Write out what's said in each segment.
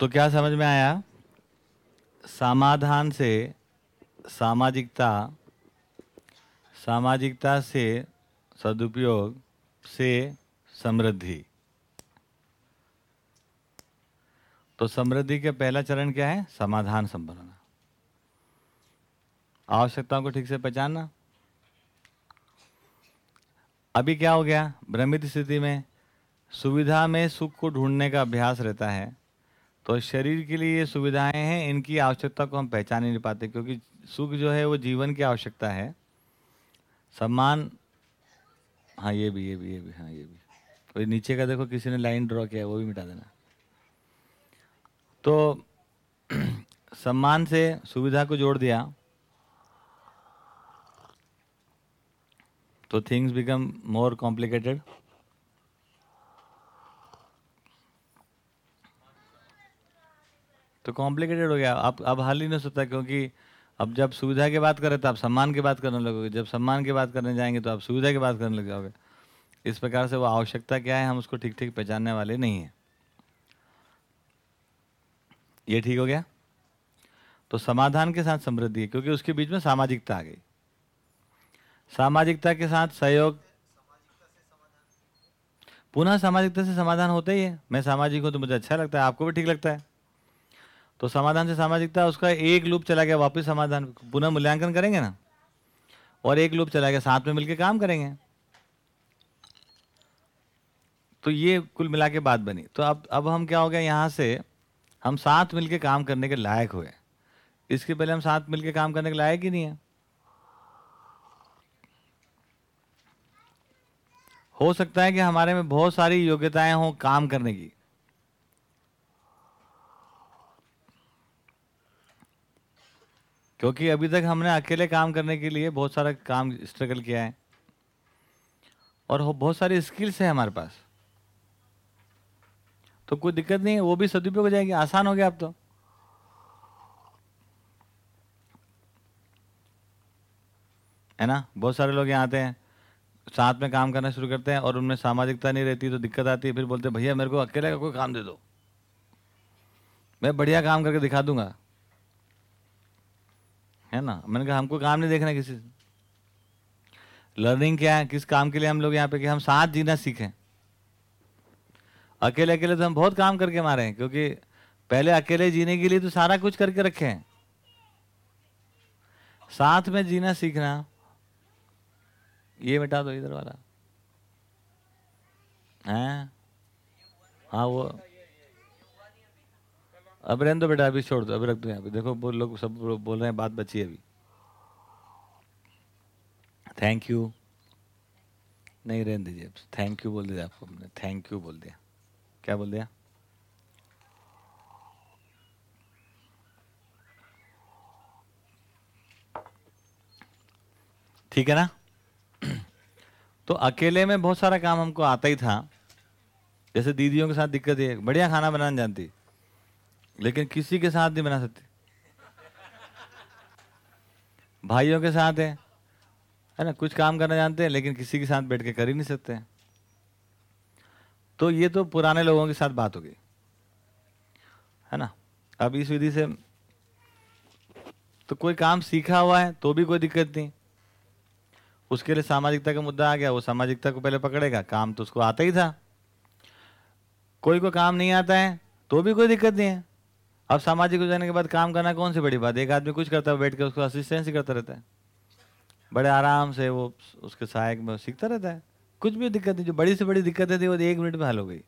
तो क्या समझ में आया? समाधान से सामाजिकता सामाजिकता से सदुपयोग, से समृद्धि। तो समृद्धि का पहला चरण क्या है? समाधान संपन्न। आवश्यकताओं को ठीक से पहचानना। अभी क्या हो गया? भ्रमित स्थिति में, सुविधा में सुख को ढूँढने का अभ्यास रहता है। तो शरीर के लिए ये सुविधाएँ हैं, इनकी आवश्यकता को हम पहचान ही नहीं पाते, क्योंकि सुख जो है वो जीवन की आवश्यकता है। सम्मान हाँ ये भी ये भी ये भी हाँ ये भी। तो नीचे का देखो किसी ने लाइन ड्रॉ किया है वो भी मिटा देना। तो सम्मान से सुविधा को जोड़ दिया। तो थिंग्स बिकम मोर कॉम्प्लिकेटेड तो कॉम्प्लिकेटेड हो गया। आप अब हाल ही नहीं सकता क्योंकि अब जब सुविधा की बात करें तो आप सम्मान की बात करने लगोगे। जब सम्मान की बात करने जाएँगे तो आप सुविधा की बात करने लग जाओगे। इस प्रकार से वो आवश्यकता क्या है, हम उसको ठीक ठीक पहचानने वाले नहीं हैं। ये ठीक हो गया? तो समाधान के साथ समृद्धि है, क्योंकि उसके बीच में सामाजिकता आ गई। सामाजिकता के साथ सहयोग। पुनः सामाजिकता से समाधान होता ही है। मैं सामाजिक हूँ तो मुझे अच्छा लगता है, आपको भी ठीक लगता है। तो समाधान से सामाजिकता, उसका एक लूप चला गया, वापस समाधान, पुनः मूल्यांकन करेंगे ना? और एक लूप चला गया, साथ में मिलकर काम करेंगे। तो ये कुल मिला के बात बनी। तो अब अब हम क्या हो गया, यहाँ से हम साथ मिलकर काम करने के लायक हुए। इसके पहले हम साथ मिलके काम करने के लायक ही नहीं है। हो सकता है कि हमारे में बहुत सारी योग्यताएँ हों काम करने की। क्योंकि अभी तक हमने अकेले काम करने के लिए बहुत सारा काम स्ट्रगल किया है। और बहुत सारी स्किल्स है हमारे पास। तो कोई दिक्कत नहीं है, वो भी सदुपयोग हो जाएगी, आसान हो गया अब तो। है ना? बहुत सारे लोग यहाँ आते हैं, साथ में काम करना शुरू करते हैं और उनमें सामाजिकता नहीं रहती तो दिक्कत आती है, फिर बोलते भैया मेरे को अकेले का कोई काम दे दो। मैं बढ़िया काम करके दिखा दूँगा। है ना? मैंने कहा, हमको काम नहीं देखना किसी से। लर्निंग क्या है? किस काम के लिए हम लोग यहाँ पे कि हम साथ जीना सीखें। अकेले अकेले तो हम बहुत काम करके मारे हैं, क्योंकि पहले अकेले जीने के लिए तो सारा कुछ करके रखे हैं। साथ में जीना सीखना, ये मिटा दो इधर वाला। हैं? हाँ वो अब रहने दो बेटा, अभी छोड़ दो, अभी रख दो यहाँ पे। देखो वो लोग सब बोल रहे हैं, बात बची है अभी। थैंक यू नहीं, रहने दीजिए अब। थैंक यू बोल दिया आपको हमने। थैंक यू बोल दिया। क्या बोल दिया? ठीक है ना? तो अकेले में बहुत सारा काम हमको आता ही था। जैसे दीदियों के साथ दिक्कत है बढ़िया खाना बनाना जानती। लेकिन किसी के साथ नहीं बना सकते। भाइयों के साथ है है ना? कुछ काम करना जानते हैं, लेकिन किसी के साथ बैठ के कर ही नहीं सकते तो ये तो पुराने लोगों के साथ बात हो गई, है ना? अब इस विधि से तो कोई काम सीखा हुआ है तो भी कोई दिक्कत नहीं। उसके लिए सामाजिकता का मुद्दा आ गया, वो सामाजिकता को पहले पकड़ेगा, काम तो उसको आता ही था। कोई को काम नहीं आता है तो भी कोई दिक्कत नहीं है। अब सामाजिक हो जाने के बाद काम करना कौन सी बड़ी बात एक आदमी कुछ करता है बैठ के उसको असिस्टेंस ही करता रहता है। बड़े आराम से वो उसके सहायक में सीखता रहता है। कुछ भी दिक्कत नहीं जो बड़ी से बड़ी दिक्कत थी वो एक मिनट में हल हो गई।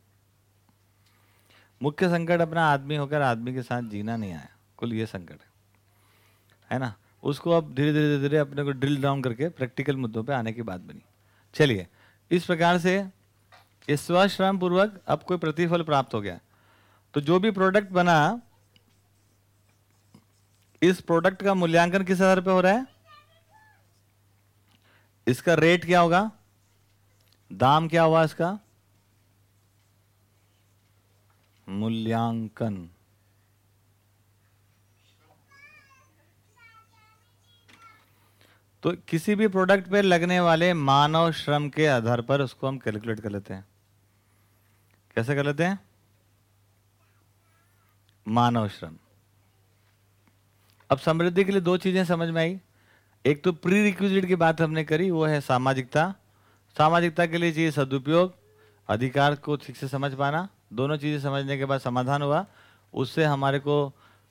मुख्य संकट अपना आदमी होकर आदमी के साथ जीना नहीं आया। कुल ये संकट है। ना? उसको अब धीरे धीरे धीरे अपने को ड्रिल डाउन करके प्रैक्टिकल मुद्दों पे आने की बात बनी। चलिए, इस प्रकार से स्वश्रम पूर्वक अब कोई प्रतिफल प्राप्त हो गया। तो जो भी प्रोडक्ट बना इस प्रोडक्ट का मूल्यांकन किस आधार पे हो रहा है? इसका रेट क्या होगा? दाम क्या हुआ इसका? मूल्यांकन। तो किसी भी प्रोडक्ट पे लगने वाले मानव श्रम के आधार पर उसको हम कैलकुलेट कर लेते हैं। कैसे कर लेते हैं? मानव श्रम। अब समृद्धि के लिए दो चीज़ें समझ में आई। एक तो प्री रिक्विजिट की बात हमने करी, वो है सामाजिकता। सामाजिकता के लिए चाहिए सदुपयोग, अधिकार को ठीक से समझ पाना। दोनों चीज़ें समझने के बाद समाधान हुआ। उससे हमारे को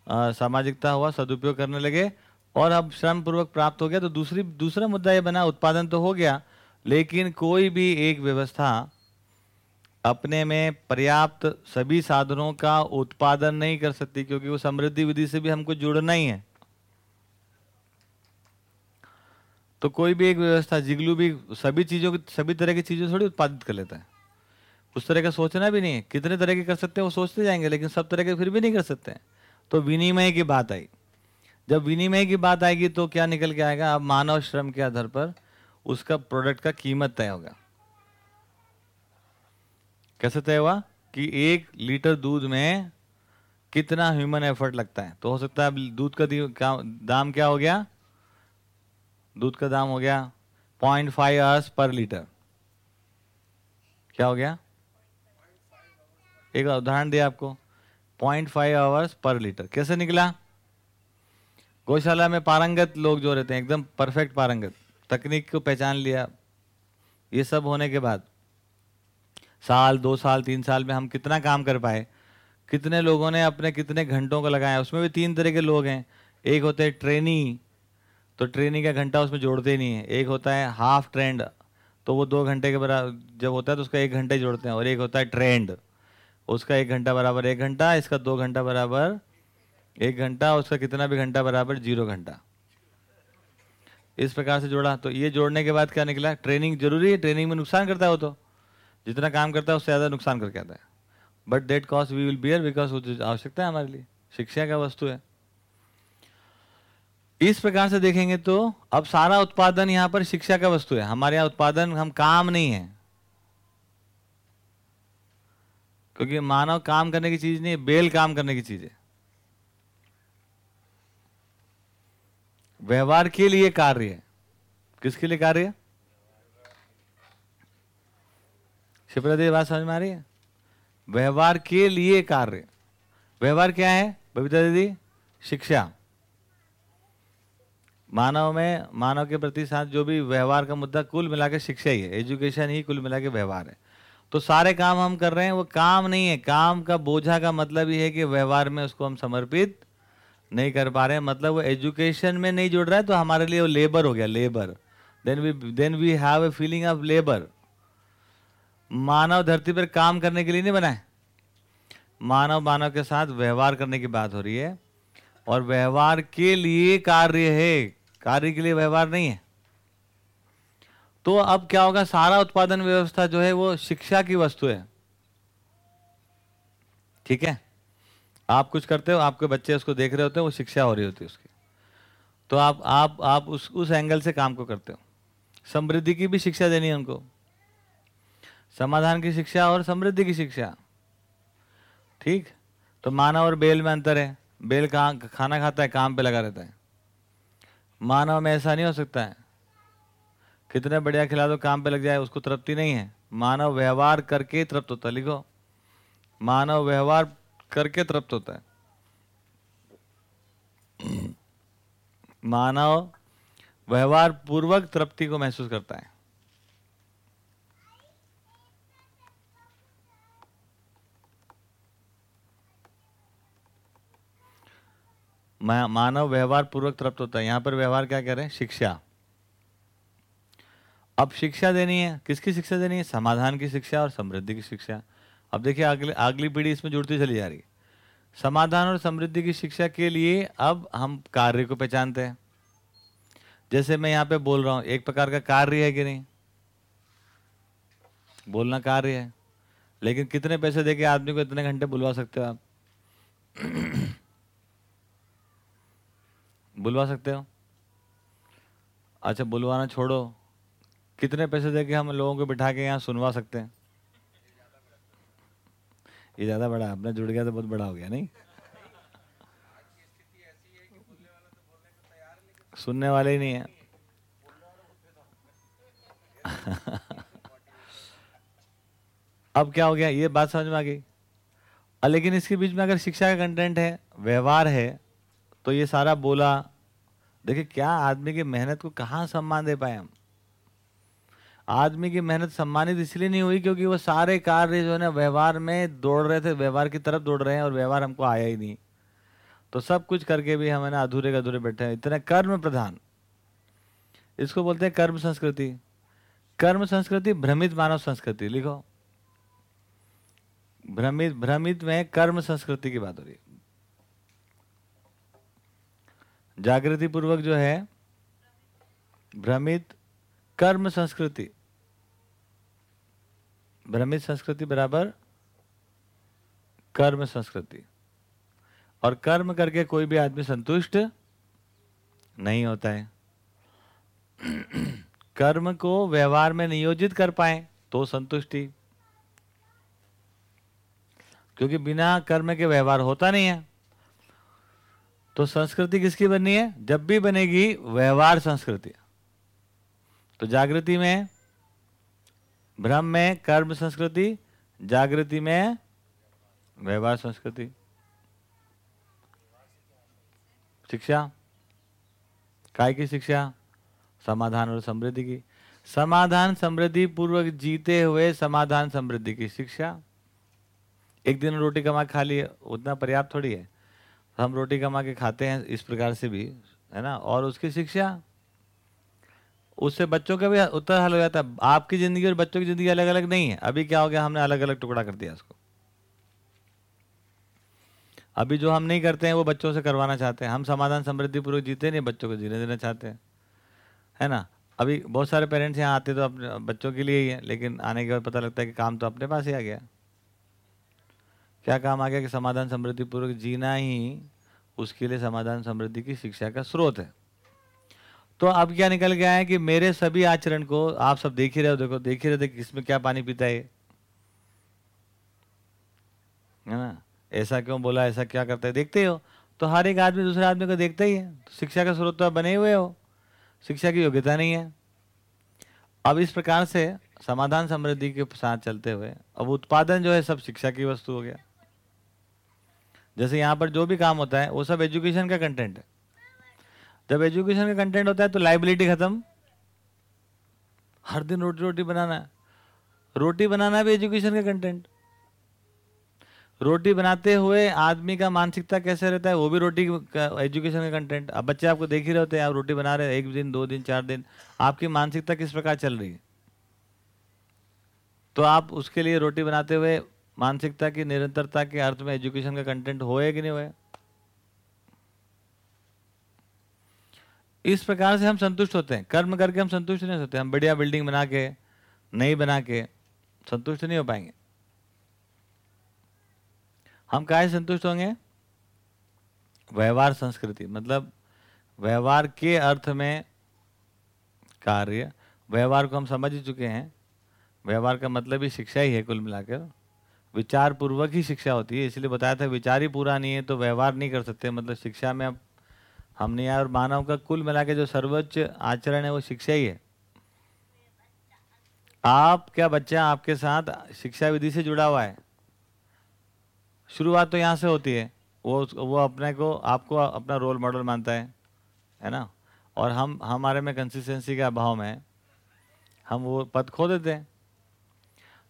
सामाजिकता हुआ, सदुपयोग करने लगे। और अब श्रम पूर्वक प्राप्त हो गया तो दूसरी, दूसरा मुद्दा ये बना, उत्पादन तो हो गया। लेकिन कोई भी एक व्यवस्था अपने में पर्याप्त सभी साधनों का उत्पादन नहीं कर सकती, क्योंकि वो समृद्धि विधि से भी हमको जुड़ना ही है। तो कोई भी एक व्यवस्था, जिगलू भी सभी चीज़ों की, सभी तरह की चीज़ें थोड़ी उत्पादित कर लेता है। उस तरह का सोचना भी नहीं है। कितने तरह के कर सकते हैं वो सोचते जाएँगे, लेकिन सब तरह के फिर भी नहीं कर सकते तो विनिमय की बात आई। जब विनिमय की बात आएगी तो क्या निकल के आएगा? अब मानव श्रम के आधार पर उसका प्रोडक्ट का कीमत तय होगा। कैसे तय हुआ? कि एक लीटर दूध में कितना ह्यूमन एफर्ट लगता है। तो हो सकता है दूध का दाम क्या हो गया? दूध का दाम हो गया point five hours per litre. क्या हो गया? एक उदाहरण दिया आपको। Point five hours per litre. कैसे निकला? गौशाला में पारंगत लोग जो रहते हैं, एकदम परफेक्ट पारंगत, तकनीक को पहचान लिया। ये सब होने के बाद, साल, दो साल, तीन साल में हम कितना काम कर पाए, कितने लोगों ने अपने कितने घंटों को लगाया, उसमें भी तीन तरह के लोग हैं। एक होते हैं ट्रेनी तो ट्रेनिंग का घंटा उसमें जोड़ते ही नहीं है। एक होता है हाफ़ ट्रेंड तो वो दो घंटे के बराबर जब होता है तो उसका एक घंटे जोड़ते हैं। और एक होता है ट्रेंड उसका एक घंटा बराबर एक घंटा, इसका दो घंटा बराबर एक घंटा, उसका कितना भी घंटा बराबर ज़ीरो घंटा। इस प्रकार से जोड़ा। तो ये जोड़ने के बाद क्या निकला? ट्रेनिंग ज़रूरी है ट्रेनिंग में नुकसान करता है वो तो। जितना काम करता है, उससे ज़्यादा नुकसान करके आता है। But that cost we will bear because वो आवश्यकता है हमारे लिए। शिक्षा का वस्तु है। इस प्रकार से देखेंगे तो अब सारा उत्पादन यहाँ पर शिक्षा का वस्तु है। हमारे यहाँ उत्पादन, हम काम नहीं है। क्योंकि मानव काम करने की चीज़ नहीं है बेल काम करने की चीज़ है। व्यवहार के लिए कार्य है। किसके लिए कार्य शिप्रा देवी, बात समझ में आ रही है? व्यवहार के लिए कार्य। व्यवहार क्या है? बबीता दीदी, शिक्षा। मानव में, मानव के प्रति साथ जो भी व्यवहार का मुद्दा कुल मिला के शिक्षा ही है एजुकेशन ही कुल मिला के व्यवहार है। तो सारे काम हम कर रहे हैं, वो काम नहीं है। काम का बोझा का मतलब ये है कि व्यवहार में उसको हम समर्पित नहीं कर पा रहे हैं। मतलब वो एजुकेशन में नहीं जुड़ रहा है तो हमारे लिए वो लेबर हो गया labour then we then we have a feeling of labour मानव धरती पर काम करने के लिए नहीं बनाए मानव मानव के साथ व्यवहार करने की बात हो रही है, और व्यवहार के लिए कार्य है। कार्य के लिए व्यवहार नहीं है। तो अब क्या होगा, सारा उत्पादन व्यवस्था जो है वो शिक्षा की वस्तु है। ठीक है? आप कुछ करते हो, आपके बच्चे उसको देख रहे होते हैं, वो शिक्षा हो रही होती है उसकी। तो आप आप आप उस उस एंगल से काम को करते हो। समृद्धि की भी शिक्षा देनी है उनको। समाधान की शिक्षा और समृद्धि की शिक्षा। ठीक? तो मानव और बेल में अंतर है। बेल कहाँ, खाना खाता है, काम पे लगा रहता है। मानव में ऐसा नहीं हो सकता है। कितने बढ़िया खिला दो काम पे लग जाए, उसको तृप्ति नहीं है। मानव व्यवहार करके तृप्त होता है, लिखो। मानव व्यवहार करके तृप्त होता है। मानव व्यवहार पूर्वक तृप्ति को महसूस करता है। मानव व्यवहार पूर्वक तृप्त होता है। यहाँ पर व्यवहार क्या करें? शिक्षा। अब शिक्षा देनी है। किसकी शिक्षा देनी है? समाधान की शिक्षा और समृद्धि की शिक्षा। अब देखिए, अगली अगली पीढ़ी इसमें जुड़ती चली जा रही है। समाधान और समृद्धि की शिक्षा के लिए अब हम कार्य को पहचानते हैं। जैसे मैं यहाँ पे बोल रहा हूँ, एक प्रकार का कार्य है कि नहीं? बोलना कार्य है। लेकिन कितने पैसे देके आदमी को इतने घंटे बुलवा सकते हो आप? बुलवा सकते हो? अच्छा बुलवाना छोड़ो। कितने पैसे दे के हम लोगों को बिठा के यहाँ सुनवा सकते हैं? ये ज़्यादा बड़ा अपना जुड़ गया तो बहुत बड़ा हो गया, नहीं? सुनने वाले ही नहीं है। अब क्या हो गया? ये बात समझ में आ गई। लेकिन इसके बीच में अगर शिक्षा का कंटेंट है, व्यवहार है तो ये सारा बोला देखिए, क्या आदमी की मेहनत को कहाँ सम्मान दे पाए हम? आदमी की मेहनत सम्मानित इसलिए नहीं हुई क्योंकि वो सारे कार्य जो है ना, व्यवहार में दौड़ रहे थे, व्यवहार की तरफ़ दौड़ रहे हैं और व्यवहार हमको आया ही नहीं। तो सब कुछ करके भी हम ना, अधूरे अधूरे बैठे हैं। इतने कर्म प्रधान। इसको बोलते हैं कर्म संस्कृति। कर्म संस्कृति भ्रमित मानव संस्कृति, लिखो। भ्रमित भ्रमित में कर्म संस्कृति की बात हो रही है। जागृति पूर्वक जो है, भ्रमित कर्म संस्कृति, भ्रमित संस्कृति बराबर कर्म संस्कृति। और कर्म करके कोई भी आदमी संतुष्ट नहीं होता है। कर्म को व्यवहार में नियोजित कर पाए तो संतुष्टि। क्योंकि बिना कर्म के व्यवहार होता नहीं है। तो संस्कृति किसकी बननी है? जब भी बनेगी, व्यवहार संस्कृति। तो जागृति में भ्रम में कर्म संस्कृति, जागृति में व्यवहार संस्कृति। शिक्षा। काय की शिक्षा? समाधान और समृद्धि की। समाधान समृद्धि पूर्वक जीते हुए समाधान समृद्धि की शिक्षा। एक दिन रोटी कमा खा लिए, उतना पर्याप्त थोड़ी है। हम रोटी कमा के खाते हैं इस प्रकार से भी, है ना? और उसकी शिक्षा, उससे बच्चों का भी उत्तर हल हो जाता है। आपकी ज़िंदगी और बच्चों की ज़िंदगी अलग अलग नहीं है। अभी क्या हो गया? हमने अलग अलग टुकड़ा कर दिया उसको अभी जो हम नहीं करते हैं, वो बच्चों से करवाना चाहते हैं। हम समाधान समृद्धि पूर्वक जीते नहीं, बच्चों को जीने देना चाहते हैं। है ना? अभी बहुत सारे पेरेंट्स यहाँ आते तो अपने बच्चों के लिए ही है, लेकिन आने के बाद पता लगता है कि काम तो अपने पास ही आ गया। क्या काम आ गया कि समाधान समृद्धि पूर्वक जीना ही उसके लिए समाधान समृद्धि की शिक्षा का स्रोत है? तो अब क्या निकल गया है कि मेरे सभी आचरण को आप सब देख ही रहे हो, देखो, देख ही रहे थे किसमें क्या पानी पीता है है ना? ऐसा क्यों बोला, ऐसा क्या करता है? देखते हो। तो हर एक आदमी दूसरे आदमी को देखता ही है। तो शिक्षा का स्रोत तो आप बने हुए हो। शिक्षा की योग्यता नहीं है। अब इस प्रकार से समाधान समृद्धि के साथ चलते हुए अब उत्पादन जो है सब शिक्षा की वस्तु हो गया। जैसे यहाँ पर जो भी काम होता है, वो सब एजुकेशन का कंटेंट है। जब एजुकेशन का कंटेंट होता है तो लाइबिलिटी खत्म। हर दिन रोटी रोटी बनाना है। रोटी बनाना भी एजुकेशन का कंटेंट रोटी बनाते हुए आदमी का मानसिकता कैसे रहता है, वो भी रोटी का एजुकेशन का कंटेंट अब बच्चे आपको देख ही रहते हैं, आप रोटी बना रहे हैं, एक दिन, दो दिन, चार दिन, आपकी मानसिकता किस प्रकार चल रही है? तो आप उसके लिए रोटी बनाते हुए मानसिकता की, निरंतरता के अर्थ में एजुकेशन का कंटेंट होए कि नहीं होए? इस प्रकार से हम संतुष्ट होते हैं। कर्म करके हम संतुष्ट नहीं होते हम बढ़िया बिल्डिंग बना के नहीं बना के संतुष्ट नहीं हो पाएँगे। हम कहा संतुष्ट होंगे? व्यवहार संस्कृति। मतलब व्यवहार के अर्थ में कार्य। व्यवहार को हम समझ ही चुके हैं। व्यवहार का मतलब ही शिक्षा ही है कुल मिलाकर। विचार पूर्वक ही शिक्षा होती है, इसलिए बताया था विचार ही पूरा नहीं है तो व्यवहार नहीं कर सकते। मतलब शिक्षा में अब हम नहीं आए और मानव का कुल मिला के जो सर्वोच्च आचरण है, वो शिक्षा ही है। आप क्या बच्चा आपके साथ शिक्षा विधि से जुड़ा हुआ है? शुरुआत तो यहाँ से होती है। वो वो अपने को, आपको अपना रोल मॉडल मानता है है ना? और हम, हमारे में कंसिस्टेंसी के अभाव में हम वो पद खो देते हैं।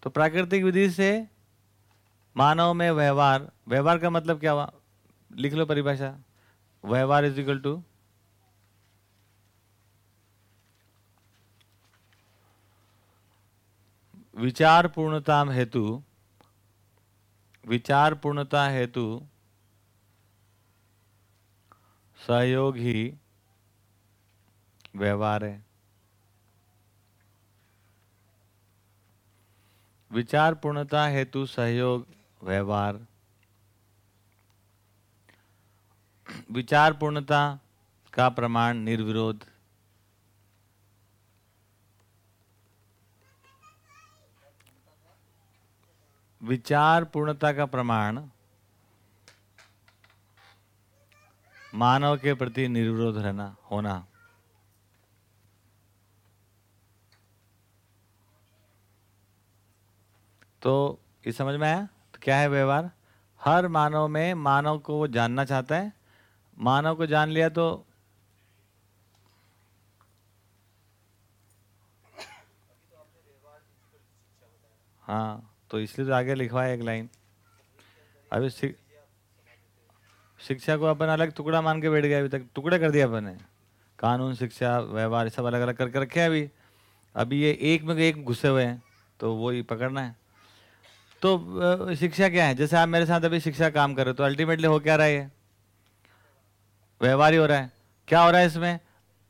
तो प्राकृतिक विधि से मानव में व्यवहार व्यवहार का मतलब क्या हुआ? लिख लो परिभाषा। व्यवहार इज़ इक्वल टू विचार पूर्णता हेतु विचार पूर्णता हेतु सहयोग ही व्यवहार है। विचार पूर्णता हेतु सहयोग व्यवहार विचार पूर्णता का प्रमाण निर्विरोध विचार पूर्णता का प्रमाण मानव के प्रति निर्विरोध रहना, होना। तो ये समझ में आया? क्या है व्यवहार? हर मानव में मानव को वो जानना चाहता है। मानव को जान लिया तो हाँ तो इसलिए तो आगे लिखवा है एक लाइन। अभी शिक्षा को अपन अलग टुकड़ा मान के बैठ गया अभी तक। टुकड़े कर दिया अपन ने। कानून, शिक्षा, व्यवहार सब अलग अलग करके रखे अभी। अभी ये एक में एक घुसे हुए हैं तो वो ही पकड़ना है। तो शिक्षा क्या है? जैसे आप मेरे साथ अभी शिक्षा काम कर रहे हो तो अल्टीमेटली हो क्या रहा है व्यवहार ही हो रहा है। क्या हो रहा है इसमें?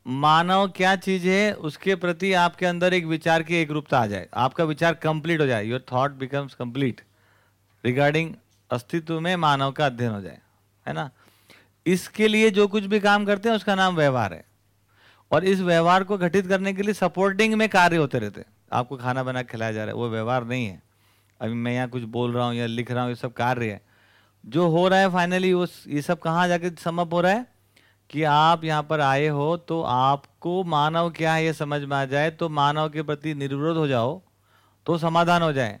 मानव क्या चीज़ है, उसके प्रति आपके अंदर एक विचार की एक रूपता आ जाए। आपका विचार कंप्लीट हो जाए। Your thought becomes complete regarding अस्तित्व में मानव का अध्ययन हो जाए। है ना? इसके लिए जो कुछ भी काम करते हैं, उसका नाम व्यवहार है। और इस व्यवहार को घटित करने के लिए सपोर्टिंग में कार्य होते रहते हैं। आपको खाना बना खिलाया जा रहा है, वो व्यवहार नहीं है। अभी मैं यहाँ कुछ बोल रहा हूँ या लिख रहा हूँ, ये सब कार्य है। जो हो रहा है फाइनली वो ये सब कहाँ जाके समप हो रहा है? कि आप यहाँ पर आए हो तो आपको मानव क्या है ये समझ में आ जाए तो मानव के प्रति निर्विरोध हो जाओ तो समाधान हो जाए।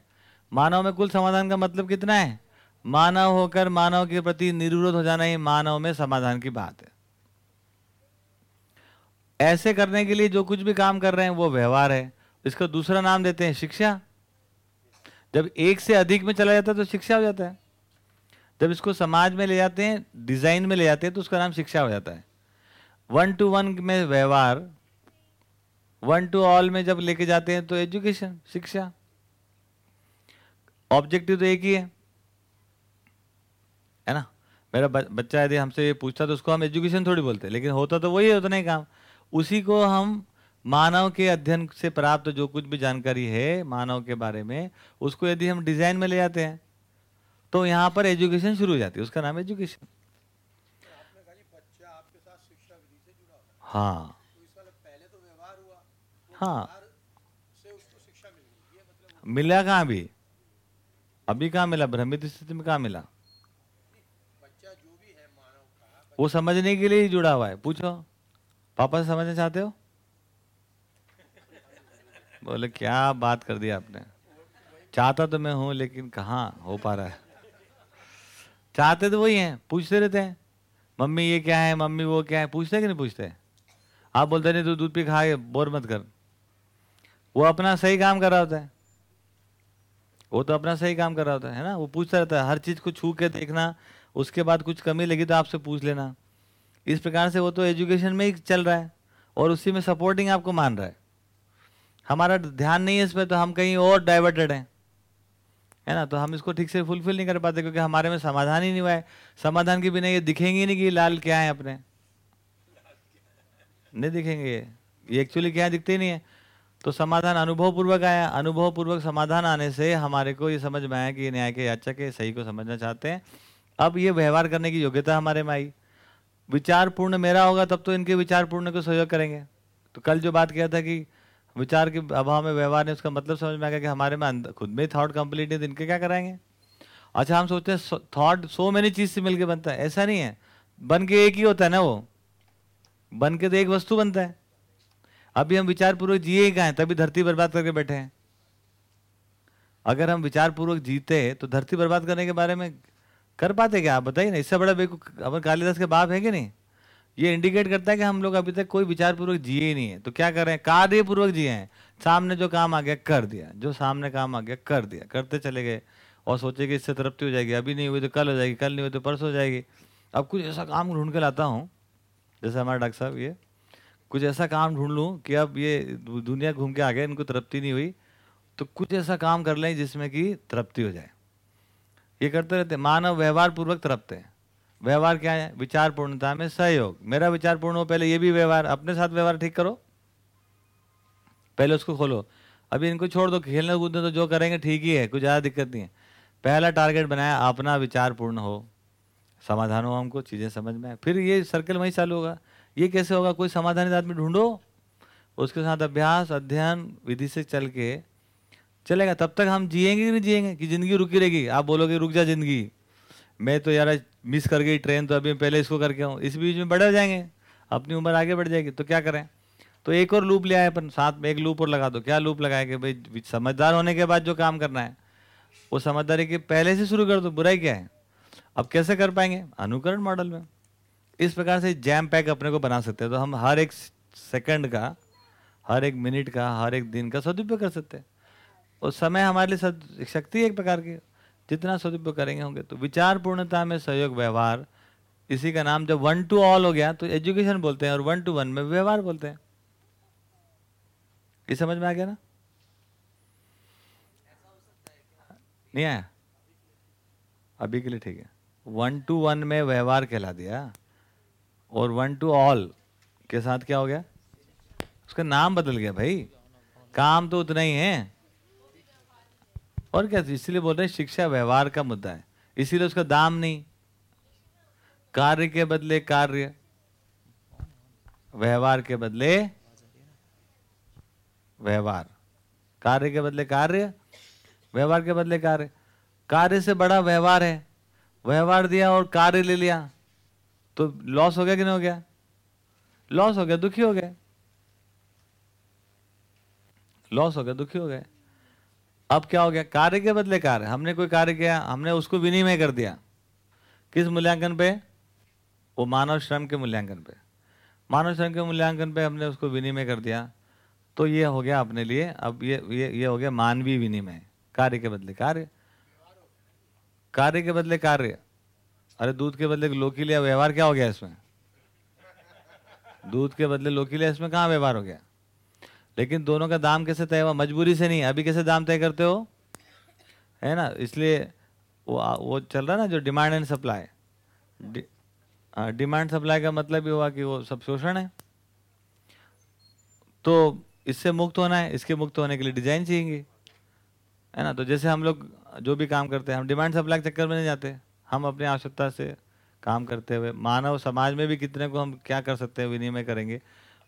मानव में कुल समाधान का मतलब कितना है? मानव होकर मानव के प्रति निर्विरोध हो जाना ही मानव में समाधान की बात है। ऐसे करने के लिए जो कुछ भी काम कर रहे हैं, वो व्यवहार है। इसका दूसरा नाम देते हैं शिक्षा। जब एक से अधिक में चला जाता है तो शिक्षा हो जाता है। जब इसको समाज में ले जाते हैं, डिज़ाइन में ले जाते हैं तो उसका नाम शिक्षा हो जाता है। वन टू वन में व्यवहार, वन टू ऑल में जब लेके जाते हैं तो एजुकेशन, शिक्षा। ऑब्जेक्टिव तो एक ही है। है ना? मेरा बच्चा यदि हमसे ये पूछता तो उसको हम एजुकेशन थोड़ी बोलते लेकिन होता तो वही होता नहीं काम। उसी को हम मानव के अध्ययन से प्राप्त जो कुछ भी जानकारी है मानव के बारे में, उसको यदि हम डिज़ाइन में ले जाते हैं तो यहाँ पर एजुकेशन शुरू हो जाती है, उसका नाम एजुकेशन हाँ। हाँ। मिला कहाँ अभी अभी कहाँ मिला? भ्रमित स्थिति में कहाँ मिला? वो समझने के लिए ही जुड़ा हुआ है। पूछो। पापा से समझना चाहते हो? बोले, क्या बात कर दी आपने? चाहता तो मैं हूँ, लेकिन कहाँ हो पा रहा है? चाहते तो वही हैं, पूछते रहते हैं। मम्मी ये क्या है, मम्मी वो क्या है, पूछते कि नहीं पूछते? आप बोलते नहीं, तू दूध पी, खा के बोर मत कर। वो अपना सही काम कर रहा होता है। वो तो अपना सही काम कर रहा होता है ना? वो पूछता रहता है, हर चीज़ को छू के देखना, उसके बाद कुछ कमी लगी तो आपसे पूछ लेना। इस प्रकार से वो तो एजुकेशन में ही चल रहा है, और उसी में सपोर्टिंग आपको मान रहा है। हमारा ध्यान नहीं है इसमें तो हम कहीं और डाइवर्टेड हैं। है ना? तो हम इसको ठीक से फुलफिल नहीं कर पाते, क्योंकि हमारे में समाधान ही नहीं हुआ है। समाधान के बिना ये दिखेंगे नहीं कि लाल क्या है अपने। नहीं दिखेंगे ये। एक्चुअली क्या दिखते नहीं है? तो समाधान अनुभव पूर्वक आया। अनुभव पूर्वक समाधान आने से हमारे को ये समझ में आया कि न्याय के याचक है, सही को समझना चाहते हैं। अब ये व्यवहार करने की योग्यता हमारे में आई। विचार पूर्ण मेरा होगा, तब तो इनके विचार पूर्ण को सहयोग करेंगे। तो कल जो बात किया था कि विचार के अभाव में व्यवहार नहीं, उसका मतलब समझ में आ गया कि हमारे में खुद में थॉट कंप्लीट नहीं तो इनके क्या कराएँगे? अच्छा हम सोचते हैं थॉट सो मेनी चीज़ से मिलके बनता है, ऐसा नहीं है। बन के एक ही होता है ना वो? बन के तो एक वस्तु बनता है। अभी हम विचार पूर्वक जिए ही हैं, तभी धरती बर्बाद करके बैठे हैं। अगर हम विचार पूर्वक जीते तो धरती बर्बाद करने के बारे में कर पाते क्या? आप बताइए ना, इससे बड़ा बेवकूफ़ अपन कालिदास के बाप है कि नहीं? ये इंडिकेट करता है कि हम लोग अभी तक कोई विचार पूर्वक जिए ही नहीं है। तो क्या करें कार्य पूर्वक जिए हैं। सामने जो काम आ गया, कर दिया। जो सामने काम आ गया, कर दिया। करते चले गए और सोचे कि इससे तरप्ती हो जाएगी। अभी नहीं हुई तो कल हो जाएगी, कल नहीं हुई तो परसों हो जाएगी। अब कुछ ऐसा काम ढूंढ के लाता हूँ। जैसे हमारे डॉक्टर साहब, ये कुछ ऐसा काम ढूंढ लूँ कि अब ये दुनिया घूम के आ गए, इनको तरप्ति नहीं हुई तो कुछ ऐसा काम कर लें जिसमें कि तरप्ती हो जाए। ये करते रहते मानव व्यवहार पूर्वक तरपते हैं। व्यवहार क्या है? विचार पूर्णता में सहयोग। मेरा विचार पूर्ण हो, पहले ये भी व्यवहार, अपने साथ व्यवहार ठीक करो। पहले उसको खोलो। अभी इनको छोड़ दो, खेलने कूदने तो जो करेंगे ठीक ही है, कुछ ज़्यादा दिक्कत नहीं है। पहला टारगेट बनाया, अपना विचार पूर्ण हो। समाधान हो हमको, चीज़ें समझ में फिर ये सर्कल वहीं चालू होगा। ये कैसे होगा? कोई समाधानित आदमी ढूंढो। उसके साथ अभ्यास, अध्ययन, विधि से चल के चलेगा। तब तक हम जिएँगे कि नहीं जिएँगे? कि ज़िंदगी रुकी रहेगी? आप बोलोगे, रुक जा ज़िंदगी। मैं तो यार मिस कर गई ट्रेन तो अभी पहले इसको करके आऊँ। इस बीच में बढ़ जाएँगे। अपनी उम्र आगे बढ़ जाएगी तो क्या करें? तो एक और लूप ले आए अपन, साथ में एक लूप और लगा दो। क्या लूप लगाए भाई समझदार होने के बाद जो काम करना है, वो समझदारी के पहले से शुरू कर दो, बुराई क्या है? अब कैसे कर पाएँगे? अनुकरण मॉडल में। इस प्रकार से जैम पैक अपने को बना सकते हैं। तो हम हर एक सेकंड का, हर एक मिनट का, हर एक दिन का सदुपयोग कर सकते हैं। और समय हमारे लिए शक्ति एक प्रकार की। जितना सदुपयोग करेंगे होंगे। तो विचार पूर्णता में सहयोग, व्यवहार, इसी का नाम जब वन टू ऑल हो गया तो एजुकेशन बोलते हैं और वन टू वन में व्यवहार बोलते हैं। ये समझ में आ गया ना? नहीं आया? अभी के लिए ठीक है। वन टू वन में व्यवहार कहला दिया और वन टू ऑल के साथ क्या हो गया? उसका नाम बदल गया भाई। काम तो उतना ही है। और क्या इसलिए बोल रहे हैं, शिक्षा व्यवहार का मुद्दा है। इसीलिए उसका दाम नहीं। कार्य के बदले कार्य, व्यवहार के बदले व्यवहार। कार्य के बदले कार्य, व्यवहार के बदले कार्य। कार्य से बड़ा व्यवहार है। व्यवहार दिया और कार्य ले लिया। तो लॉस हो गया कि नहीं हो गया? लॉस हो गया, दुखी हो गए। लॉस हो गया, दुखी हो गए। अब क्या हो गया? कार्य के बदले कार्य। हमने कोई कार्य किया, हमने उसको विनिमय कर दिया। किस मूल्यांकन पे? वो मानव श्रम के मूल्यांकन पे। मानव श्रम के मूल्यांकन पे हमने उसको विनिमय कर दिया। तो ये हो गया अपने लिए। अब ये ये ये हो गया मानवीय विनिमय। कार्य के बदले कार्य। कार्य के बदले कार्य। अरे, दूध के बदले लोकी लिया व्यवहार क्या हो गया इसमें? दूध के बदले लोकी लिया इसमें कहाँ व्यवहार हो गया? लेकिन दोनों का दाम कैसे तय हुआ? मजबूरी से नहीं, अभी कैसे दाम तय करते हो? है ना? इसलिए वो वो चल रहा ना जो demand and supply demand supply का मतलब ये हुआ कि वो सब शोषण है। तो इससे मुक्त होना है, इसके मुक्त होने के लिए डिज़ाइन चाहिए है ना? तो जैसे हम लोग जो भी काम करते हैं, हम डिमांड सप्लाई के चक्कर में नहीं जाते। हम अपनी आवश्यकता से काम करते हुए, मानव समाज में भी कितने को हम क्या कर सकते हैं, विनिमय करेंगे,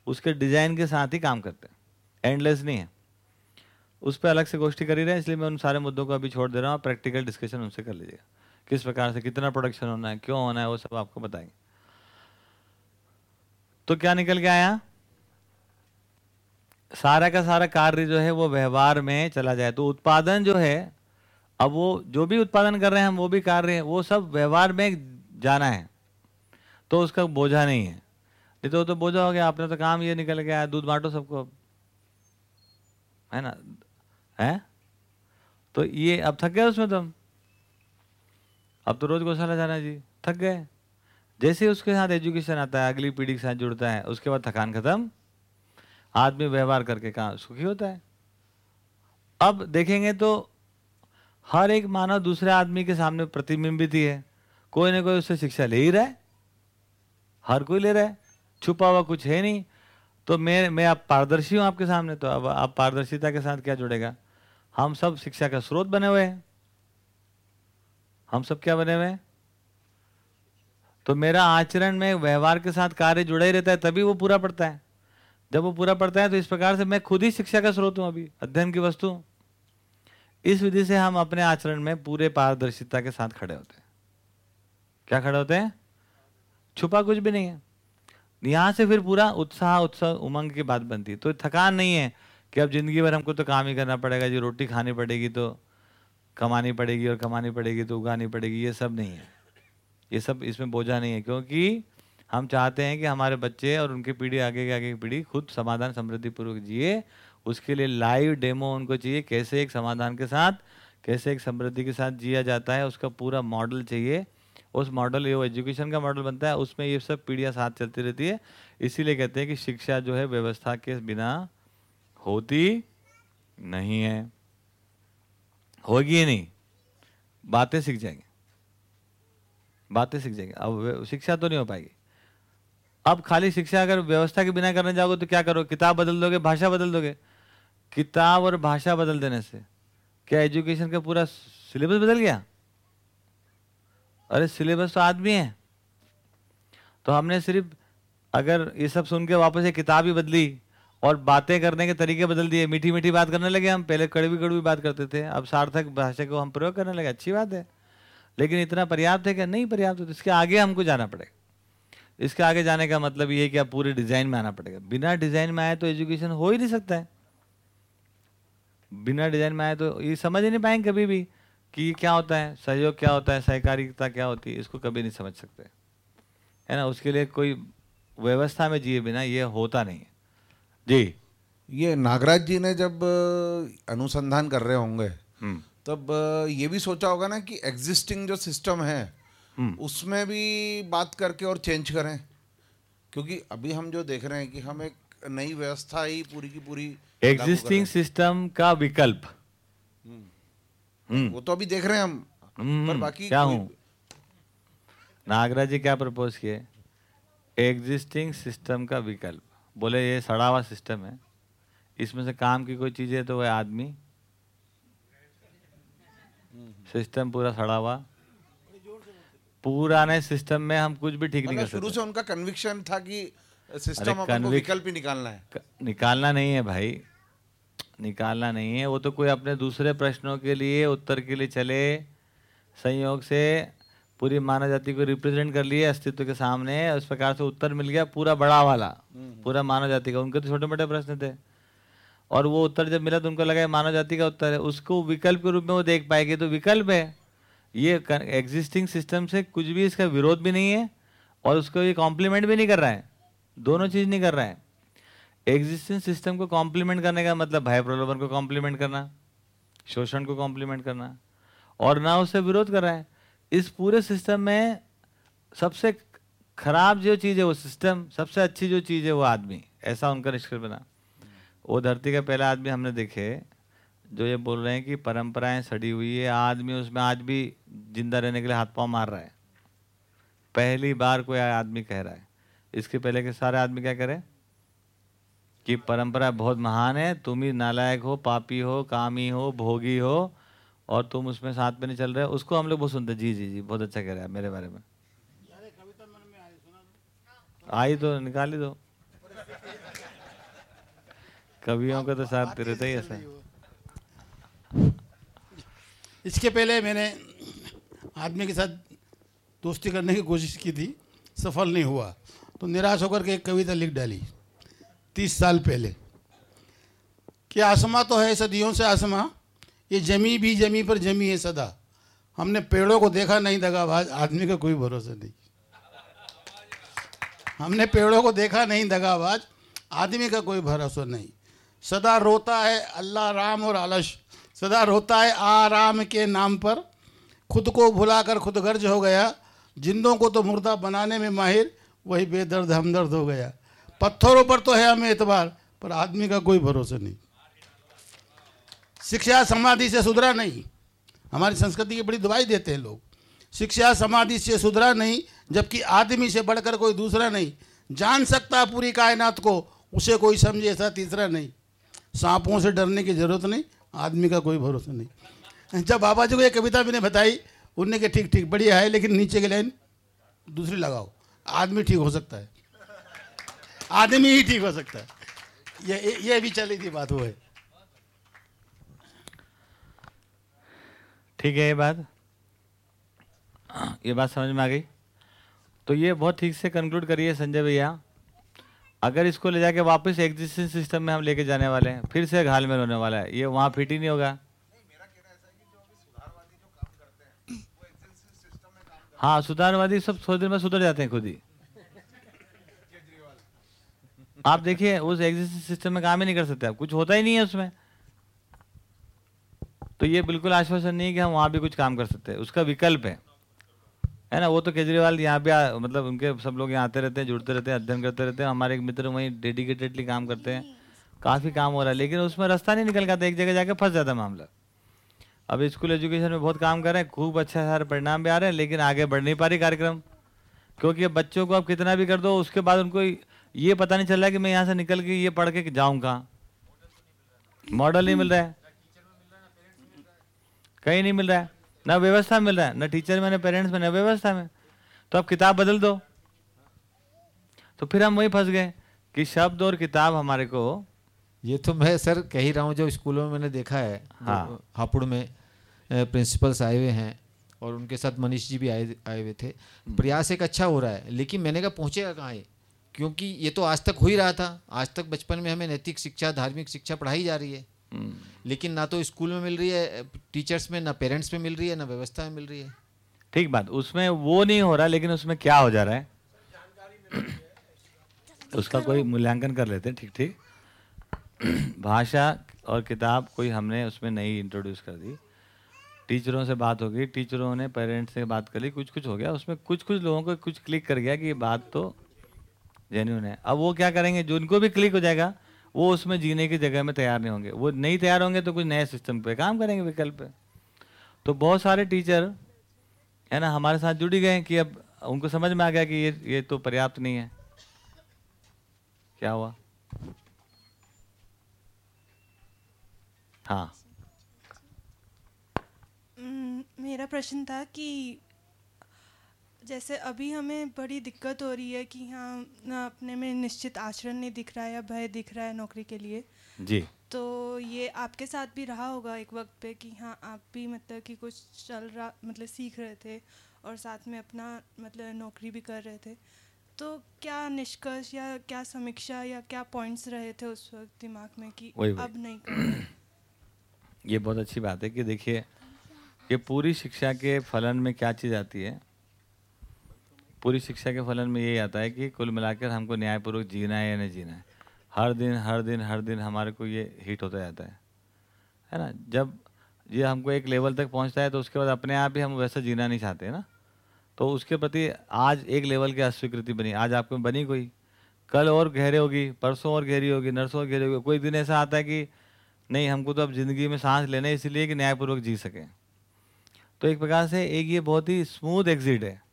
उसके डिज़ाइन के साथ ही काम करते हैं। एंडलेस नहीं है। उस पर अलग से गोष्ठी कर ही रहे हैं, इसलिए मैं उन सारे मुद्दों को अभी छोड़ दे रहा हूँ। प्रैक्टिकल डिस्कशन उनसे कर लीजिएगा किस प्रकार से कितना प्रोडक्शन होना है, क्यों होना है, वो सब आपको बताएँगे। तो क्या निकल के आया? सारा का सारा कार्य जो है, वो व्यवहार में चला जाए। तो उत्पादन जो है, अब वो जो भी उत्पादन कर रहे हैं, हम वो भी कार्य वो सब व्यवहार में जाना है। तो उसका बोझा नहीं है। नहीं तो वो तो बोझा हो गया, आपने तो काम ये निकल गया दूध बांटो सबको। है ना? है? तो ये अब थक गए उसमें तुम? अब तो रोज गौशाला जाना जी। थक गए? जैसे उसके साथ एजुकेशन आता है, अगली पीढ़ी के साथ जुड़ता है, उसके बाद थकान खत्म। आदमी व्यवहार करके कहा सुखी होता है? अब देखेंगे तो हर एक मानव दूसरे आदमी के सामने प्रतिबिंबित ही है। कोई ना कोई उससे शिक्षा ले ही रहा है। हर कोई ले रहा है। छुपा हुआ कुछ है नहीं। तो मैं मैं आप पारदर्शी हूँ आपके सामने तो अब आप पारदर्शिता के साथ क्या जुड़ेगा? हम सब शिक्षा का स्रोत बने हुए हैं। हम सब क्या बने हुए हैं? तो मेरा आचरण में व्यवहार के साथ कार्य जुड़ा ही रहता है, तभी वो पूरा पड़ता है। जब वो पूरा पड़ता है तो इस प्रकार से मैं खुद ही शिक्षा का स्रोत हूँ अभी, अध्ययन की वस्तु इस विधि से हम अपने आचरण में पूरे पारदर्शिता के साथ खड़े होते हैं। क्या खड़े होते हैं? छुपा कुछ भी नहीं है। यहाँ से फिर पूरा उत्साह, उत्सव, उमंग की बात बनती है। तो थकान नहीं है कि अब ज़िंदगी भर हमको तो काम ही करना पड़ेगा, जी रोटी खानी पड़ेगी तो कमानी पड़ेगी और कमानी पड़ेगी तो उगानी पड़ेगी, ये सब नहीं है। ये सब इसमें बोझा नहीं है, क्योंकि हम चाहते हैं कि हमारे बच्चे और उनकी पीढ़ी, आगे के आगे की पीढ़ी खुद समाधान, समृद्धि पूर्वक जिए। उसके लिए लाइव डेमो उनको चाहिए, कैसे एक समाधान के साथ, कैसे एक समृद्धि के साथ जिया जाता है, उसका पूरा मॉडल चाहिए। उस मॉडल ये एजुकेशन का मॉडल बनता है, उसमें ये सब पीढ़ियाँ साथ चलती रहती है। इसीलिए कहते हैं कि शिक्षा जो है व्यवस्था के बिना होती नहीं है। होगी ही नहीं। बातें सीख जाएँगे। बातें सीख जाएँगे। अब शिक्षा तो नहीं हो पाएगी। अब खाली शिक्षा अगर व्यवस्था के बिना करने जाओगे तो क्या करो? किताब बदल दोगे, भाषा बदल दोगे। किताब और भाषा बदल देने से क्या एजुकेशन का पूरा सिलेबस बदल गया? अरे सिलेबस तो आदमी है। तो हमने सिर्फ़ अगर ये सब सुन के वापस एक किताब ही बदली और बातें करने के तरीके बदल दिए मीठी मीठी बात करने लगे हम, पहले कड़वी कड़वी बात करते थे, अब सार्थक भाषा को हम प्रयोग करने लगे, अच्छी बात है। लेकिन इतना पर्याप्त है क्या नहीं पर्याप्त तो इसके आगे हमको जाना पड़ेगा। इसके आगे जाने का मतलब ये है कि आप पूरे डिज़ाइन में आना पड़ेगा। बिना डिज़ाइन में आए तो एजुकेशन हो ही नहीं सकता है। बिना डिज़ाइन में आए तो ये समझ ही नहीं पाएँगे कभी भी। कि क्या होता है? सहयोग क्या होता है? सहकारिता क्या होती है? इसको कभी नहीं समझ सकते। है ना? उसके लिए कोई व्यवस्था में जिए बिना ये होता नहीं है। जी। ये नागराज जी ने जब अनुसंधान कर रहे होंगे हम्म। तब ये भी सोचा होगा ना कि एग्जिस्टिंग जो सिस्टम है हम्म। उसमें भी बात करके और चेंज करें। क्योंकि अभी हम जो देख रहे हैं कि हम एक नई व्यवस्था ही पूरी की पूरी एग्जिस्टिंग सिस्टम का विकल्प। हम्म। वो तो अभी देख रहे हैं हम हम्म, पर बाकी क्या हूँ? नागराज जी क्या प्रपोज किए? एग्जिस्टिंग सिस्टम का विकल्प। बोले ये सड़ा हुआ सिस्टम है। इसमें से काम की कोई चीज़ है तो वह आदमी? सिस्टम पूरा सड़ा हुआ। पुराने सिस्टम में हम कुछ भी ठीक नहीं कर मतलब शुरू से उनका कन्विक्शन था कि सिस्टम विकल्प ही निकालना है। निकालना नहीं है भाई। निकालना नहीं है। वो तो कोई अपने दूसरे प्रश्नों के लिए उत्तर के लिए चले संयोग से पूरी मानव जाति को रिप्रेजेंट कर लिए अस्तित्व के सामने उस प्रकार से उत्तर मिल गया पूरा बड़ा वाला पूरा मानव जाति का। उनके तो छोटे मोटे प्रश्न थे। और वो उत्तर जब मिला तो उनको लगा मानव जाति का उत्तर है। उसको विकल्प के रूप में वो देख पाएगी तो विकल्प है। ये एग्जिस्टिंग सिस्टम से कुछ भी इसका विरोध भी नहीं है और उसको ये कॉम्प्लीमेंट भी नहीं कर रहा है। दोनों चीज़ नहीं कर रहा है। एग्जिस्टिंग सिस्टम को कॉम्प्लीमेंट करने का मतलब भय प्रलोभन को कॉम्प्लीमेंट करना, शोषण को कॉम्प्लीमेंट करना, और ना उससे विरोध कर रहा है। इस पूरे सिस्टम में सबसे खराब जो चीज़ है वो सिस्टम सबसे अच्छी जो चीज़ है वो आदमी, ऐसा उनका निष्कर्ष बना। वो धरती का पहला आदमी हमने देखे, जो ये बोल रहे हैं कि परंपराएँ सड़ी हुई है, आदमी उसमें आज भी ज़िंदा रहने के लिए हाथ पाँव मार रहा है। पहली बार कोई आदमी कह रहा है। इसके पहले के सारे आदमी क्या करें कि परंपरा बहुत महान है, तुम ही नालायक हो, पापी हो, कामी हो, भोगी हो, और तुम उसमें साथ में नहीं चल रहे। उसको हम लोग बहुत सुनते जी जी जी, बहुत अच्छा कह रहे हैं मेरे बारे में। आई तो निकाल दो। कवियों का तो साथ रहता ही ऐसा। इसके पहले मैंने आदमी के साथ दोस्ती करने की कोशिश की थी, सफल नहीं हुआ। तो निराश होकर के एक कविता लिख डाली। तीस साल पहले। कि आसमा तो है सदियों से आसमा, ये जमी भी जमी पर जमी है सदा। हमने पेड़ों को देखा नहीं दगाबाज आदमी का कोई भरोसा नहीं। हमने पेड़ों को देखा नहीं दगाबाज आदमी का कोई भरोसा नहीं। सदा रोता है अल्लाह राम और आलश। सदा रोता है आराम के नाम पर। खुद को भुलाकर खुद गर्ज हो गया। जिंदों को तो मुर्दा बनाने में माहिर, वही बेदर्द हमदर्द हो गया। पत्थरों पर तो है हमें एतबार, पर आदमी का कोई भरोसा नहीं। शिक्षा समाधि से सुधरा नहीं। हमारी संस्कृति की बड़ी दवाई देते हैं लोग। शिक्षा समाधि से सुधरा नहीं, जबकि आदमी से बढ़कर कोई दूसरा नहीं। जान सकता पूरी कायनात को, उसे कोई समझे ऐसा तीसरा नहीं। सांपों से डरने की ज़रूरत नहीं, आदमी का कोई भरोसा नहीं। जब बाबा जी को ये कविता मैंने बताई, उनने के ठीक ठीक, बढ़िया है, लेकिन नीचे की लाइन दूसरी लगाओ। आदमी ठीक हो सकता है। आदमी ही ठीक हो सकता है। ये, ये- भी चली थी बात, वो है। ठीक है, ये बात। ये बात समझ में आ गई। तो ये बहुत ठीक से कंक्लूड करिए संजय भैया। अगर इसको ले जाके वापस एग्जिस्टिंग सिस्टम में हम लेके जाने वाले हैं, फिर से घाल में होने वाला है, ये वहाँ फिट ही नहीं होगा। हाँ सुधारवादी सब थोड़ी देर में सुधर जाते हैं खुद ही। आप देखिए उस एग्जिस्टिंग सिस्टम में काम ही नहीं कर सकते आप। कुछ होता ही नहीं है उसमें। तो ये बिल्कुल आश्वासन नहीं है कि हम वहाँ भी कुछ काम कर सकते हैं। उसका विकल्प है। है ना? वो तो केजरीवाल यहाँ पे आ, मतलब उनके सब लोग यहाँ आते रहते हैं जुड़ते रहते हैं अध्ययन करते रहते हैं। हमारे एक मित्र वहीं डेडिकेटेडली काम करते हैं। काफ़ी काम हो रहा है। लेकिन उसमें रास्ता नहीं निकल पाता एक जगह जाके फंस जाता मामला। अब स्कूल एजुकेशन में बहुत काम कर रहे हैं। खूब अच्छा सारे परिणाम भी आ रहे हैं लेकिन आगे बढ़ नहीं पा रही कार्यक्रम। क्योंकि बच्चों को आप कितना भी कर दो उसके बाद उनको ये पता नहीं चल रहा है कि मैं यहाँ से निकल के ये पढ़ के जाऊँ कहाँ। मॉडल नहीं मिल रहा है। कहीं नहीं मिल रहा है। ना व्यवस्था मिल रहा है ना टीचर में ना पेरेंट्स में ना व्यवस्था में। तो अब किताब बदल दो। तो फिर हम वही फंस गए कि शब्द और किताब हमारे को ये तो मैं सर कह ही रहा हूँ जो स्कूलों में मैंने देखा है हाँ। हापुड़ में प्रिंसिपल्स आए हुए हैं और उनके साथ मनीष जी भी आए आए हुए थे। प्रयास एक अच्छा हो रहा है लेकिन मैंने कहा पहुँचेगा कहाँ ये? क्योंकि ये तो आज तक हो ही रहा था। आज तक बचपन में हमें नैतिक शिक्षा धार्मिक शिक्षा पढ़ाई जा रही है। लेकिन ना तो स्कूल में मिल रही है टीचर्स में ना पेरेंट्स में मिल रही है ना व्यवस्था में मिल रही है। ठीक बात उसमें वो नहीं हो रहा लेकिन उसमें क्या हो जा रहा है? उसका कोई मूल्यांकन कर लेते हैं ठीक ठीक। भाषा और किताब कोई हमने उसमें नई इंट्रोड्यूस कर दी। टीचरों से बात हो गई टीचरों ने पेरेंट्स से बात कर ली कुछ कुछ हो गया। उसमें कुछ कुछ लोगों को कुछ क्लिक कर गया कि ये बात तो जेन्यून है। अब वो क्या करेंगे? जो उनको भी क्लिक हो जाएगा, वो उसमें जीने की जगह में तैयार नहीं होंगे। वो नहीं तैयार होंगे तो कुछ नए सिस्टम पे काम करेंगे विकल्प पे। तो बहुत सारे टीचर है ना, हमारे साथ जुड़ गए कि अब उनको समझ में आ गया कि ये ये तो पर्याप्त नहीं है। क्या हुआ? हाँ। मेरा प्रश्न था कि जैसे अभी हमें बड़ी दिक्कत हो रही है कि हाँ ना अपने में निश्चित आचरण नहीं दिख रहा है या भय दिख रहा है नौकरी के लिए। जी। तो ये आपके साथ भी रहा होगा एक वक्त पे कि हाँ आप भी मतलब कि कुछ चल रहा मतलब सीख रहे थे और साथ में अपना मतलब नौकरी भी कर रहे थे। तो क्या निष्कर्ष या क्या समीक्षा या क्या पॉइंट्स रहे थे उस वक्त दिमाग में कि। अब नहीं करना? ये बहुत अच्छी बात है कि देखिए ये पूरी शिक्षा के फलन में क्या चीज़ आती है? पूरी शिक्षा के फलन में यही आता है कि कुल मिलाकर हमको न्यायपूर्वक जीना है या नहीं जीना है। हर दिन हर दिन हर दिन हमारे को ये हिट होता जाता है। है ना? जब ये हमको एक लेवल तक पहुँचता है तो उसके बाद अपने आप ही हम वैसा जीना नहीं चाहते ना? तो उसके प्रति आज एक लेवल की अस्वीकृति बनी, आज आपको बनी कोई। कल और गहरे होगी, परसों और गहरी होगी, नर्सों और गहरी होगी। कोई दिन ऐसा आता है कि नहीं, हमको तो अब ज़िंदगी में सांस लेना इसलिए कि न्यायपूर्वक जी सकें। तो एक प्रकार से एक ये बहुत ही स्मूथ एग्जिट है।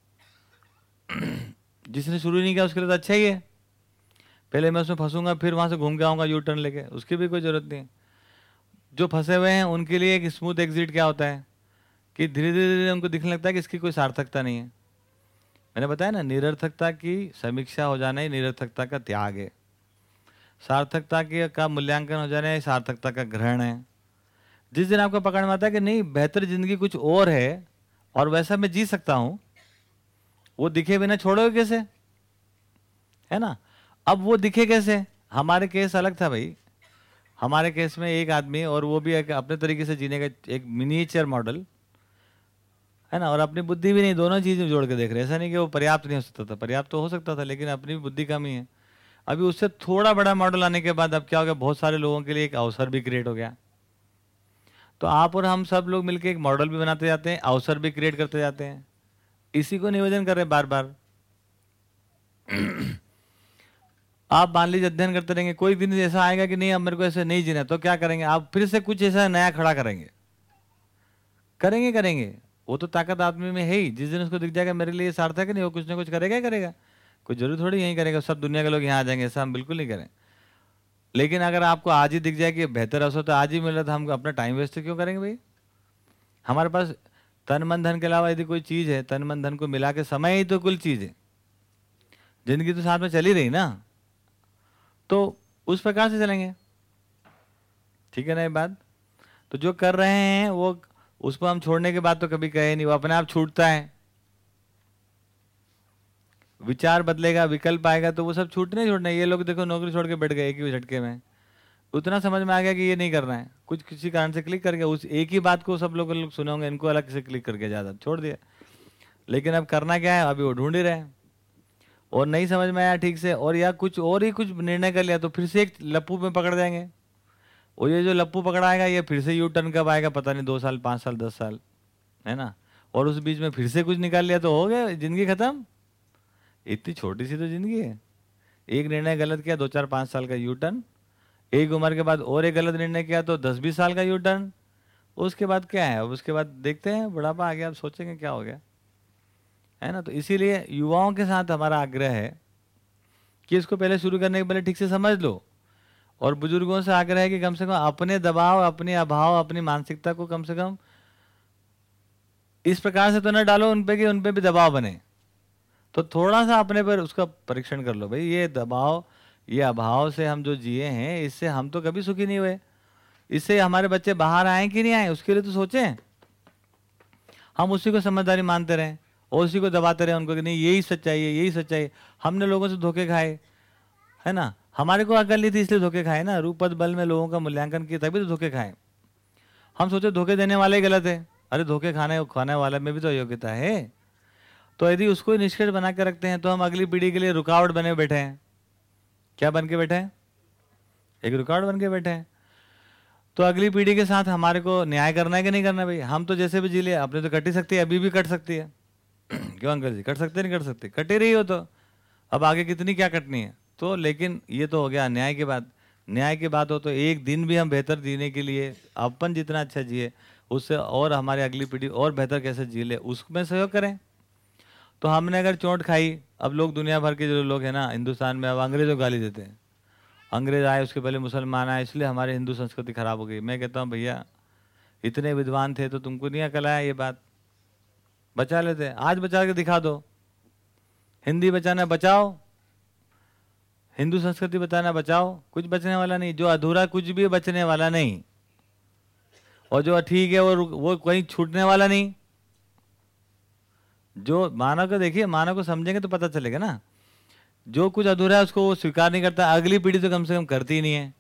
जिसने शुरू नहीं किया, उसके लिए तो अच्छा ही है। पहले मैं उसमें फंसूँगा, फिर वहाँ से घूम के आऊँगा यू टर्न लेके। उसकी भी कोई ज़रूरत नहीं। जो फंसे हुए हैं, उनके लिए एक स्मूथ एग्जिट क्या होता है? कि धीरे धीरे धीरे उनको दिखने लगता है कि इसकी कोई सार्थकता नहीं है। मैंने बताया ना, निरर्थकता की समीक्षा हो जाना ही निरर्थकता का त्याग है। सार्थकता के का मूल्यांकन हो जाना ही, सार्थकता का ग्रहण है। जिस दिन आपको पकड़ में आता है कि नहीं, बेहतर ज़िंदगी कुछ और है, और वैसा मैं जी सकता हूँ वो दिखे बिना छोड़ोगे कैसे? है ना? अब वो दिखे कैसे? हमारे केस अलग था भाई। हमारे केस में एक आदमी और वो भी एक अपने तरीके से जीने का एक मिनिएचर मॉडल है ना? और अपनी बुद्धि भी नहीं, दोनों चीज़ें जोड़ के देख रहे ऐसा नहीं कि वो पर्याप्त नहीं हो सकता था। पर्याप्त तो हो सकता था, लेकिन अपनी बुद्धि कम ही है। अभी उससे थोड़ा बड़ा मॉडल आने के बाद अब क्या हो गया? बहुत सारे लोगों के लिए एक अवसर भी क्रिएट हो गया। तो आप और हम सब लोग मिलकर एक मॉडल भी बनाते जाते हैं, अवसर भी क्रिएट करते जाते हैं। इसी को निवेदन कर रहे बार बार आप मान लीजिए अध्ययन करते रहेंगे, कोई दिन ऐसा आएगा कि नहीं अब मेरे को ऐसे नहीं जीना तो क्या करेंगे? आप फिर से कुछ ऐसा नया खड़ा करेंगे। करेंगे करेंगे। वो तो ताकत आदमी में है ही। जिस दिन उसको दिख जाएगा, मेरे लिए सार्थक नहीं, वो कुछ ना कुछ करेगा ही करेगा। कोई ज़रूर थोड़ी यही करेगा, सब दुनिया के लोग यहाँ आ जाएँगे, ऐसा हम बिल्कुल नहीं करें। लेकिन अगर आपको आज ही दिख जाए कि बेहतर अवसर तो आज ही मिल रहा था, हम अपना टाइम वेस्ट क्यों करेंगे भाई? हमारे पास तन मन धन के अलावा यदि कोई चीज़ है, तन मन धन को मिला के समय ही तो कुल चीज़ है। ज़िंदगी तो साथ में चली रही ना। तो उस प्रकार से चलेंगे। ठीक है ना ये बात? तो जो कर रहे हैं, वो उसको हम छोड़ने के बाद तो कभी कहे नहीं, वो अपने आप छूटता है। विचार बदलेगा, विकल्प आएगा तो वो सब छूटने छोड़ना ये लोग देखो नौकरी छोड़ के बैठ गए एक ही झटके में। उतना समझ में आ गया कि ये नहीं करना है। कुछ किसी कारण से क्लिक कर गया, उस एक ही बात को सब लोग लोग सुने होंगे, इनको अलग से क्लिक करके ज़्यादा छोड़ दिया। लेकिन अब करना क्या है? अभी वो ढूंढ ही रहे हैं। और नहीं समझ में आया ठीक से, और या कुछ और ही कुछ निर्णय कर लिया तो फिर से एक लप्पू में पकड़ जाएँगे। और ये जो लप्पू पकड़ाएगा, ये फिर से यू टर्न कब आएगा, पता नहीं, दो साल, पाँच साल, दस साल, है ना? और उस बीच में फिर से कुछ निकाल लिया तो हो गया, ज़िंदगी खत्म। इतनी छोटी सी तो ज़िंदगी है। एक निर्णय गलत किया, दो चार, पाँच साल का यू टर्न एक उम्र के बाद और एक गलत निर्णय किया तो दस बीस साल का यू टर्न उसके बाद क्या है? अब उसके बाद देखते हैं, बुढ़ापा आ गया, अब सोचेंगे क्या हो गया। है ना? तो इसीलिए युवाओं के साथ हमारा आग्रह है कि इसको पहले शुरू करने के पहले ठीक से समझ लो। और बुज़ुर्गों से आग्रह है कि कम से कम अपने दबाव, अपने अभाव, अपनी मानसिकता को कम से कम इस प्रकार से तो ना डालो उन पे कि उन पे भी दबाव बने। तो थोड़ा सा अपने पर उसका परीक्षण कर लो। भाई, ये दबाव ये अभाव से हम जो जिए हैं, इससे हम तो कभी सुखी नहीं हुए। इससे हमारे बच्चे बाहर आए कि नहीं आए, उसके लिए तो सोचें। हम उसी को समझदारी मानते रहें और उसी को दबाते रहे, उनको कि नहीं, यही सच्चाई है, यही सच्चाई हमने लोगों से धोखे खाए, है ना? हमारे को अकल नहीं थी इसलिए धोखे खाए ना? रूप पद बल में लोगों का मूल्यांकन किया, तभी तो धोखे खाए। हम सोचे धोखे देने वाले ही गलत है। अरे धोखे खाने खाने वाले में भी तो योग्यता है। तो यदि उसको निष्कर्ष बना के रखते हैं तो हम अगली पीढ़ी के लिए रुकावट बने बैठे हैं। क्या बन के बैठे हैं? एक रिकॉर्ड बन के बैठे हैं। तो अगली पीढ़ी के साथ हमारे को न्याय करना है कि नहीं करना भाई? हम तो जैसे भी जी ले, अपने तो कट ही सकती है, अभी भी कट सकती है। क्यों अंकल जी? कट सकते नहीं कट सकते? कट ही रही हो तो। अब आगे कितनी क्या कटनी है? तो लेकिन ये तो हो गया न्याय के बाद। न्याय की बात हो तो एक दिन भी हम बेहतर जीने के लिए अपन जितना अच्छा जिए, उससे और हमारी अगली पीढ़ी और बेहतर कैसे जी ले, उसमें सहयोग करें। तो हमने अगर चोट खाई अब लोग दुनिया भर के जो लोग हैं ना, हिंदुस्तान में अब अंग्रेज़ों गाली देते हैं। अंग्रेज़ आए, उसके पहले मुसलमान आए, इसलिए हमारे हिंदू संस्कृति खराब हो गई। मैं कहता हूँ, भैया, इतने विद्वान थे तो तुमको नहीं अकल आया ये बात? बचा लेते आज बचा के दिखा दो। हिंदी बचाना बचाओ। हिंदू संस्कृति बताना बचाओ। कुछ बचने वाला नहीं। जो अधूरा कुछ भी बचने वाला नहीं। और जो ठीक है, वो वो कहीं छूटने वाला नहीं। जो मानव को देखिए, मानव को समझेंगे तो पता चलेगा ना। जो कुछ अधूरा है उसको वो स्वीकार नहीं करता, अगली पीढ़ी तो कम से कम करती ही नहीं है।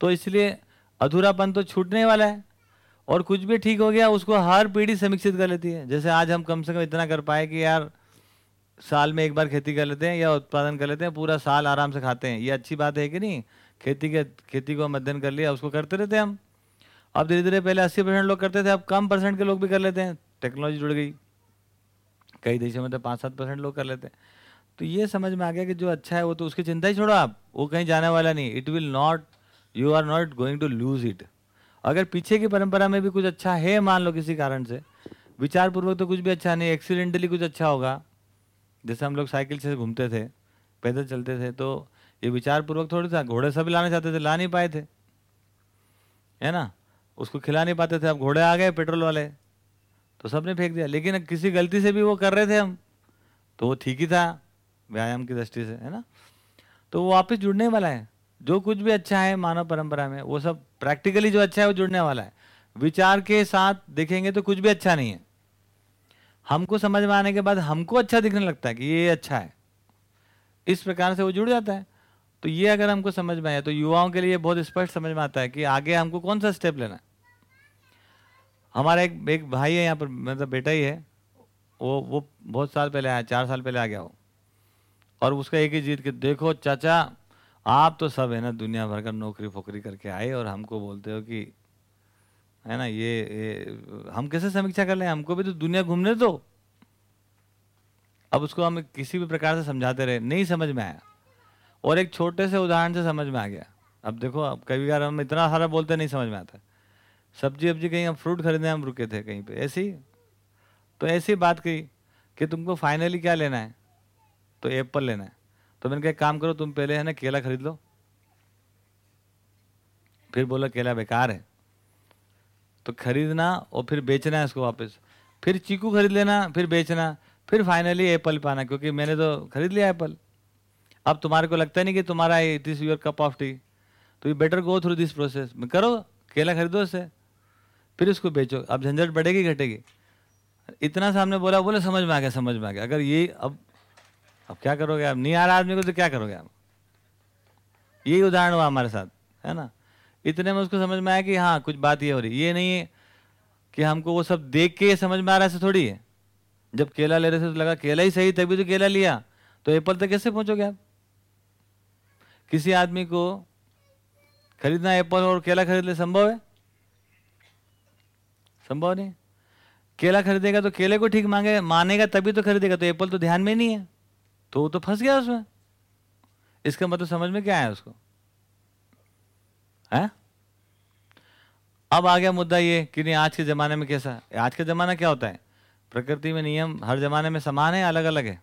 तो इसलिए अधूरापन तो छूटने वाला है, और कुछ भी ठीक हो गया, उसको हर पीढ़ी समीक्षित कर लेती है। जैसे आज हम कम से कम इतना कर पाए कि यार, साल में एक बार खेती कर लेते हैं या उत्पादन कर लेते हैं, पूरा साल आराम से खाते हैं। ये अच्छी बात है कि नहीं? खेती के, खेती को हम अध्ययन कर लिया, उसको करते रहते हैं हम। अब धीरे धीरे पहले अस्सी परसेंट लोग करते थे, अब कम परसेंट के लोग भी कर लेते हैं। टेक्नोलॉजी जुड़ गई। कई देशों में तो पाँच सात परसेंट लोग कर लेते हैं। तो ये समझ में आ गया कि जो अच्छा है वो तो उसकी चिंता ही छोड़ो आप, वो कहीं जाने वाला नहीं। It will not you are not going to lose it अगर पीछे की परंपरा में भी कुछ अच्छा है, मान लो किसी कारण से, विचारपूर्वक तो कुछ भी अच्छा नहीं एक्सीडेंटली कुछ अच्छा होगा। जैसे हम लोग साइकिल से घूमते थे, पैदल चलते थे तो ये विचारपूर्वक थोड़ी था घोड़े सब लाना चाहते थे, ला नहीं पाए थे। है ना? उसको खिला नहीं पाते थे, अब घोड़े आ गए, पेट्रोल वाले। तो सबने फेंक दिया। लेकिन किसी गलती से भी वो कर रहे थे हम तो वो ठीक ही था व्यायाम की दृष्टि से, है ना? तो वो वापस जुड़ने वाला है। जो कुछ भी अच्छा है मानव परंपरा में, वो सब प्रैक्टिकली जो अच्छा है वो जुड़ने वाला है। विचार के साथ देखेंगे तो कुछ भी अच्छा नहीं है। हमको समझ में आने के बाद हमको अच्छा दिखने लगता है कि ये अच्छा है। इस प्रकार से वो जुड़ जाता है। तो ये अगर हमको समझ में आया तो युवाओं के लिए बहुत स्पष्ट समझ में आता है कि आगे हमको कौन सा स्टेप लेना है। हमारा एक एक भाई है यहाँ पर मतलब बेटा ही है। वो वो बहुत साल पहले आया चार साल पहले आ गया वो। और उसका एक ही जीत के देखो चाचा आप तो सब है ना दुनिया भर का नौकरी फोकरी करके आए और हमको बोलते हो कि है ना ये, ये हम कैसे समीक्षा कर लें? हमको भी तो दुनिया घूमने दो। अब उसको हम किसी भी प्रकार से समझाते रहे। नहीं समझ में आया। और एक छोटे से उदाहरण से समझ में आ गया। अब देखो अब कभी बार हम इतना सारा बोलते नहीं समझ में आता। सब्ज़ी वब्जी कहीं हम फ्रूट खरीदने हम रुके थे कहीं पे। ऐसी? तो ऐसी बात कही कि तुमको फाइनली क्या लेना है? तो एप्पल लेना है। तो मैंने कहा काम करो, तुम पहले है ना केला खरीद लो। फिर बोला, केला बेकार है। तो खरीदना और फिर बेचना है उसको वापस। फिर चीकू खरीद लेना, फिर बेचना, फिर फाइनली एप्पल पाना, क्योंकि मैंने तो खरीद लिया एप्पल अब तुम्हारे को लगता नहीं कि तुम्हारा is your cup of tea तो you better go through this process करो, केला खरीदो उससे फिर उसको बेचो। अब झंझट बढ़ेगी, घटेगी। इतना सामने बोला, बोले, समझ में आ गया, समझ में आ गया। अगर ये अब अब क्या करोगे आप? नहीं आ रहा आदमी को तो क्या करोगे आप? यही उदाहरण हुआ हमारे साथ, है ना? इतने में उसको समझ में आया कि हाँ कुछ बात ये हो रही ये नहीं है कि हमको वो सब देख के समझ में आ रहा है थोड़ी है। जब केला ले रहे थे तो लगा, केला ही सही, तभी तो केला लिया। तो एप्पल तक कैसे पहुंचोगे आप? किसी आदमी को खरीदना एप्पल और केला खरीद ले संभव है? संभव नहीं। केला खरीदेगा तो केले को ठीक मांगे, मानेगा तभी तो खरीदेगा तो एप्पल तो ध्यान में नहीं है। तो वो तो फंस गया उसमें। इसका मतलब समझ में क्या आया उसको? है? अब आ गया मुद्दा ये कि नहीं, आज के ज़माने में कैसा? आज का ज़माना क्या होता है? प्रकृति में नियम हर ज़माने में समान है अलग अलग है?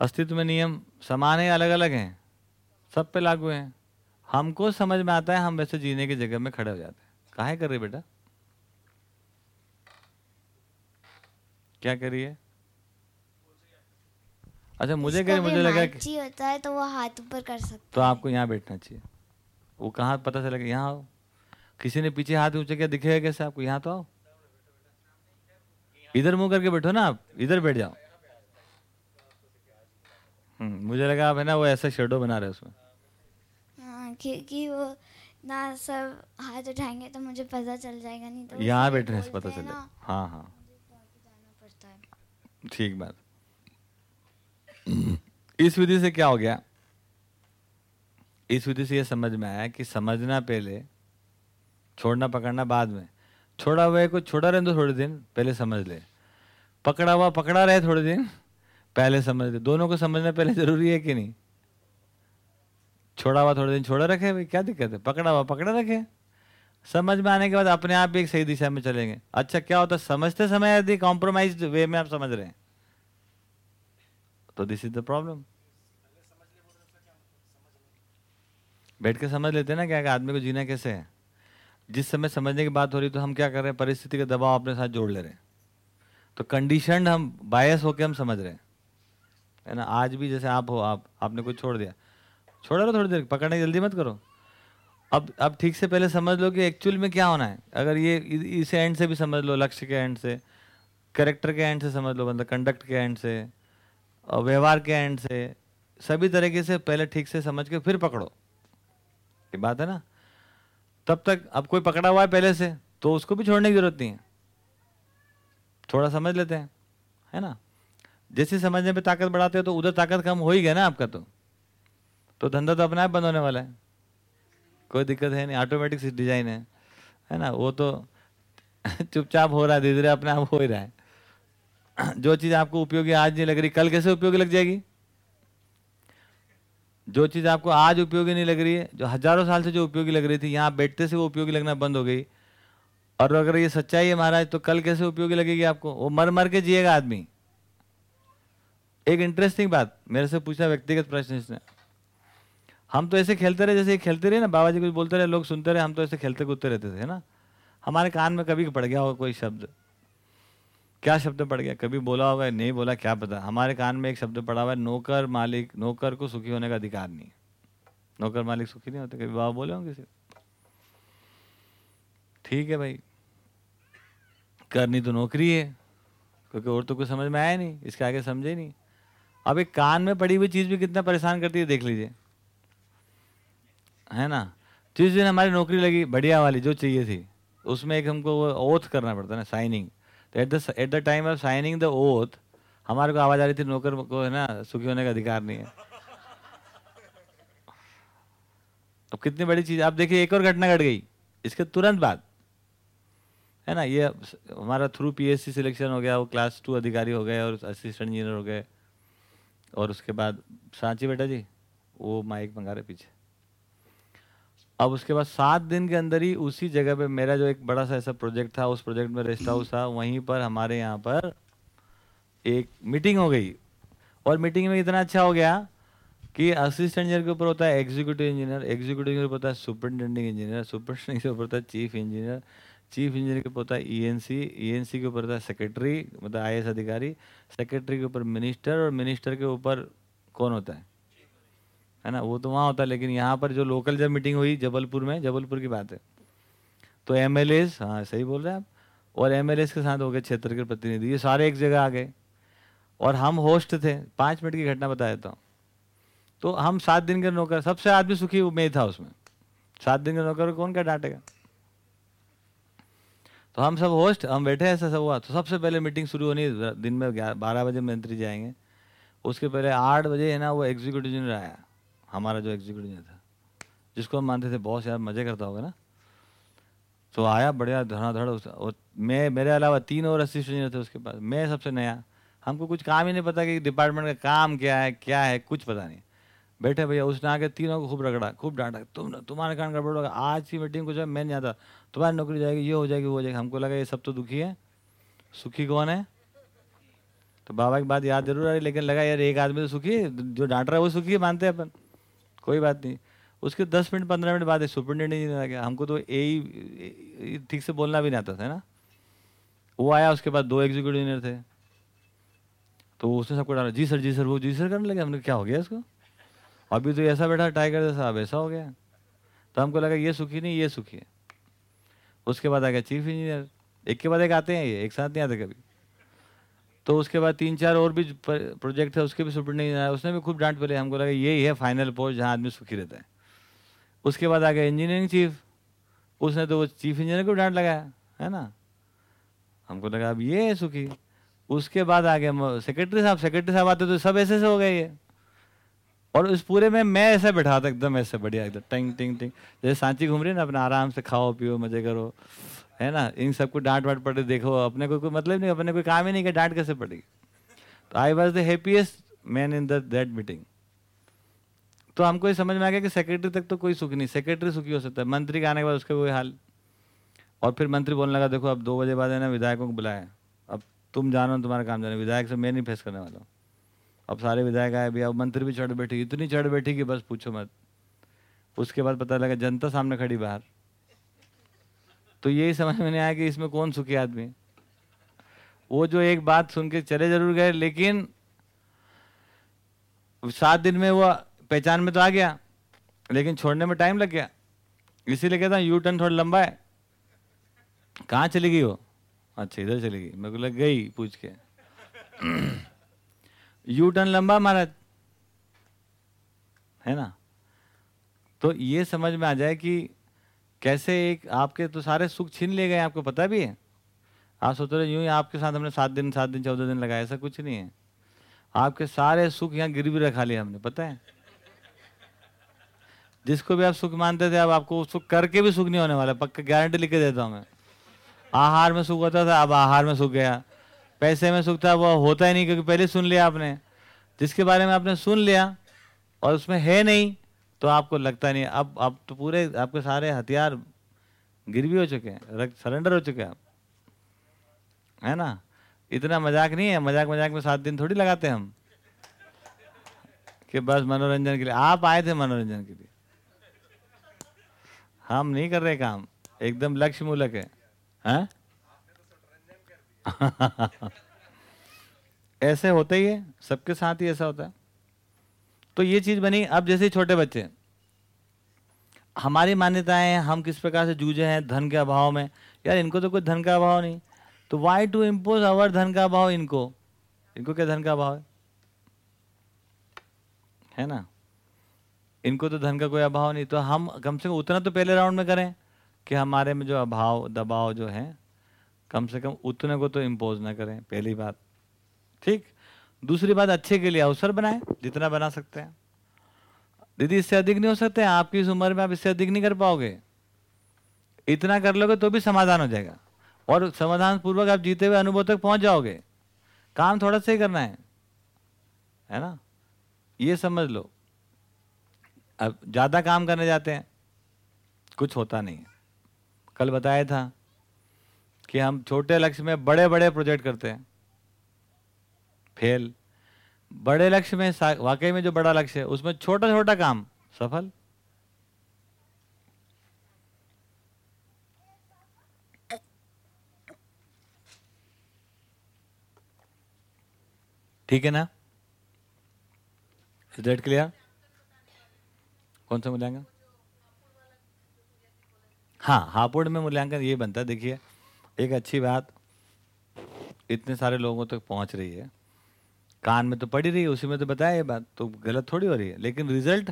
अस्तित्व में नियम समान है अलग अलग हैं? सब पे लागू हैं। हमको समझ में आता है, हम वैसे जीने की जगह में खड़े हो जाते हैं। काहे कर रही बेटा? क्या कर रही है? अच्छा मुझे कह मुझे लगा कि होता है तो वो हाथ ऊपर कर सकता तो आपको यहाँ बैठना चाहिए। वो कहाँ पता चला कि यहाँ आओ? किसी ने पीछे हाथ ऊँचे किया दिखेगा कैसे आपको? यहाँ तो आओ। इधर मुँह करके बैठो ना आप इधर बैठ जाओ। हम्म मुझे लगा आप है ना वो ऐसा शेडो बना रहे उसमें। हाँ क्योंकि वो ना सब हाथ उठाएँगे तो मुझे पता चल जाएगा नहीं तो यहाँ बैठने से पता चले। हाँ हाँ है। ठीक बात। इस विधि से क्या हो गया? इस विधि से ये समझ में आया कि समझना पहले छोड़ना पकड़ना बाद में। छोड़ा हुआ है को छोड़ा रहे तो थोड़े दिन पहले समझ ले। पकड़ा हुआ पकड़ा रहे थोड़े दिन पहले समझ ले। दोनों को समझना पहले ज़रूरी है कि नहीं? छोड़ा हुआ थोड़े दिन छोड़ा रखे, भाई, क्या दिक्कत है? पकड़ा हुआ, पकड़ा रखे। समझ में आने के बाद अपने आप भी एक सही दिशा में चलेंगे। अच्छा क्या होता है? समझते समय यदि कॉम्प्रोमाइज वे में आप समझ रहे हैं तो दिस इज़ द प्रॉब्लम बैठ के समझ लेते हैं ना क्या आदमी को जीना कैसे है। जिस समय समझने की बात हो रही तो हम क्या कर रहे हैं? परिस्थिति का दबाव अपने साथ जोड़ ले रहे हैं। तो कंडीशन हम बायस होके हम समझ रहे हैं। है ना? आज भी जैसे आप हो, आप, आपने कुछ छोड़ दिया। छोड़ा थोड़ी देर, पकड़ने की जल्दी मत करो। अब अब ठीक से पहले समझ लो कि एक्चुअल में क्या होना है। अगर ये इस एंड से भी समझ लो, लक्ष्य के एंड से करेक्टर के एंड से समझ लो मतलब कंडक्ट के एंड से व्यवहार के एंड से, सभी तरीके से पहले ठीक से समझ के फिर पकड़ो। ये बात है ना? तब तक, अब कोई पकड़ा हुआ है पहले से तो उसको भी छोड़ने की ज़रूरत नहीं है। थोड़ा समझ लेते हैं, है ना? जैसे समझने पे ताकत बढ़ाते हो तो उधर ताकत कम हो ही गया ना आपका तो। तो धंधा तो अपने आप बंद होने वाला है। कोई दिक्कत है नहीं ऑटोमेटिक डिज़ाइन है। है ना? वो तो चुपचाप हो रहा है धीरे धीरे अपने आप हो ही रहा है। जो चीज़ आपको उपयोगी आज नहीं लग रही, कल कैसे उपयोगी लग जाएगी? जो चीज़ आपको आज उपयोगी नहीं लग रही है, जो हज़ारों साल से जो उपयोगी लग रही थी, यहाँ बैठते से वो उपयोगी लगना बंद हो गई। और अगर ये सच्चाई है महाराज तो कल कैसे उपयोगी लगेगी आपको? वो मर मर के जिएगा आदमी। एक इंटरेस्टिंग बात, मेरे से पूछा व्यक्तिगत प्रश्न इसने। हम तो ऐसे खेलते रहे जैसे खेलते रहे ना, बाबा जी कुछ बोलते रहे, लोग सुनते रहे, हम तो ऐसे खेलते कूदते रहते थे ना? हमारे कान में कभी पड़ गया होगा कोई शब्द। क्या शब्द पड़ गया? कभी बोला होगा, नहीं बोला, क्या पता? हमारे कान में एक शब्द पड़ा हुआ है, नौकर मालिक, नौकर को सुखी होने का अधिकार नहीं नौकर मालिक सुखी नहीं होते, कभी बाबा बोले होंगे किसी ठीक है भाई। करनी तो नौकरी है, क्योंकि और तो कुछ समझ में आया नहीं, इसके आगे समझे नहीं। अब एक कान में पड़ी हुई चीज़ भी कितना परेशान करती है, देख लीजिए। है ना? जिस दिन हमारी नौकरी लगी, बढ़िया वाली जो चाहिए थी, उसमें एक हमको ओथ करना पड़ता है ना साइनिंग तो at the at the time of signing the oath हमारे को आवाज़ आ रही थी, नौकर को है ना, सुखी होने का अधिकार नहीं है। अब कितनी बड़ी चीज़, आप देखिए, एक और घटना घट गई, इसके तुरंत बाद। है ना, ये हमारा थ्रू पीएससी सिलेक्शन हो गया, वो क्लास टू अधिकारी हो गए, और असिस्टेंट इंजीनियर हो गए, और उसके बाद, सांची बेटा जी, वो माइक मंगा रहे पीछे। अब उसके बाद सात दिन के अंदर ही उसी जगह पे मेरा जो एक बड़ा सा ऐसा प्रोजेक्ट था, उस प्रोजेक्ट में रेस्ट हाउस था, वहीं पर हमारे यहाँ पर एक मीटिंग हो गई। और मीटिंग में इतना अच्छा हो गया कि असिस्टेंट इंजीनियर के ऊपर होता है एग्जीक्यूटिव इंजीनियर एग्जीक्यूटिव इंजीनियर होता है सुपरिटेंडिंग इंजीनियर सुपरिटेंडिंग के ऊपर होता है चीफ इंजीनियर चीफ इंजीनियर के ऊपर होता है ईएनसी ईएनसी के ऊपर होता है सेक्रेटरी मतलब आईएएस अधिकारी सेक्रेटरी के ऊपर मिनिस्टर और मिनिस्टर के ऊपर कौन होता है? है ना? वो तो वहाँ होता है, लेकिन यहाँ पर जो लोकल जब मीटिंग हुई, जबलपुर में, जबलपुर की बात है। तो एम एल हाँ सही बोल रहे हैं आप, और एम के साथ हो गए क्षेत्र के प्रतिनिधि, ये सारे एक जगह आ गए। और हम होस्ट थे, पाँच मिनट की घटना बता देता हूँ। तो हम सात दिन के नौकर, सबसे आदमी सुखी मैं था उसमें। सात दिन के नौकर कौन क्या डांटेगा? तो हम सब होस्ट हम बैठे ऐसा सब हुआ। तो सबसे पहले मीटिंग शुरू होनी, दिन में ग्यारह बारह बजे मंत्री जाएँगे। उसके पहले आठ बजे है ना, वो एग्जीक्यूटिव इंजीनियर आया। हमारा जो एग्जीक्यूटिव था, जिसको हम मानते थे, बॉस यार, मज़े करता होगा ना? तो आया बढ़िया धड़ाधड़ उस, और मैं, मेरे अलावा तीन और असिस्टेंट थे उसके पास। मैं सबसे नया। हमको कुछ काम ही नहीं पता कि डिपार्टमेंट का काम क्या है क्या है, कुछ पता नहीं। बैठे भैया, उसने आके तीनों को खूब रगड़ा, खूब डांटा, तुम, तुम्हारे कारण गड़बड़ होगा। आज की मीटिंग कुछ मैं नहीं आता। तुम्हारी नौकरी जाएगी, ये हो जाएगी, वो हो जाएगी। हमको लगा, ये सब तो दुखी है। सुखी कौन है? तो बाबा की बात याद ज़रूर आ रही, लेकिन लगा, यार, एक आदमी तो सुखी जो डांट रहा है, वो सुखी मानते हैं अपन। कोई बात नहीं। उसके दस मिनट, पंद्रह मिनट बाद सुपरिटेंडेंट इंजीनियर आ गया। हमको तो ए ही ठीक से बोलना भी नहीं आता था ना। वो आया, उसके बाद दो एग्जीक्यूटिव इंजीनियर थे। तो उसने सबको डाला, जी सर जी सर, वो जी सर करने लगे। हमने क्या हो गया इसको? अभी तो ऐसा बैठा टाइगर जैसा अब ऐसा हो गया। तो हमको लगा, ये सुखी नहीं, ये सुखी है। उसके बाद आ गया चीफ इंजीनियर। एक के बाद एक आते हैं ये एक साथ नहीं आते कभी। तो उसके बाद तीन चार और भी प्रोजेक्ट है, उसके भी सुपर नहीं आया, उसने भी खूब डांट पड़े, हमको लगा यही है फाइनल पोस्ट जहाँ आदमी सुखी रहता है। उसके बाद आ गया इंजीनियरिंग चीफ उसने तो वो चीफ इंजीनियर को डांट लगाया, है ना? हमको लगा अब ये है सुखी। उसके बाद आ गया सेक्रेटरी साहब सेक्रेटरी साहब आते तो सब ऐसे से हो गए ये। और उस पूरे में, मैं ऐसे बैठा था, एकदम ऐसे बढ़िया, एकदम टिंग टिंग टिंग। जैसे सांची घूम रही ना, अपना आराम से खाओ, पियो, मज़े करो। है ना? इन सबको डांट वाट पड़े, देखो, अपने को कोई मतलब नहीं, अपने कोई काम ही नहीं किया डांट कैसे पड़ेगी तो I was the happiest man in that meeting तो हमको ये समझ में आ गया कि सेक्रेटरी तक तो कोई सुख नहीं सेक्रेटरी सुखी हो सकता है। मंत्री के आने के बाद उसका कोई हाल और फिर मंत्री बोलने लगा, देखो, अब दो बजे बाद है ना, विधायकों को बुलाया अब तुम जानो, तुम्हारा काम जानो विधायक से मैं नहीं फेस करने वाला हूँ। अब सारे विधायक आए भी, अब मंत्री भी चढ़ बैठी, इतनी चढ़ बैठी कि बस पूछो मत। उसके बाद पता लगा, जनता सामने खड़ी बाहर। तो यही समझ में नहीं आया कि इसमें कौन सुखी आदमी वो जो एक बात सुन के चले ज़रूर गए, लेकिन सात दिन में वो पहचान में तो आ गया, लेकिन छोड़ने में टाइम लग गया। इसीलिए कहता हूँ यू टर्न थोड़ा लंबा है। कहाँ चली गई वो? अच्छा इधर चली गई। मेरे को लग गई पूछ के। यू टर्न लंबा महाराज, है ना? तो ये समझ में आ जाए कि कैसे एक आपके तो सारे सुख छीन लिए गए आपको पता भी है? आप सोच रहे यूँ ही आपके साथ हमने सात दिन सात दिन, चौदह दिन लगाए ऐसा कुछ नहीं है। आपके सारे सुख यहाँ गिरवी रखा लिया हमने, पता है? जिसको भी आप सुख मानते थे, अब आपको सुख करके भी सुख नहीं होने वाला, पक्का गारंटी लिख के देता हूँ मैं। आहार में सुख होता था, अब आहार में सुख गया। पैसे में सुख था, वो होता ही नहीं, क्योंकि पहले सुन लिया आपने। जिसके बारे में आपने सुन लिया, और उसमें है नहीं तो आपको लगता नहीं, अब अब तो पूरे आपके सारे हथियार गिरवी हो चुके हैं सरेंडर हो चुके हैं है ना? इतना मज़ाक नहीं है, मज़ाक मज़ाक में सात दिन थोड़ी लगाते हम, कि बस मनोरंजन के लिए। आप आए थे मनोरंजन के लिए। हम नहीं कर रहे काम, एकदम लक्ष्य मूलक है। हैं? ऐसे होते ही है, सबके साथ ही ऐसा होता है। तो ये चीज़ बनी, अब जैसे छोटे बच्चे। हमारी मान्यताएँ हम किस प्रकार से जूझे हैं धन के अभाव में। यार, इनको तो कोई धन का अभाव नहीं। तो वाई टू इम्पोज अवर धन का अभाव इनको? इनको क्या धन का अभाव है? है ना? इनको तो धन का कोई अभाव नहीं। तो हम कम से कम उतना तो पहले राउंड में करें कि हमारे में जो अभाव, दबाव जो है, कम से कम उतने को तो इम्पोज ना करें, पहली बात। ठीक? दूसरी बात अच्छे के लिए अवसर बनाए, जितना बना सकते हैं। दीदी, इससे अधिक नहीं हो सकते, आपकी इस उम्र में आप इससे अधिक नहीं कर पाओगे। इतना कर लोगे तो भी समाधान हो जाएगा। और समाधान पूर्वक आप जीते हुए अनुभव तक पहुँच जाओगे। काम थोड़ा सा ही करना है। है ना? ये समझ लो। अब ज़्यादा काम करने जाते हैं, कुछ होता नहीं है। कल बताया था कि हम छोटे लक्ष्य में बड़े बड़े प्रोजेक्ट करते हैं। फेल। बड़े लक्ष्य में वाकई में जो बड़ा लक्ष्य है, उसमें छोटा छोटा काम सफल। ठीक है ना? इज़ दैट क्लियर कौन सा मूल्यांकन? हाँ हापुड़ में मूल्यांकन ये बनता है। देखिए, एक अच्छी बात, इतने सारे लोगों तक तो पहुँच रही है। कान में तो पड़ी रही उसी में तो बताया ये बात तो गलत थोड़ी हो रही है। लेकिन रिज़ल्ट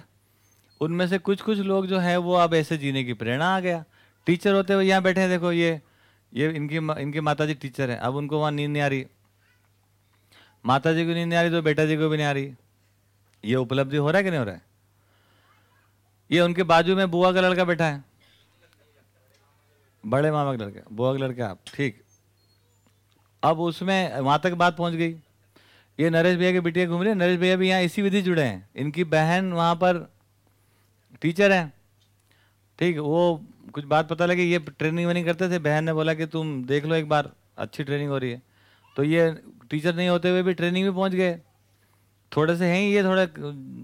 उनमें से कुछ कुछ लोग जो है, वो अब ऐसे जीने की प्रेरणा आ गया। टीचर होते हुए यहाँ बैठे हैं, देखो ये ये इनकी इनकी माता जी टीचर है। अब उनको वहाँ नींद नहीं आ रही। माता जी को नींद नहीं आ रही तो बेटा जी को भी नहीं आ रही। ये उपलब्धि हो रहा है कि नहीं हो रहा है? ये उनके बाजू में बुआ का लड़का बैठा है। बड़े मामा का लड़का। बुआ का लड़का, आप, ठीक। अब उसमें, वहाँ तक बात पहुँच गई। ये नरेश भैया की बिटिया घूम रही है। नरेश भैया भी यहाँ इसी विधि जुड़े हैं। इनकी बहन वहाँ पर टीचर है। ठीक, वो कुछ बात पता लगी, ये ट्रेनिंग वेनिंग करते थे। बहन ने बोला कि तुम देख लो एक बार, अच्छी ट्रेनिंग हो रही है। तो ये टीचर नहीं होते हुए भी ट्रेनिंग में पहुँच गए। थोड़े से हैं ये, थोड़ा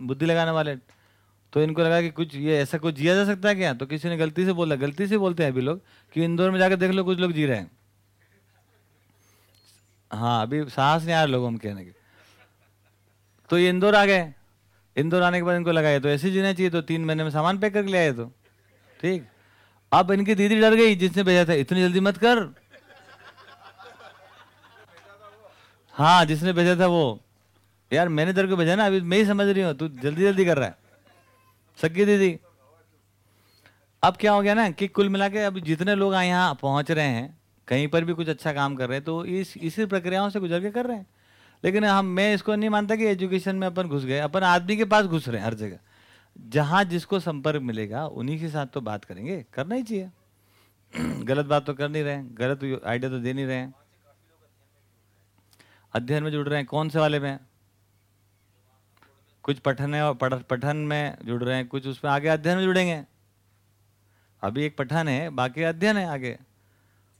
बुद्धि लगाने वाले। तो इनको लगा कि कुछ ये ऐसा कुछ जिया जा सकता है क्या? तो किसी ने गलती से बोला। गलती से बोलते हैं अभी लोग कि इंदौर में जाकर देख लो कुछ लोग जी रहे हैं। हाँ अभी साहस नहीं आ रहा लोगों में कहने के। तो ये इंदौर आ गए। इंदौर आने के बाद इनको लगाया। तो ऐसे जीना चाहिए तो तीन महीने में सामान पैक करके ले आए तो। ठीक। अब इनकी दीदी डर गई, जिसने भेजा था, इतनी जल्दी मत कर। हाँ जिसने भेजा था वो। यार, मैंने तेरे को भेजा ना, अभी मैं ही समझ रही हूँ, तू जल्दी जल्दी कर रहा है। सकी दीदी। अब क्या हो गया ना कि कुल मिला के अभी जितने लोग यहाँ पहुँच रहे हैं, कहीं पर भी कुछ अच्छा काम कर रहे हैं तो इस, इसी प्रक्रियाओं से गुजर के कर रहे हैं। लेकिन हम, मैं इसको नहीं मानता कि एजुकेशन में अपन घुस गए, अपन आदमी के पास घुस रहे हैं हर जगह। जहाँ जिसको संपर्क मिलेगा, उन्हीं के साथ तो बात करेंगे। करना ही चाहिए। गलत बात तो कर नहीं रहे गलत आइडिया तो दे नहीं रहे अध्ययन में जुड़ रहे हैं, कौन से वाले में? कुछ पठन है और पठन में जुड़ रहे हैं, कुछ उसमें आगे अध्ययन में जुड़ेंगे। अभी एक पठन है, बाकी अध्ययन है आगे।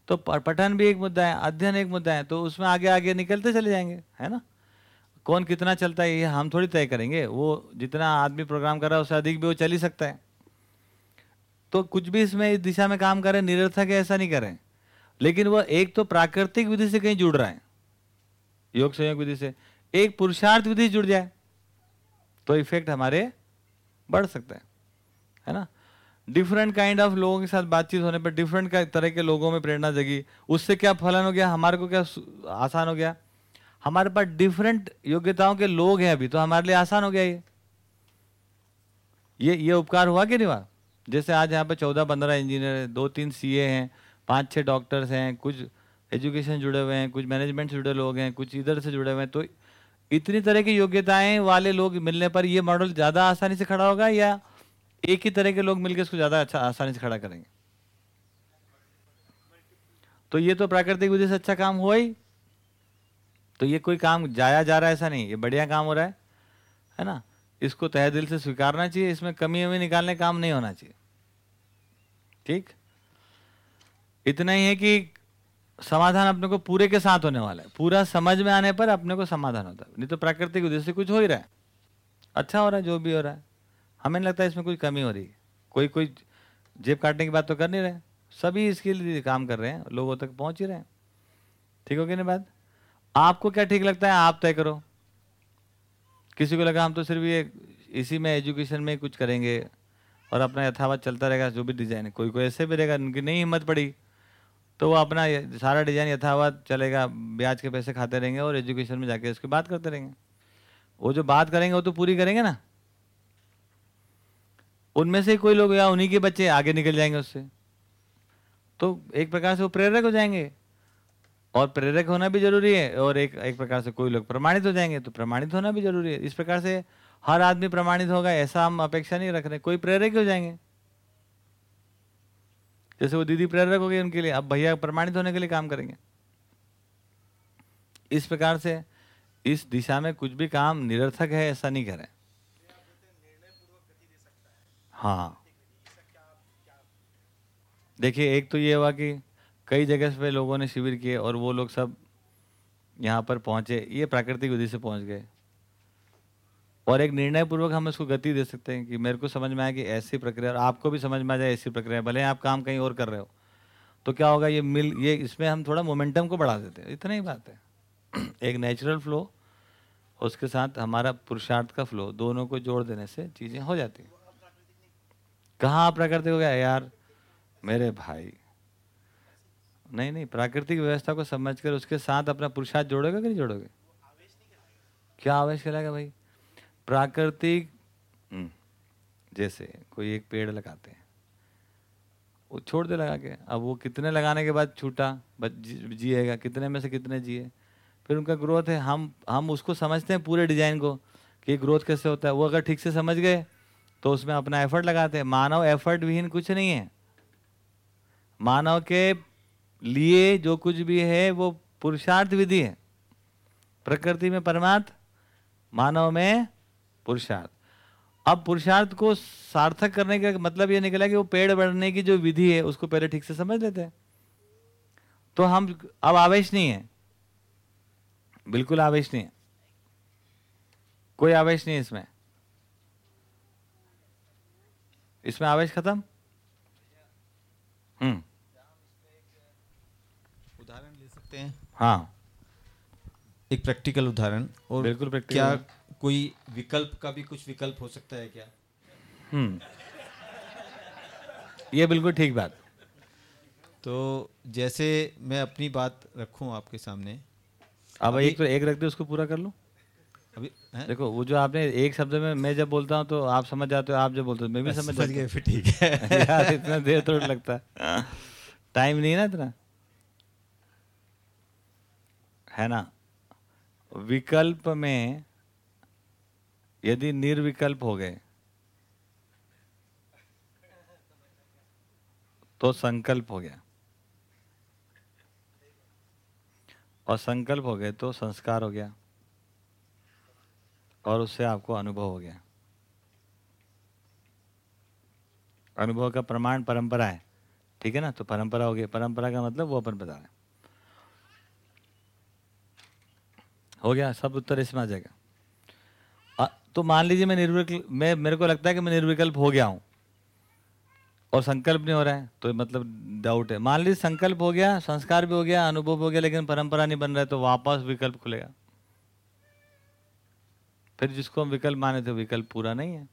तो पठन भी एक मुद्दा है, अध्ययन एक मुद्दा है तो उसमें आगे आगे निकलते चले जाएँगे, है ना? कौन कितना चलता है, ये हम थोड़ी तय करेंगे, वो जितना आदमी प्रोग्राम कर रहा है, उससे अधिक भी वो चल ही सकता है। तो कुछ भी इसमें इस दिशा में काम करें, निरर्थक ऐसा नहीं करें, लेकिन वह एक तो प्राकृतिक विधि से कहीं जुड़ रहा है, योग संयोग विधि से, एक पुरुषार्थ विधि जुड़ जाए तो इफ़ेक्ट हमारे बढ़ सकता है है ना? डिफरेंट काइंड ऑफ़ लोगों के साथ बातचीत होने पर डिफरेंट तरह के लोगों में प्रेरणा जगी। उससे क्या फलन हो गया? हमारे को क्या आसान हो गया? हमारे पास डिफरेंट योग्यताओं के लोग हैं अभी तो हमारे लिए आसान हो गया ये। ये ये उपकार हुआ कि नहीं हुआ? जैसे आज यहाँ पे चौदह पंद्रह इंजीनियर हैं दो तीन सीए हैं पाँच छह डॉक्टर्स हैं, कुछ एजुकेशन जुड़े हुए हैं, कुछ मैनेजमेंट से जुड़े लोग हैं, कुछ इधर से जुड़े हुए हैं तो इतनी तरह की योग्यताएँ वाले लोग मिलने पर ये मॉडल ज़्यादा आसानी से खड़ा होगा या एक ही तरह के लोग मिलकर इसको ज़्यादा अच्छा आसानी से खड़ा करेंगे। तो ये तो प्राकृतिक विधि से अच्छा काम हुआ ही। तो ये कोई काम जाया जा रहा है ऐसा नहीं, ये बढ़िया काम हो रहा है है ना? इसको तह दिल से स्वीकारना चाहिए, इसमें कमी वमी निकालने काम नहीं होना चाहिए। ठीक? इतना ही है कि समाधान अपने को पूरे के साथ होने वाला है। पूरा समझ में आने पर अपने को समाधान होता है। नहीं तो प्राकृतिक से कुछ हो ही रहा है। अच्छा हो रहा है, जो भी हो रहा है। हमें नहीं लगता इसमें कोई कमी हो रही। कोई कोई जेब काटने की बात तो कर नहीं रहे। सभी इसके लिए काम कर रहे हैं, लोगों तक पहुँच ही रहे हैं। ठीक हो गई नहीं बात? आपको क्या ठीक लगता है, आप तय करो। किसी को लगा हम तो सिर्फ़ ये इसी में एजुकेशन में कुछ करेंगे और अपना यथावत चलता रहेगा, जो भी डिज़ाइन है। कोई कोई ऐसे भी रहेगा, उनकी नहीं हिम्मत पड़ी तो वो अपना सारा डिज़ाइन यथावत चलेगा, ब्याज के पैसे खाते रहेंगे और एजुकेशन में जाके उसकी बात करते रहेंगे। वो जो बात करेंगे, वो तो पूरी करेंगे ना। उनमें से कोई लोग या उन्हीं के बच्चे आगे निकल जाएँगे उससे। तो एक प्रकार से वो प्रेरक हो जाएँगे। और प्रेरक होना भी ज़रूरी है और एक एक प्रकार से कोई लोग प्रमाणित हो जाएँगे तो प्रमाणित होना भी ज़रूरी है। इस प्रकार से हर आदमी प्रमाणित होगा, ऐसा हम अपेक्षा नहीं रख रहे। कोई प्रेरक हो जाएँगे। जैसे वो दीदी प्रेरक हो गई उनके लिए, अब भैया प्रमाणित होने के लिए काम करेंगे। इस प्रकार से इस दिशा में कुछ भी काम निरर्थक है, ऐसा नहीं करें हाँ। देखिए, एक तो ये हुआ कि कई जगह पे लोगों ने शिविर किए और वो लोग सब यहाँ पर पहुँचे। ये प्राकृतिक विधि से पहुँच गए। और एक निर्णय पूर्वक हम इसको गति दे सकते हैं कि मेरे को समझ में आया कि ऐसी प्रक्रिया और आपको भी समझ में आ जाए ऐसी प्रक्रिया, भले आप काम कहीं और कर रहे हो। तो क्या होगा, ये मिल, ये इसमें हम थोड़ा मोमेंटम को बढ़ा देते हैं। इतना ही बात है। एक नेचुरल फ्लो उसके साथ हमारा पुरुषार्थ का फ्लो दोनों को जोड़ देने से चीज़ें हो जाती हैं। कहाँ प्राकृतिक हो गया यार? मेरे भाई। नहीं नहीं प्राकृतिक व्यवस्था को समझकर उसके साथ अपना पुरुषार्थ जोड़ोगे कि नहीं जोड़ोगे? क्या आवेश कराएगा भाई? प्राकृतिक हम्म, जैसे कोई एक पेड़ लगाते हैं। वो छोड़ दे लगा के। अब वो कितने लगाने के बाद छूटा जिएगा कितने में से कितने जिए? फिर उनका ग्रोथ है। हम हम उसको समझते हैं पूरे डिज़ाइन को कि ग्रोथ कैसे होता है। वो अगर ठीक से समझ गए तो उसमें अपना एफर्ट लगाते हैं। मानव एफर्ट विहीन कुछ नहीं है। मानव के लिए जो कुछ भी है, वो पुरुषार्थ विधि है। प्रकृति में परमार्थ, मानव में पुरुषार्थ। अब पुरुषार्थ को सार्थक करने का मतलब ये निकला कि वो पेड़ बढ़ने की जो विधि है, उसको पहले ठीक से समझ लेते हैं। तो हम, अब आवेश नहीं है। बिल्कुल आवेश नहीं है। कोई आवेश नहीं है इसमें। इसमें आवेश खत्म? हम्म। उदाहरण ले सकते हैं? हाँ। एक प्रैक्टिकल उदाहरण। और बिल्कुल practical क्या कोई विकल्प का भी कुछ विकल्प हो सकता है क्या? हम्म। ये बिल्कुल ठीक बात। तो जैसे मैं अपनी बात रखूँ आपके सामने। अब एक एक रख दे उसको पूरा कर लो? अभी हैं? देखो वो जो आपने एक शब्द में मैं जब बोलता हूँ तो आप समझ जाते हो आप जब बोलते हो मैं भी समझ समझ जाता गए फिर ठीक है। यार इतना देर थोड़ा लगता है। टाइम नहीं ना इतना? है ना? विकल्प में यदि निर्विकल्प हो गए तो संकल्प हो गया। और संकल्प हो गए तो संस्कार हो गया। और उससे आपको अनुभव हो गया। अनुभव का प्रमाण परंपरा है, ठीक है ना? तो परंपरा हो गई। परंपरा का मतलब वो अपन बता रहे हैं। गया? सब उत्तर इसमें आ जाएगा। तो मान लीजिए मैं निर्विकल्प मैं, मेरे को लगता है कि मैं निर्विकल्प हो गया हूँ। और संकल्प नहीं हो रहा है तो मतलब डाउट है। मान लीजिए संकल्प हो गया, संस्कार भी हो गया, अनुभव हो गया, लेकिन परंपरा नहीं बन रहा है तो वापस विकल्प खुलेगा। फिर जिसको हम विकल्प माने थे, विकल्प पूरा नहीं है।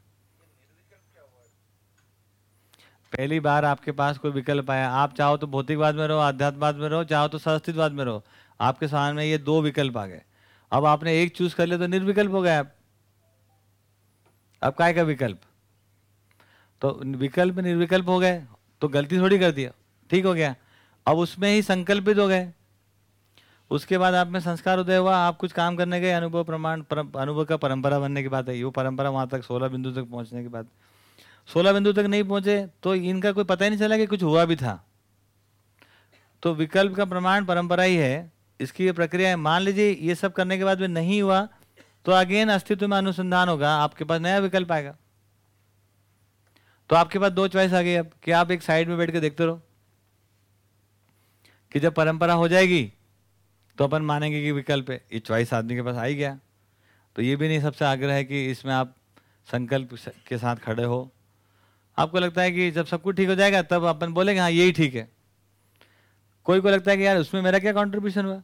पहली बार आपके पास कोई विकल्प आया, आप चाहो तो भौतिकवाद में रहो, आध्यात्मवाद में रहो, चाहो तो सरस्थितवाद में रहो, आपके सामने ये दो विकल्प आ गए। अब आपने एक चूज़ कर लिया तो निर्विकल्प हो गया। आप अब काय का विकल्प? तो विकल्प, निर्विकल्प हो गए तो गलती थोड़ी कर दिया, ठीक हो गया। अब उसमें ही संकल्पित हो गए। उसके बाद आप में संस्कार उदय हुआ, आप कुछ काम करने गए, अनुभव प्रमाण, परम- अनुभव का परंपरा बनने की बात है, वो परंपरा वहाँ तक सोलह बिंदु तक पहुँचने के बाद सोलह बिंदु तक नहीं पहुँचे तो इनका कोई पता ही नहीं चला कि कुछ हुआ भी था। तो विकल्प का प्रमाण परंपरा ही है, इसकी ये प्रक्रिया है। मान लीजिए, ये सब करने के बाद भी नहीं हुआ तो अगेन अस्तित्व में अनुसंधान होगा, आपके पास नया विकल्प आएगा। तो आपके पास दो चॉइस आ गई अब, कि आप एक साइड में बैठ के देखते रहो, कि जब परंपरा हो जाएगी तो अपन मानेंगे कि विकल्प है। ये चॉइस आदमी के पास आ ही गया। तो ये भी नहीं, सबसे आग्रह है कि इसमें आप संकल्प के साथ खड़े हो। आपको लगता है कि जब सब कुछ ठीक हो जाएगा, तब अपन बोलेंगे हाँ यही ठीक है। कोई को लगता है कि, यार, उसमें मेरा क्या कंट्रीब्यूशन हुआ?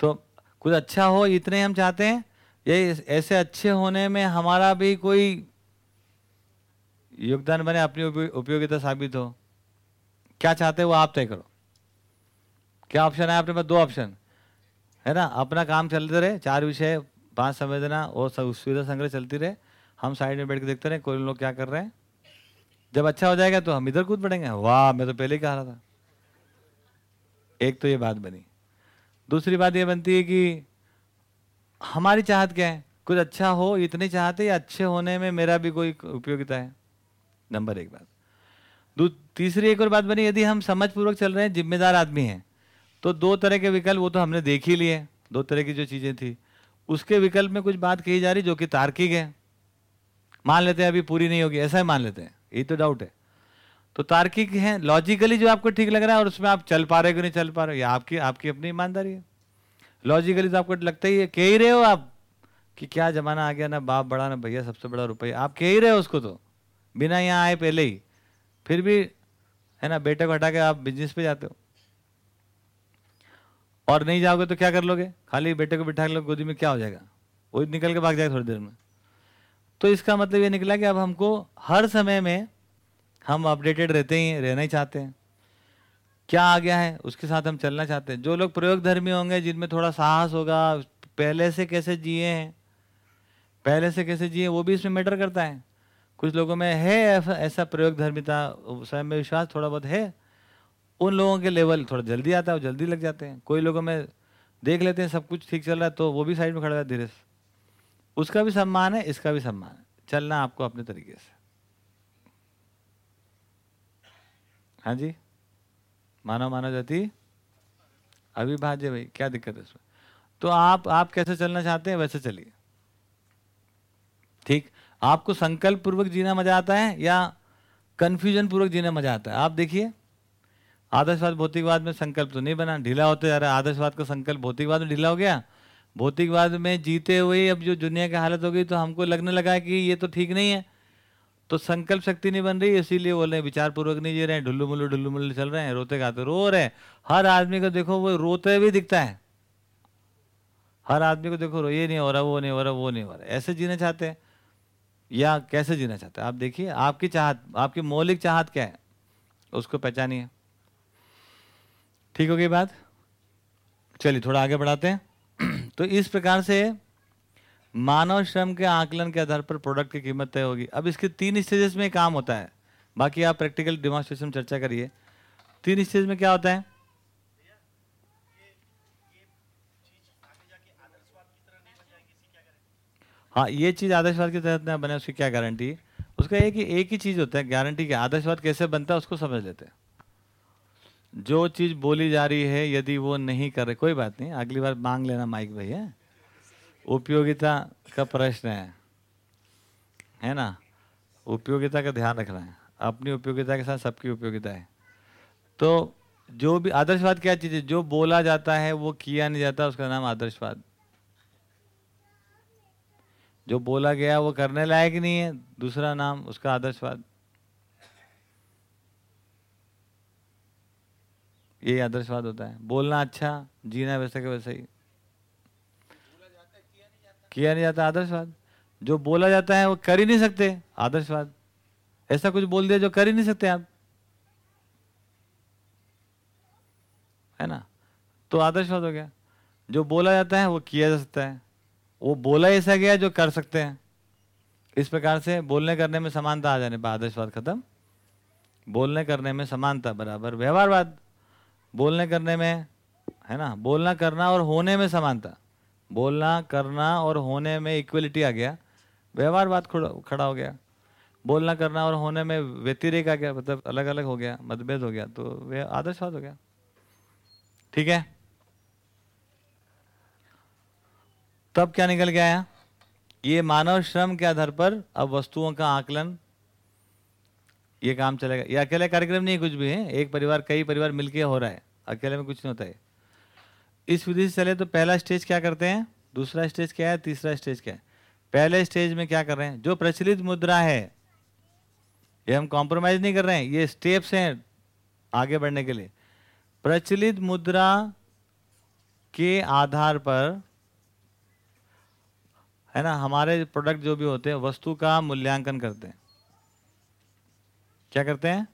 तो कुछ अच्छा हो, इतने हम चाहते हैं, ये ऐसे अच्छे होने में हमारा भी कोई योगदान बने, अपनी उपयोगिता साबित हो। क्या चाहते हो आप तय करो। क्या ऑप्शन है आपने पास दो ऑप्शन है ना? अपना काम चलते रहे, चार विषय, पाँच संवेदना, और सुविधा संग्रह चलती रहे. हम साइड में बैठ के देखते रहे, कोई लोग क्या कर रहे हैं? जब अच्छा हो जाएगा तो हम इधर कूद पड़ेंगे. वाह, मैं तो पहले ही कह रहा था. एक तो ये बात बनी. दूसरी बात ये बनती है कि हमारी चाहत क्या है? कुछ अच्छा हो, इतनी चाहते या अच्छे होने में मेरा भी कोई उपयोगिता है? नंबर एक बात. तीसरी एक और बात बनी, यदि हम समझपूर्वक चल रहे हैं, जिम्मेदार आदमी हैं तो दो तरह के विकल्प वो तो हमने देख ही लिए, दो तरह की जो चीज़ें थी। उसके विकल्प में कुछ बात कही जा रही जो कि तार्किक है। मान लेते हैं अभी पूरी नहीं होगी, ऐसा ही मान लेते हैं यही तो डाउट है। तो तार्किक है लॉजिकली जो आपको ठीक लग रहा है और उसमें आप चल पा रहे हो नहीं चल पा रहे हो, ये आपकी आपकी अपनी ईमानदारी है। लॉजिकली तो आपको लगता ही है, कह ही रहे हो आप कि क्या जमाना आ गया, ना बाप बड़ा, ना भैया सबसे बड़ा रुपया। आप कह ही रहे हो उसको तो बिना यहाँ आए पहले ही। फिर भी, है ना, बेटे को हटा के आप बिज़नेस पे जाते हो। और नहीं जाओगे तो क्या कर लोगे? खाली बेटे को बिठा लो गोदी में क्या हो जाएगा? वो निकल के भाग जाएगा थोड़ी देर में। तो इसका मतलब ये निकला कि अब हमको हर समय में हम अपडेटेड रहते ही, रहना ही चाहते हैं। क्या आ गया है? उसके साथ हम चलना चाहते हैं। जो लोग प्रयोग धर्मी होंगे, जिनमें थोड़ा साहस होगा, पहले से कैसे जिए हैं, पहले से कैसे जिए, वो भी इसमें मैटर करता है। कुछ लोगों में है ऐसा प्रयोग धर्मिता स्वयं में विश्वास थोड़ा बहुत है उन लोगों के लेवल थोड़ा जल्दी आता है जल्दी लग जाते हैं। कोई लोगों में देख लेते हैं सब कुछ ठीक चल रहा है तो वो भी साइड में खड़ा है, धीरे से। उसका भी सम्मान है, इसका भी सम्मान है। चलना आपको अपने तरीके से। हाँ जी? मानव मानव जाति? अविभाज्य भाई, क्या दिक्कत है इसमें तो आप आप कैसे चलना चाहते हैं, वैसे चलिए। ठीक? आपको संकल्प पूर्वक जीना मज़ा आता है या कंफ्यूजन पूर्वक जीना मज़ा आता है? आप देखिए। आदर्शवाद भौतिकवाद में संकल्प तो नहीं बना। ढीला होते जा रहा आदर्शवाद का संकल्प भौतिकवाद में ढीला हो गया? भौतिकवाद में जीते हुए अब जो दुनिया की हालत हो गई तो हमको लगने लगा कि ये तो ठीक नहीं है। तो संकल्प शक्ति नहीं बन रही, इसीलिए बोल रहे हैं विचार पूर्वक नहीं जी रहे हैं। ढुल्लू मुल्लू ढुल्लू मुल्लू चल रहे हैं, रोते गाते रो रहे हर आदमी को देखो, वो रोते हुए दिखता है। हर आदमी को देखो रो ये नहीं हो रहा, वो नहीं हो रहा, वो नहीं हो रहा। ऐसे जीना चाहते हैं? या कैसे जीना चाहते हैं? आप देखिए, आपकी चाहत, आपकी मौलिक चाहत क्या है? उसको पहचानिए। ठीक हो गई बात? चलिए, थोड़ा आगे बढ़ाते हैं। तो इस प्रकार से मानव श्रम के आकलन के आधार पर प्रोडक्ट की कीमत तय होगी। अब इसके तीन स्टेजेस में काम होता है। बाकी आप प्रैक्टिकल डिमॉन्स्ट्रेशन चर्चा करिए। तीन स्टेज में क्या होता है? हाँ ये चीज़ आदर्शवाद के तहत ना बने, उसकी क्या गारंटी उसका एक ही एक ही चीज़ होता है गारंटी क्या आदर्शवाद कैसे बनता है, उसको समझ लेते हैं। जो चीज़ बोली जा रही है, यदि वो नहीं कर रहे, कोई बात नहीं, अगली बार मांग लेना माइक भैया। उपयोगिता का प्रश्न है है ना? उपयोगिता का ध्यान रखना है, अपनी उपयोगिता के साथ सबकी उपयोगिता है। तो जो भी आदर्शवाद क्या चीज़ है, जो बोला जाता है, वो किया नहीं जाता, उसका नाम आदर्शवाद। जो बोला गया, वो करने लायक नहीं है, दूसरा नाम उसका आदर्शवाद। ये आदर्शवाद होता है। बोलना अच्छा जीना वैसे के वैसे ही। किया नहीं जाता आदर्शवाद। जो बोला जाता है वो कर ही नहीं सकते, आदर्शवाद। ऐसा कुछ बोल दिया जो कर ही नहीं सकते आप। है ना? तो आदर्शवाद हो गया। जो बोला जाता है वो किया जा सकता है। वो बोला ऐसा गया जो कर सकते हैं। इस प्रकार से बोलने करने में समानता आ जाने पर आदर्शवाद खत्म। बोलने करने में समानता बराबर। व्यवहारवाद। बोलने करने में, है ना? बोलना करना और होने में समानता। बोलना, करना और होने में इक्वलिटी आ गया। व्यवहारवाद खड़ा हो गया। बोलना, करना और होने में व्यतिरेक आ गया मतलब अलग अलग हो गया, मतभेद हो गया तो वे आदर्शवाद हो गया। ठीक है? तब क्या निकल के आया? ये मानव श्रम के आधार पर अब वस्तुओं का आकलन ये काम चलेगा। ये अकेले कार्यक्रम नहीं, कुछ भी है। एक परिवार, कई परिवार मिलके हो रहा है। अकेले में कुछ नहीं होता है। इस विधि से चले तो पहला स्टेज क्या करते हैं? दूसरा स्टेज क्या है? तीसरा स्टेज क्या है? पहले स्टेज में क्या कर रहे हैं? जो प्रचलित मुद्रा है, ये हम कॉम्प्रोमाइज नहीं कर रहे हैं। ये स्टेप्स हैं आगे बढ़ने के लिए। प्रचलित मुद्रा के आधार पर, है ना, हमारे प्रोडक्ट जो भी होते हैं, वस्तु का मूल्यांकन करते हैं। क्या करते हैं?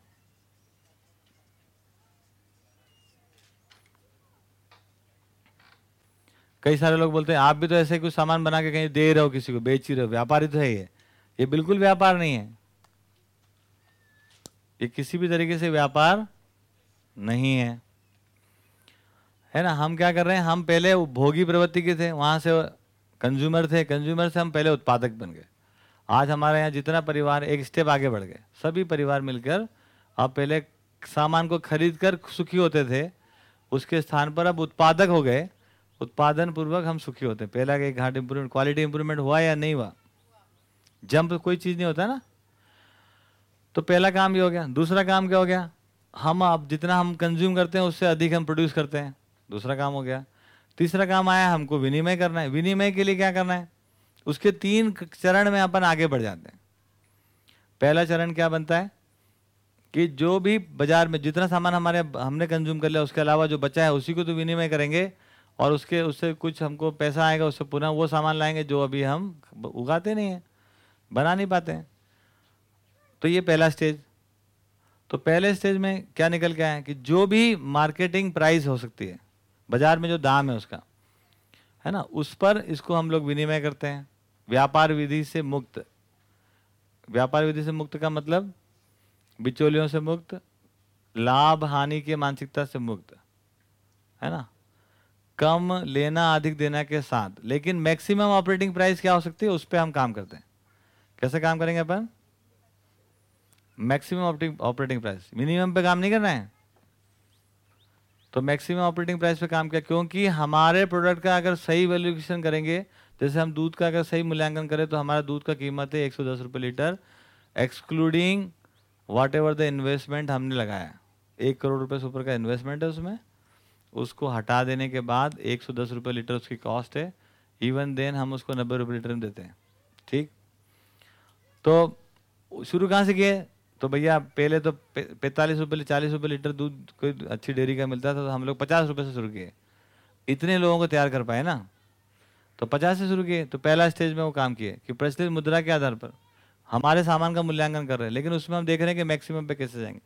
कई सारे लोग बोलते हैं, आप भी तो ऐसे कुछ सामान बना के कहीं दे रहे हो किसी को, बेच ही रहे हो। व्यापारी तो है ये। ये बिल्कुल व्यापार नहीं है। ये किसी भी तरीके से व्यापार नहीं है। है ना? हम क्या कर रहे हैं? हम पहले भोगी प्रवृत्ति के थे, वहाँ से कंज्यूमर थे। कंज्यूमर से हम पहले उत्पादक बन गए। आज हमारे यहाँ जितना परिवार एक स्टेप आगे बढ़ गए, सभी परिवार मिलकर अब पहले सामान को खरीद कर सुखी होते थे, उसके स्थान पर अब उत्पादक हो गए उत्पादन पूर्वक हम सुखी होते हैं। पहला एक घाट इम्प्रूवमेंट क्वालिटी इंप्रूवमेंट हुआ या नहीं हुआ? जंप कोई चीज़ नहीं होता ना। तो पहला काम ये हो गया। दूसरा काम क्या हो गया? हम अब जितना हम कंज्यूम करते हैं, उससे अधिक हम प्रोड्यूस करते हैं। दूसरा काम हो गया। तीसरा काम आया हमको विनिमय करना है। विनिमय के लिए क्या करना है? उसके तीन चरण में अपन आगे बढ़ जाते हैं। पहला चरण क्या बनता है? कि जो भी बाज़ार में जितना सामान हमारे हमने कंज्यूम कर लिया, उसके अलावा जो बचा है, उसी को तो विनिमय करेंगे और उसके, उससे कुछ हमको पैसा आएगा, उससे पुनः वो सामान लाएँगे जो अभी हम उगाते नहीं हैं, बना नहीं पाते हैं। तो ये पहला स्टेज तो पहले स्टेज में क्या निकल के आया कि जो भी मार्केटिंग प्राइस हो सकती है, बाज़ार में जो दाम है उसका है ना? उस पर इसको हम लोग विनिमय करते हैं। व्यापार विधि से मुक्त। व्यापार विधि से मुक्त का मतलब? बिचौलियों से मुक्त, लाभ, हानि की मानसिकता से मुक्त। है ना? कम लेना, अधिक देना के साथ। लेकिन मैक्सिमम ऑपरेटिंग प्राइस क्या हो सकती है? उस पर हम काम करते हैं। कैसे काम करेंगे अपन? Maximum operating price. मिनिमम पे काम नहीं करना है? तो मैक्सिमम ऑपरेटिंग प्राइस पे काम किया, क्योंकि हमारे प्रोडक्ट का अगर सही वैल्यूएशन करेंगे, जैसे हम दूध का अगर सही मूल्यांकन करें तो हमारा दूध का कीमत है एक सौ दस रुपये litre excluding whatever the investment हमने लगाया एक करोड़ रुपये से ऊपर का इन्वेस्टमेंट है उसमें। उसको हटा देने के बाद एक सौ दस रुपये लीटर उसकी कॉस्ट है। इवन देन हम उसको नब्बे रुपये लीटर में देते हैं। ठीक? तो शुरू कहाँ से किए? तो भैया, पहले तो पैंतालीस रुपये चालीस रुपये लीटर दूध कोई अच्छी डेयरी का मिलता था तो हम लोग पचास रुपये से शुरू किए। इतने लोगों को तैयार कर पाए ना? तो पचास से शुरू किए तो पहला स्टेज में वो काम किए कि प्रचलित मुद्रा के आधार पर हमारे सामान का मूल्यांकन कर रहे हैं, लेकिन उसमें हम देख रहे हैं कि मैक्सिमम पे कैसे जाएँगे।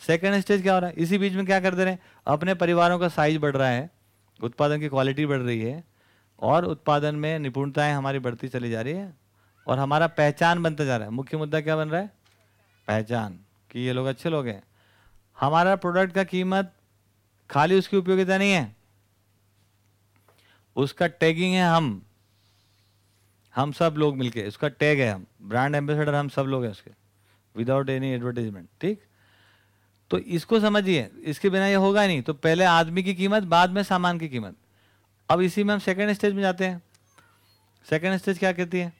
सेकेंड स्टेज क्या हो रहा है? इसी बीच में क्या कर दे रहे? हैं अपने परिवारों का साइज़ बढ़ रहा है, उत्पादन की क्वालिटी बढ़ रही है, और उत्पादन में निपुणताएँ हमारी बढ़ती चली जा रही है, और हमारा पहचान बनता जा रहा है। मुख्य मुद्दा क्या बन रहा है? पहचान कि ये लोग अच्छे लोग हैं। हमारा प्रोडक्ट का कीमत खाली उसकी उपयोगिता नहीं है। उसका टैगिंग है हम। हम सब लोग मिलके, उसका टैग है हम। ब्रांड एम्बेसडर हम सब लोग हैं उसके। विदाउट एनी एडवर्टीजमेंट ठीक? तो इसको समझिए, इसके बिना ये होगा नहीं। तो पहले आदमी की कीमत, बाद में सामान की कीमत। अब इसी में हम सेकेंड स्टेज में जाते हैं। सेकेंड स्टेज क्या कहती है?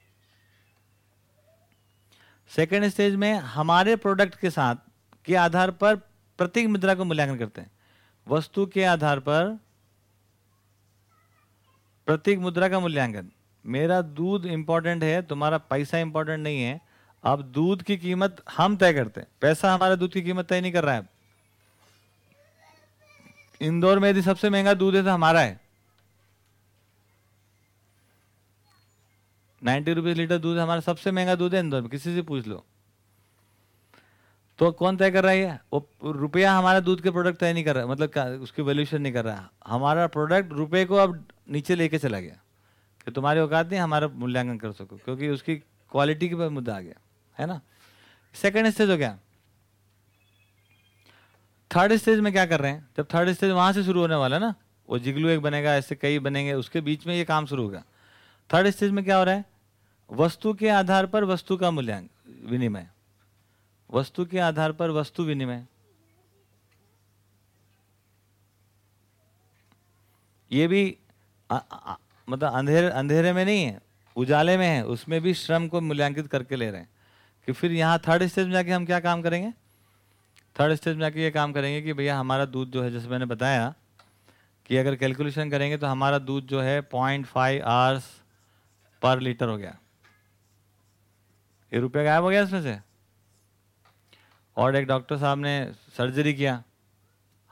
सेकेंड स्टेज में हमारे प्रोडक्ट के साथ, के आधार पर प्रतीक मुद्रा को मूल्यांकन करते हैं। वस्तु के आधार पर प्रतीक मुद्रा का मूल्यांकन। मेरा दूध इंपॉर्टेंट है, तुम्हारा पैसा इंपॉर्टेंट नहीं है। अब दूध की कीमत हम तय करते हैं। पैसा हमारा दूध की कीमत तय नहीं कर रहा है। इंदौर में यदि सबसे महँगा दूध है तो हमारा है। नाइन्टी रुपीज़ लीटर दूध हमारा सबसे महँगा दूध है, इंदौर में। किसी से पूछ लो। तो कौन तय कर रहा है वो रुपया हमारा दूध के प्रोडक्ट तय नहीं कर रहा मतलब उसकी वैल्यूशन नहीं कर रहा। हमारा प्रोडक्ट रुपये को अब नीचे लेके चला गया कि तुम्हारी औकात नहीं, हमारा मूल्यांकन कर सको, क्योंकि उसकी क्वालिटी के पर मुद्दा आ गया, है ना? सेकेंड स्टेज हो गया। थर्ड स्टेज में क्या कर रहे हैं? जब थर्ड स्टेज वहाँ से शुरू होने वाला ना, वो जिगलू एक बनेगा, ऐसे कई बनेंगे, उसके बीच में ये काम शुरू होगा थर्ड स्टेज में क्या हो रहा है? वस्तु के आधार पर वस्तु का मूल्यांक विनिमय। वस्तु के आधार पर वस्तु विनिमय। ये भी आ, आ, मतलब अंधेरे अंधेरे में नहीं है उजाले में है उसमें भी श्रम को मूल्यांकित करके ले रहे हैं। कि फिर यहाँ थर्ड स्टेज में जाके हम क्या काम करेंगे? थर्ड स्टेज में जाके ये काम करेंगे कि भैया हमारा दूध जो है जैसे मैंने बताया कि अगर कैलकुलेशन करेंगे तो हमारा दूध जो है point five hours per litre हो गया। ये रुपया गायब हो गया इसमें से। और एक डॉक्टर साहब ने सर्जरी किया,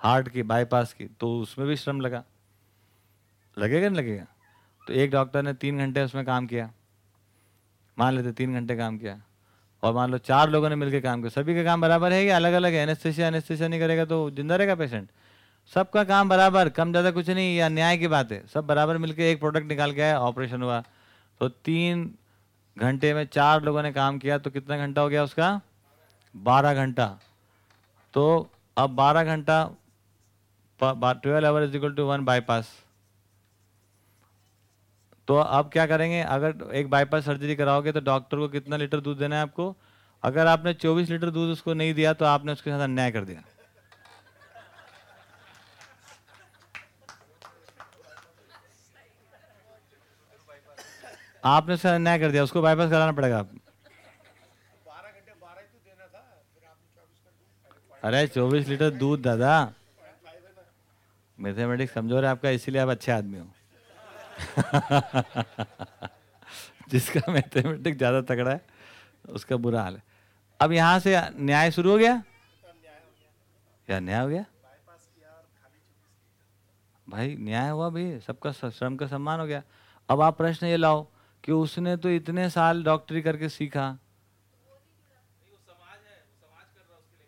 हार्ट की, बाईपास की तो उसमें भी श्रम लगा। लगेगा नहीं लगेगा? तो एक डॉक्टर ने तीन घंटे उसमें काम किया। मान लेते तीन घंटे काम किया। और मान लो चार लोगों ने मिलकर काम किया। सभी का काम बराबर है या अलग अलग है? एनेस्थेसिया एनेस्थेसिया नहीं करेगा तो ज़िंदा रहेगा पेशेंट? सबका काम बराबर, कम ज़्यादा कुछ नहीं, या न्याय की बात है। सब बराबर मिलकर एक प्रोडक्ट निकाल के आया, ऑपरेशन हुआ। तो तीन घंटे में चार लोगों ने काम किया तो कितना घंटा हो गया उसका? बारह घंटा। तो अब बारह घंटा twelve hour is equal to one bypass तो अब क्या करेंगे? अगर एक बाईपास सर्जरी कराओगे तो डॉक्टर को कितना लीटर दूध देना है आपको? अगर आपने 24 लीटर दूध उसको नहीं दिया तो आपने उसके साथ अन्याय कर दिया। आपने उससे अन्याय कर दिया, उसको बाईपास कराना पड़ेगा। अरे 24 लीटर दूध, दादा। मैथमेटिक्स कमज़ोर है आपका, इसीलिए आप अच्छे आदमी हो। जिसका मैथमेटिक्स ज़्यादा तगड़ा है, उसका बुरा हाल है। अब यहाँ से न्याय शुरू हो गया? क्या न्याय हो गया? भाई, न्याय हुआ, भाई। सबका श्रम का सम्मान हो गया। अब आप प्रश्न ये लाओ कि उसने तो इतने साल डॉक्टरी करके सीखा।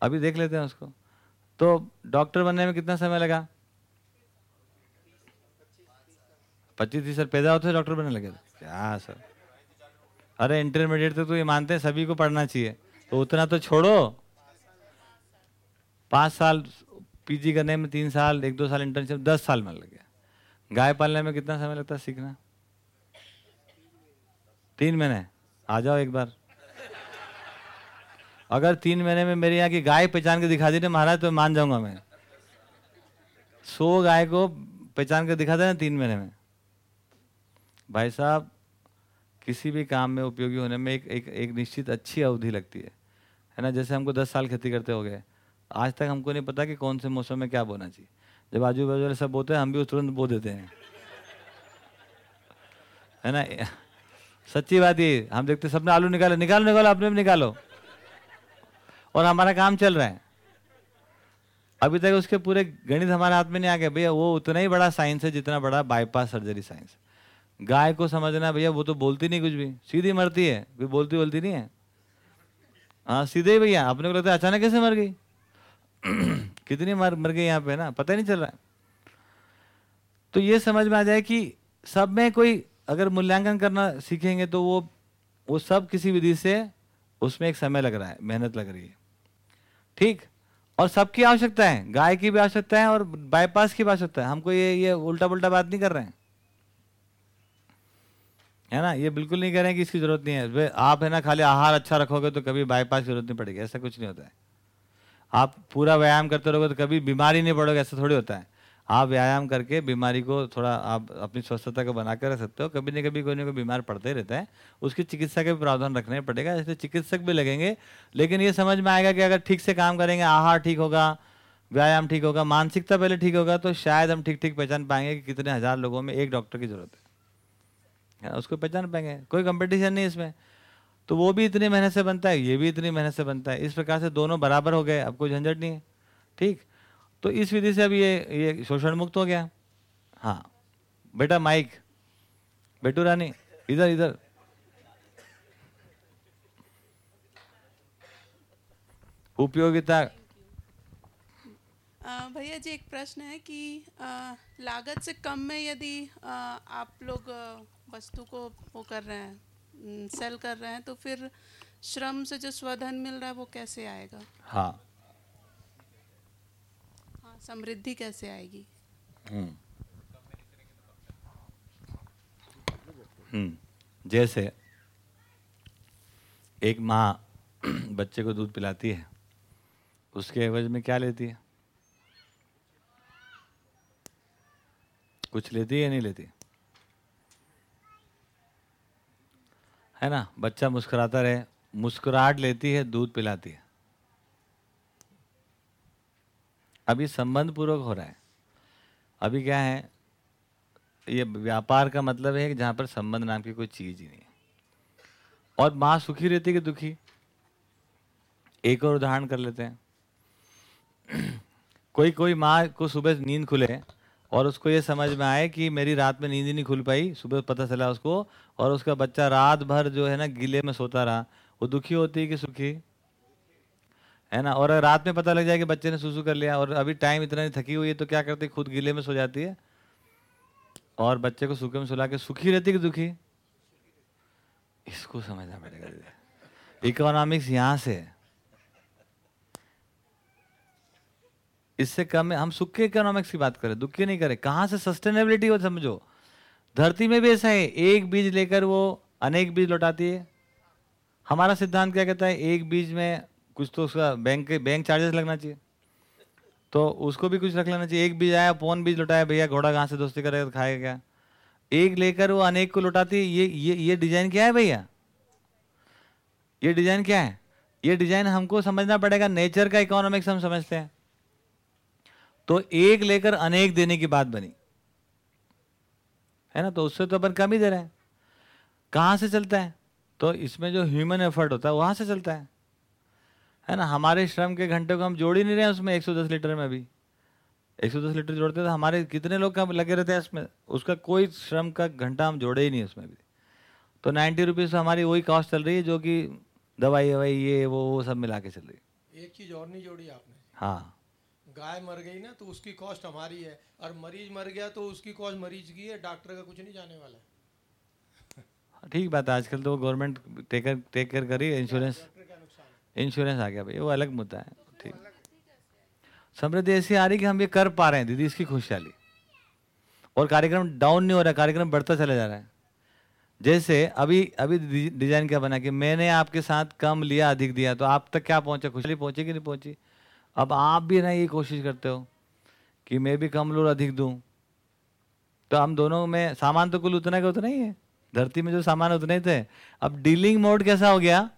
अभी देख लेते हैं उसको। तो डॉक्टर बनने में कितना समय लगा? पच्चीस तीस साल पैदा होते डॉक्टर बनने लगे। क्या सर? अरे इंटरमीडिएट तक तो ये मानते हैं, सभी को पढ़ना चाहिए। तो उतना तो छोड़ो। पाँच साल पीजी करने में तीन साल, एक दो साल इंटर्नशिप दस साल में लग। गया गाय पालने में कितना समय लगता है सीखना? तीन महीने। आ जाओ एक बार। अगर तीन महीने में मेरे यहाँ की गाय पहचान के दिखा दी ना महाराज तो मान जाऊँगा मैं। सौ गाय को पहचान के दिखा देना तीन महीने में। भाई साहब, किसी भी काम में उपयोगी होने में एक एक एक निश्चित अच्छी अवधि लगती है। है ना? जैसे हमको दस साल खेती करते हो गए। आज तक हमको नहीं पता कि कौन से मौसम में क्या बोना चाहिए। जब आजू बाजू वाले सब बोते हैं, हम भी तुरंत बो देते हैं। है ना? सच्ची बात ये हम देखते सबने आलू निकालो निकालो निकालो अपने भी निकालो। और हमारा काम चल रहा है। अभी तक उसके पूरे गणित हमारे हाथ में नहीं आ गए भैया, वो उतना ही बड़ा साइंस है जितना बड़ा बाईपास सर्जरी साइंस गाय को समझना, भैया, वो तो बोलती नहीं कुछ भी। सीधी मरती है। कोई बोलती बोलती नहीं है। हाँ सीधे ही भैया, अपने को लगता है अचानक कैसे मर गई? कितनी मर मर गई यहाँ पे ना? पता ही नहीं चल रहा है। तो ये समझ में आ जाए कि सब में कोई अगर मूल्यांकन करना सीखेंगे तो वो वो सब किसी विधि से उसमें एक समय लग रहा है, मेहनत लग रही है। ठीक? और सबकी आवश्यकता है, गाय की भी आवश्यकता है और बाईपास की भी आवश्यकता है। हमको ये ये उल्टा पुल्टा बात नहीं कर रहे हैं। है ना? ये बिल्कुल नहीं कह रहे हैं कि इसकी ज़रूरत नहीं है। आप है ना, खाली आहार अच्छा रखोगे तो कभी बाईपास की ज़रूरत नहीं पड़ेगी। ऐसा कुछ नहीं होता है। आप पूरा व्यायाम करते रहोगे तो कभी बीमारी नहीं पड़ोगे, ऐसा थोड़ी होता है। आप व्यायाम करके बीमारी को थोड़ा आप अपनी स्वस्थता को बना कर रख सकते हो। कभी ना कभी कोई ना कोई बीमार पड़ते रहता है। उसकी चिकित्सा का भी प्रावधान रखना पड़ेगा। इसलिए चिकित्सक भी लगेंगे। लेकिन ये समझ में आएगा कि अगर ठीक से काम करेंगे, आहार ठीक होगा, व्यायाम ठीक होगा, मानसिकता पहले ठीक होगा तो शायद हम ठीक ठीक पहचान पाएँगे कि कितने हज़ार लोगों में एक डॉक्टर की ज़रूरत है। है, उसको पहचान पाएँगे। कोई कंपटीशन नहीं इसमें। तो वो भी इतनी मेहनत से बनता है, ये भी इतनी मेहनत से बनता है। इस प्रकार से दोनों बराबर हो गए। अब कोई झंझट नहीं है। ठीक? तो इस विधि से अब ये ये शोषण मुक्त हो गया। हाँ। बेटा माइक। बेटू रानी इधर इधर। उपयोगिता। भैया जी एक प्रश्न है कि अ, लागत से कम में यदि अ, आप लोग वस्तु को वो कर रहे हैं सेल कर रहे हैं तो फिर श्रम से जो स्वधन मिल रहा है वो कैसे आएगा? हाँ। समृद्धि कैसे आएगी? हम्म। हम्म, जैसे एक माँ बच्चे को दूध पिलाती है उसके एवज में क्या लेती है? कुछ लेती है या नहीं लेती? है ना? बच्चा मुस्कुराता रहे मुस्कुराहट लेती है दूध पिलाती है। अभी संबंध पूर्वक हो रहा है। अभी क्या है, ये व्यापार का मतलब है कि जहाँ पर संबंध नाम की कोई चीज़ ही नहीं है। और माँ सुखी रहती कि दुखी? एक और उदाहरण कर लेते हैं। कोई कोई माँ को सुबह नींद खुले और उसको ये समझ में आए कि मेरी रात में नींद ही नहीं खुल पाई, सुबह पता चला उसको और उसका बच्चा रात भर जो है ना गीले में सोता रहा, वो दुखी होती है कि सुखी? है ना? और रात में पता लग जाए कि बच्चे ने सुसु कर लिया, और अभी टाइम इतना थकी हुई है तो क्या करती खुद गीले में सो जाती है। और बच्चे को सूखे में सुला के सुखी रहती कि दुखी? इसको समझना पड़ेगा। इकोनॉमिक्स यहाँ से इससे कम है हम सुख के इकोनॉमिक्स की बात करें, दुख की नहीं करें। कहाँ से सस्टेनेबिलिटी हो समझो? धरती में भी ऐसा है, एक बीज लेकर वो अनेक बीज लौटाती है। हमारा सिद्धांत क्या कहता है? एक बीज में कुछ तो उसका बैंक बैंक चार्जेस लगना चाहिए। तो उसको भी कुछ रख लेना चाहिए। एक बीज आया पौन बीज लुटाया, भैया, घोड़ा कहाँ से दोस्ती करेगा तो खाएगा क्या? एक लेकर वो अनेक को लुटाती है। ये ये ये डिज़ाइन क्या है भैया? ये डिज़ाइन क्या है? ये डिज़ाइन हमको समझना पड़ेगा। नेचर का इकोनॉमिक्स हम समझते हैं। तो एक लेकर अनेक देने की बात बनी। है ना? तो उससे तो अपन कम ही दे रहे हैं। कहाँ से चलता है? तो इसमें जो ह्यूमन एफर्ट होता है, वहाँ से चलता है। है ना हमारे श्रम के घंटे को हम जोड़ ही नहीं रहे हैं उसमें 110 लीटर में अभी 110 लीटर जोड़ते तो हमारे कितने लोग कब लगे रहते हैं इसमें? उसका कोई श्रम का घंटा हम जोड़े ही नहीं उसमें भी। तो नाइन्टी रुपीज़ हमारी वही कॉस्ट चल रही है जो कि दवाई ववाई ये वो वो सब मिला के चल रही है। एक चीज़ और नहीं जोड़ी आपने। हाँ। गाय मर गई ना तो उसकी कॉस्ट हमारी है और मरीज़ मर गया तो उसकी कॉस्ट मरीज़ की है डॉक्टर का कुछ नहीं जाने वाला है। ठीक बात है आजकल तो गवर्नमेंट टेकर टेक केयर करी इंश्योरेंस इंश्योरेंस आ गया भाई, वो अलग मुद्दा है, ठीक। समृद्धि ऐसी आ रही कि हम ये कर पा रहे हैं, दीदी, इसकी खुशहाली। और कार्यक्रम डाउन नहीं हो रहा, कार्यक्रम बढ़ता चला जा रहा है। जैसे अभी अभी डिज़ाइन क्या बना कि मैंने आपके साथ कम लिया, अधिक दिया तो आप तक क्या पहुँचा? खुशहाली पहुँची कि नहीं पहुँची? अब आप भी ना ये कोशिश करते हो कि मैं भी कम लूँ अधिक दूँ। तो हम दोनों में सामान तो कुल उतना का उतना ही है। धरती में जो सामान उतने ही थे, अब डीलिंग मोड कैसा हो गया?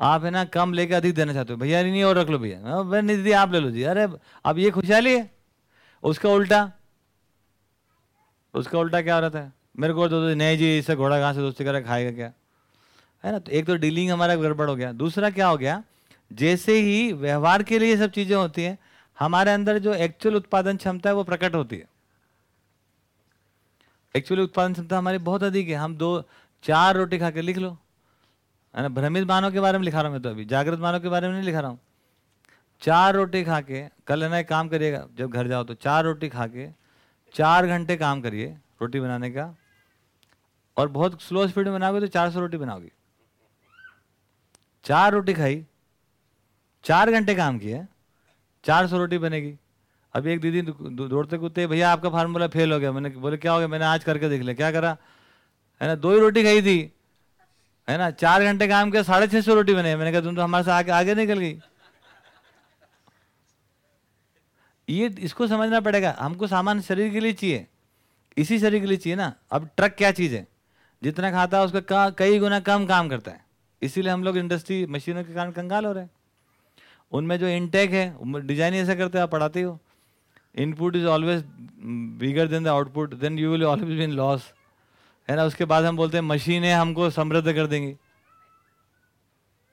आप है ना, कम लेके अधिक देना चाहते हो। भैया नहीं, और रख लो भैया। नहीं दीदी आप ले लो जी। अरे, अब ये खुशहाली है? उसका उल्टा? उसका उल्टा क्या हो रहा था? मेरे को दो नहीं जी इससे घोड़ा कहाँ से दोस्ती करे, खाएगा क्या? है ना तो एक तो डीलिंग हमारा गड़बड़ हो गया। दूसरा क्या हो गया? जैसे ही व्यवहार के लिए सब चीज़ें होती हैं, हमारे अंदर जो एक्चुअल उत्पादन क्षमता है, वो प्रकट होती है। एक्चुअली उत्पादन क्षमता हमारी बहुत अधिक है। हम दो, चार रोटी खा के लिख लो। है ना? भ्रमित मानव के बारे में लिखा रहा हूँ मैं तो अभी। जागृत मानव के बारे में नहीं लिखा रहा हूँ। चार रोटी खा के, कल है ना एक काम करिएगा, जब घर जाओ तो चार रोटी खा के, चार घंटे काम करिए रोटी बनाने का, और बहुत स्लो स्पीड में बनाओगे तो चार सौ रोटी बनाओगे। चार रोटी खाई, चार घंटे काम किए, चार सौ रोटी बनेगी। अभी एक दीदी दौड़ते कूदते, भैया, आपका फार्मूला फेल हो गया। मैंने बोले, क्या हो गया? मैंने आज करके देख लिया। क्या करा? है ना? दो ही रोटी खाई थी। है ना, चार घंटे काम किया, साढ़े छह सौ रोटी बने। मैंने कहा, तुम तो हमारे से आगे आगे निकल गई। ये इसको समझना पड़ेगा। हमको सामान शरीर के लिए चाहिए। इसी शरीर के लिए चाहिए ना। अब ट्रक क्या चीज़ है? जितना खाता है, उसका कई गुना कम काम करता है। इसीलिए हम लोग इंडस्ट्री मशीनों के कारण कंगाल हो रहे हैं। उनमें जो इनटेक है डिज़ाइन ऐसा करते हो, आप पढ़ाते हो input is always bigger than the output then you will always be in loss है ना, उसके बाद हम बोलते हैं, मशीनें हमको समृद्ध कर देंगी।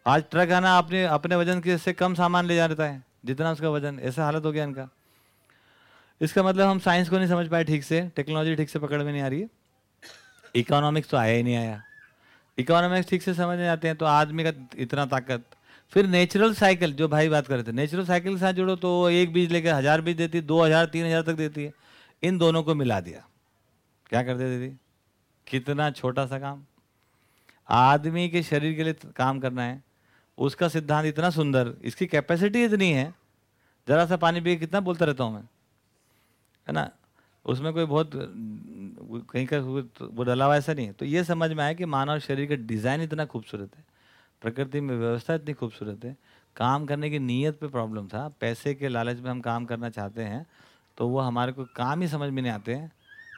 आज ट्रक आना अपने अपने वज़न के से कम सामान ले जा रहता है, जितना उसका वज़न, ऐसा हालत हो गया इनका। इसका मतलब हम साइंस को नहीं समझ पाए ठीक से टेक्नोलॉजी ठीक से पकड़ में नहीं आ रही है। इकोनॉमिक्स तो आया ही नहीं आया। इकोनॉमिक्स ठीक से समझ नहीं आते हैं तो आदमी का इतना ताकत। फिर नेचुरल साइकिल जो भाई बात कर रहे थे नेचुरल साइकिल के साथ जुड़ो तो एक बीज लेकर हज़ार बीज देती है दो हज़ार, तीन हज़ार तक देती है। इन दोनों को मिला दिया। क्या कर दीदी? कितना छोटा सा काम? आदमी के शरीर के लिए काम करना है। उसका सिद्धांत इतना सुंदर, इसकी कैपेसिटी इतनी है। जरा सा पानी पी कितना बोलता रहता हूँ मैं? है ना? उसमें कोई बहुत, कहीं का वो- वो डला हुआ ऐसा नहीं है। तो ये समझ में आया कि मानव शरीर का डिज़ाइन इतना खूबसूरत है। प्रकृति में व्यवस्था इतनी खूबसूरत है। काम करने की नीयत पे प्रॉब्लम था। पैसे के लालच में हम काम करना चाहते हैं तो वो हमारे को काम ही समझ में नहीं आते हैं।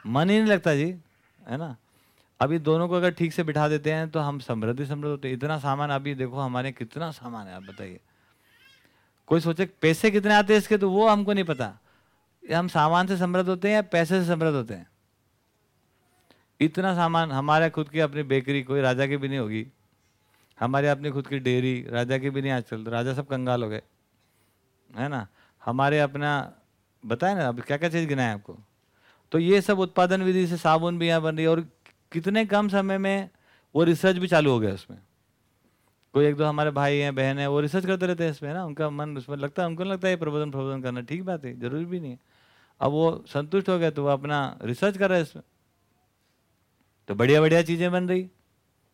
मन ही नहीं लगता जी, है ना? अभी दोनों को अगर ठीक से बिठा देते हैं तो हम समृद्धि समृद्ध होते इतना सामान अभी देखो, हमारे कितना सामान है, आप बताइए। कोई सोचे, पैसे कितने आते हैं इसके तो वो हमको नहीं पता। हम सामान से समृद्ध होते हैं या पैसे से समृद्ध होते हैं? इतना सामान, हमारे खुद की अपनी बेकरी, कोई राजा की भी नहीं होगी। हमारे अपनी खुद की डेयरी, राजा की भी नहीं आजकल तो राजा सब कंगाल हो गए। है ना? हमारे अपना, बताए ना अभी क्या क्या चीज़ गिनाए आपको? तो ये सब उत्पादन विधि से साबुन भी यहाँ बन रही है, और कितने कम समय में वो रिसर्च भी चालू हो गया उसमें। कोई एक दो हमारे भाई हैं, बहन हैं, वो रिसर्च करते रहते हैं इसमें ना, उनका मन उसमें लगता है उनको लगता है प्रबोधन प्रबोधन करना ठीक बात है, ज़रूरी भी नहीं है। अब वो संतुष्ट हो गया तो वो अपना रिसर्च कर रहे हैं इसमें। तो बढ़िया बढ़िया चीज़ें बन रही।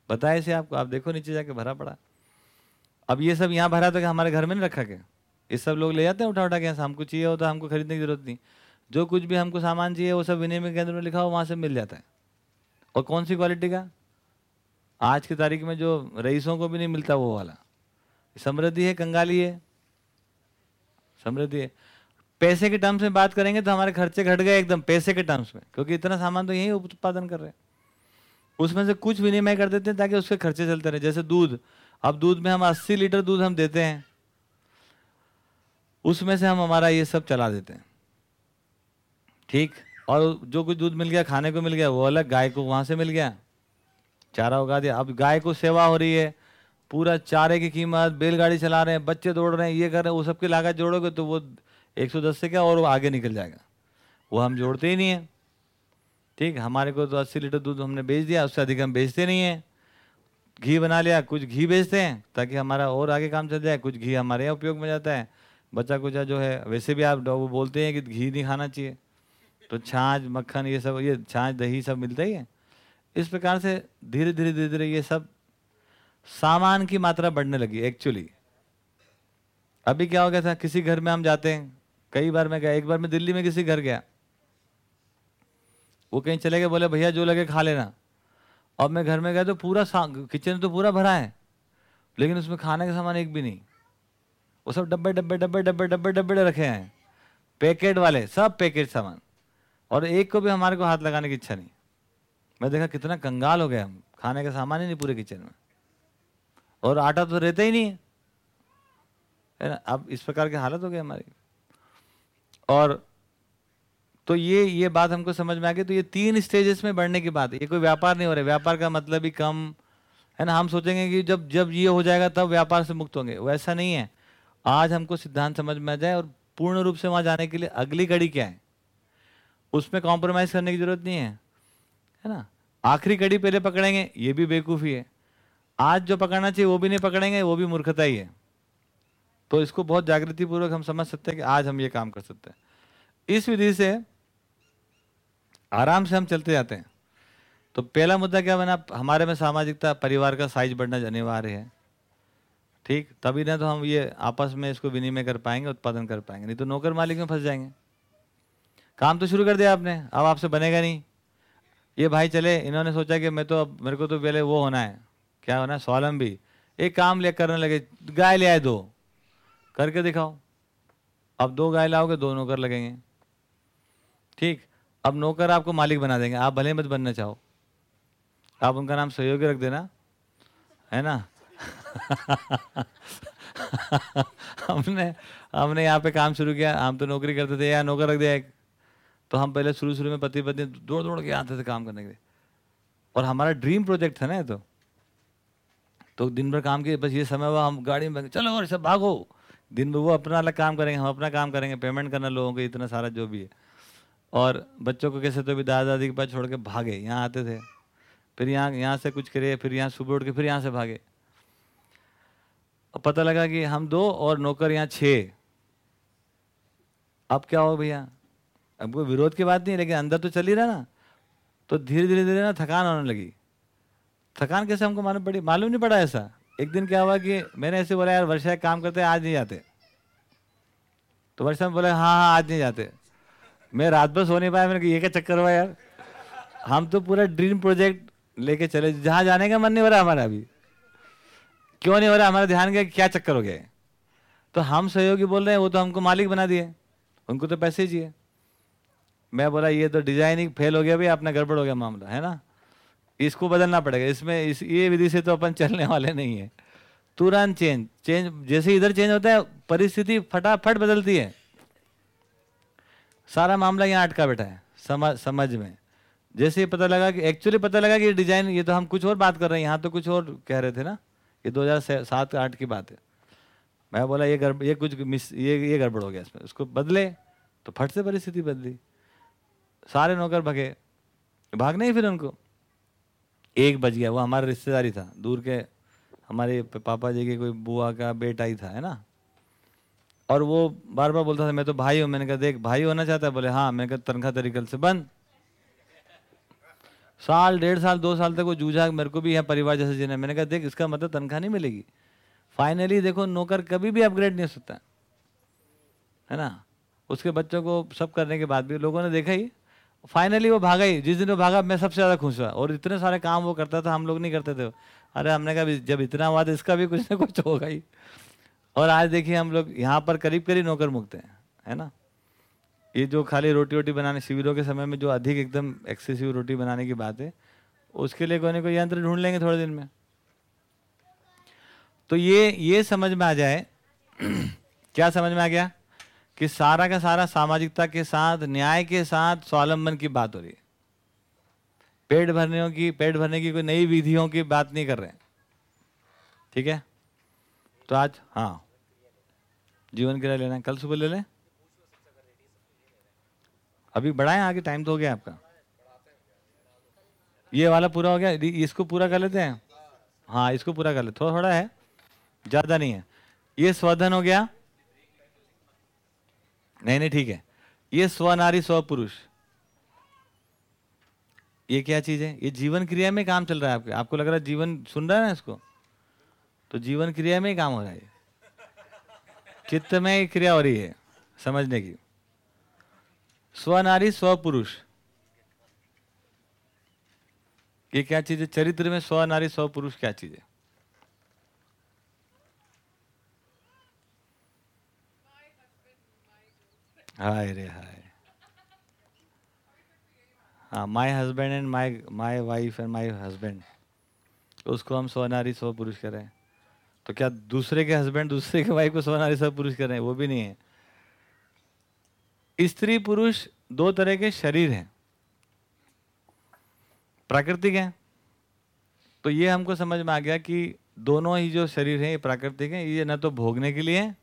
बताए इसे आपको, आप देखो नीचे जाके भरा पड़ा। अब ये सब यहाँ भरा तो क्या हमारे घर में नहीं रखा क्या ये सब लोग ले जाते हैं उठा उठा के यहाँ से हमको चाहिए हो तो हमको खरीदने की ज़रूरत नहीं। जो कुछ भी हमको सामान चाहिए, वो सब विनिमय केंद्र में लिखा हो, वहाँ से मिल जाता है। और कौन सी क्वालिटी का? आज की तारीख में जो रईसों को भी नहीं मिलता वो वाला। समृद्धि है, कंगाली है। समृद्धि है। पैसे के टर्म्स में बात करेंगे तो हमारे खर्चे घट गए एकदम, पैसे के टर्म्स में। क्योंकि इतना सामान तो यही उत्पादन कर रहे हैं। उसमें से कुछ विनिमय कर देते हैं ताकि उसके खर्चे चलते रहे। जैसे दूध, अब दूध में हम 80 लीटर दूध हम देते हैं। उसमें से हम हमारा ये सब चला देते हैं। ठीक? और जो कुछ दूध मिल गया, खाने को मिल गया, वो अलग, गाय को वहाँ से मिल गया। चारा उगा दिया। अब गाय को सेवा हो रही है। पूरा चारे की कीमत, बैलगाड़ी चला रहे हैं, बच्चे दौड़ रहे हैं, ये कर रहे हैं, वो सबकी लागत जोड़ोगे तो वो 110 से क्या और वो आगे निकल जाएगा। वो हम जोड़ते ही नहीं है। ठीक, हमारे को तो 80 लीटर दूध हमने बेच दिया, उससे अधिक हम बेचते नहीं है। घी बना लिया, कुछ घी बेचते हैं, ताकि हमारा और आगे काम चल जाए। कुछ घी हमारे यहाँ उपयोग में जाता है। बच्चा कुछ जो है, वैसे भी आप बोलते हैं कि घी नहीं खाना चाहिए। तो छाछ, मक्खन, ये सब, ये छाछ, दही सब मिलता ही है। इस प्रकार से धीरे धीरे धीरे धीरे ये सब सामान की मात्रा बढ़ने लगी एक्चुअली अभी क्या हो गया था? किसी घर में हम जाते हैं। कई बार मैं गया, एक बार मैं दिल्ली में किसी घर गया। वो कहीं चले गए, बोले, भैया, जो लगे खा लेना। अब मैं घर में गया तो पूरा किचन तो पूरा भरा है, लेकिन उसमें खाने का सामान एक भी नहीं। वो सब डब्बे डब्बे डब्बे डब्बे डब्बे डब्बे रखे हैं। पैकेट वाले, सब पैकेट सामान। और एक को भी हमारे को हाथ लगाने की इच्छा नहीं। मैं देखा कितना कंगाल हो गए हम। खाने का सामान ही नहीं पूरे किचन में। और आटा तो रहता ही नहीं है। है ना? अब इस प्रकार की हालत हो गई हमारी। और तो ये ये बात हमको समझ में आ गई। तो ये तीन स्टेजेस में बढ़ने की बात है। ये कोई व्यापार नहीं हो रहा व्यापार का मतलब ही कम। है ना? हम सोचेंगे कि जब जब ये हो जाएगा तब व्यापार से मुक्त होंगे। वैसा नहीं है। आज हमको सिद्धांत समझ में आ जाए और पूर्ण रूप से वहाँ जाने के लिए अगली कड़ी क्या है? उसमें कॉम्प्रोमाइज करने की ज़रूरत नहीं है है ना? आखिरी कड़ी पहले पकड़ेंगे, ये भी बेवकूफ़ी है। आज जो पकड़ना चाहिए, वो भी नहीं पकड़ेंगे, वो भी मूर्खता ही है। तो इसको बहुत जागृति पूर्वक हम समझ सकते हैं कि आज हम ये काम कर सकते हैं। इस विधि से आराम से हम चलते जाते हैं। तो पहला मुद्दा क्या बना? हमारे में सामाजिकता, परिवार का साइज़ बढ़ना अनिवार्य है। ठीक? तभी ना तो हम ये आपस में इसको विनिमय कर पाएँगे, उत्पादन कर पाएँगे। नहीं तो नौकर मालिक में फंस जाएँगे। काम तो शुरू कर दिया आपने, अब आपसे बनेगा नहीं। ये भाई चले, इन्होंने सोचा कि मैं तो अब, मेरे को तो पहले वो होना है। क्या होना है? स्वालम भी। एक काम ले, करने लगे, गाय ले आए दो। करके दिखाओ। अब दो गाय लाओगे, दो नौकर लगेंगे। ठीक, अब नौकर आपको मालिक बना देंगे। आप भले मत बनना चाहो। आप उनका नाम सहयोगी रख देना। है ना? हमने हमने यहाँ पे काम शुरू किया। हम तो नौकरी करते थे या नौकर रख दिया एक। तो हम पहले शुरू शुरू में पति पत्नी दौड़ दौड़ के आते थे काम करने के लिए। और हमारा ड्रीम प्रोजेक्ट था ना तो। तो दिन भर काम किए, बस ये समय हुआ, हम गाड़ी में चलो और सब भागो। दिन भर वो अपना अलग काम करेंगे, हम अपना काम करेंगे पेमेंट करना लोगों को इतना सारा जो भी है। और बच्चों को कैसे तो भी दादा दादी के पास छोड़ के भागे, यहाँ आते थे। फिर यहाँ यहाँ से कुछ करे, फिर यहाँ सुबह उठ के फिर यहाँ से भागे। और पता लगा कि हम दो और नौकर यहाँ छः अब क्या हो भैया अब कोई विरोध की बात नहीं लेकिन अंदर तो चल ही रहा ना। तो धीरे धीरे धीरे ना थकान होने लगी। थकान कैसे हमको मालूम पड़ी? मालूम नहीं पड़ा ऐसा। एक दिन क्या हुआ कि मैंने ऐसे बोला, यार, वर्षा काम करते आज नहीं जाते। तो वर्षा में बोला हाँ हाँ आज नहीं जाते। मैं रात भर सो नहीं पाया, मैंने कहा, ये क्या चक्कर हुआ यार? हम तो पूरा ड्रीम प्रोजेक्ट लेके चले। जहाँ जाने का मन नहीं हो रहा हमारा अभी। क्यों नहीं हो रहा? हमारा ध्यान गया क्या चक्कर हो गया? तो हम सहयोगी बोल रहे हैं, वो तो हमको मालिक बना दिए। उनको तो पैसे चाहिए। मैं बोला, ये तो डिज़ाइनिंग फेल हो गया भाई अपना गड़बड़ हो गया मामला, है ना? इसको बदलना पड़ेगा, इसमें इस, ये विधि से तो अपन चलने वाले नहीं है। तुरंत चेंज चेंज जैसे इधर चेंज होता है, परिस्थिति फटाफट बदलती है। सारा मामला यहाँ अटका बैठा है समझ समझ में। जैसे ही पता लगा कि एक्चुअली पता लगा कि डिज़ाइन ये तो हम कुछ और बात कर रहे हैं, यहाँ तो कुछ और कह रहे थे ना? ये 2007 आठ की बात है। मैं बोला, ये गड़बड़ ये कुछ मिस, ये ये गड़बड़ हो गया इसमें उसको बदले। तो फट से परिस्थिति बदली। सारे नौकर भगे। भाग नहीं फिर उनको। एक बज गया, वो हमारा रिश्तेदारी था। दूर के हमारे पापा जी के कोई बुआ का बेटा ही था, है ना? और वो बार बार बोलता था, मैं तो भाई हूँ। मैंने कहा, देख, भाई होना चाहता है? बोले हाँ। मैंने कहा, तनख्वाह तरीकल से बंद। साल, डेढ़ साल, दो साल तक वो जूझा, मेरे को भी यहाँ परिवार जैसे जीना मैंने कहा, देख, इसका मतलब तनख्वाह नहीं मिलेगी। फाइनली देखो, नौकर कभी भी अपग्रेड नहीं हो सकता। है ना? उसके बच्चों को सब करने के बाद भी, लोगों ने देखा ही। फाइनली वो भागा ही। जिस दिन वो भागा, मैं सबसे ज़्यादा खुश हुआ। और इतने सारे काम वो करता था, हम लोग नहीं करते थे। अरे हमने कहा जब इतना हुआ तो इसका भी कुछ ना कुछ होगा ही। और आज देखिए हम लोग यहाँ पर करीब करीब नौकर मुक्त हैं, है ना? ये जो खाली रोटी वोटी बनाने, शिविरों के समय में जो अधिक एकदम एक्सेसिव रोटी बनाने की बात है, उसके लिए कोई ना कोई यंत्र ढूंढ लेंगे थोड़े दिन में। तो ये ये समझ में आ जाए। क्या समझ में आ गया? कि सारा का सारा सामाजिकता के साथ, न्याय के साथ स्वावलंबन की बात हो रही है। पेट भरने की, पेट भरने की कोई नई विधियों की बात नहीं कर रहे हैं। ठीक है? तो आज हाँ। जीवन क्रिया लेना है। कल सुबह ले लें। अभी बढ़ाएँ आगे टाइम तो हो गया आपका। ये वाला पूरा हो गया? इसको पूरा कर लेते हैं? हाँ इसको पूरा कर ले। थोड़ा थोड़ा है। ज़्यादा नहीं है। ये स्वधन हो गया। नहीं नहीं, ठीक है। ये स्वनारी स्व पुरुष ये क्या चीज़ है? ये जीवन क्रिया में काम चल रहा है आपके। आपको लग रहा है जीवन सुन रहा है ना इसको? तो जीवन क्रिया में ही काम हो रहा है चित्त में ही क्रिया हो रही है, समझने की। स्वनारी स्व पुरुष ये क्या चीज़ है? चरित्र में स्व नारी स्व पुरुष क्या चीज़ है? हाय रे हाय। हाँ my husband and my my wife and my husband उसको हम स्वनारी स्व पुरुष कर। रहे हैं तो क्या दूसरे के हस्बैंड दूसरे के वाइफ को स्वनारी स्व पुरुष कर? रहे हैं वो भी नहीं है। स्त्री पुरुष दो तरह के शरीर हैं। प्राकृतिक हैं। तो ये हमको समझ में आ गया कि दोनों ही जो शरीर हैं, ये प्राकृतिक हैं। ये न तो भोगने के लिए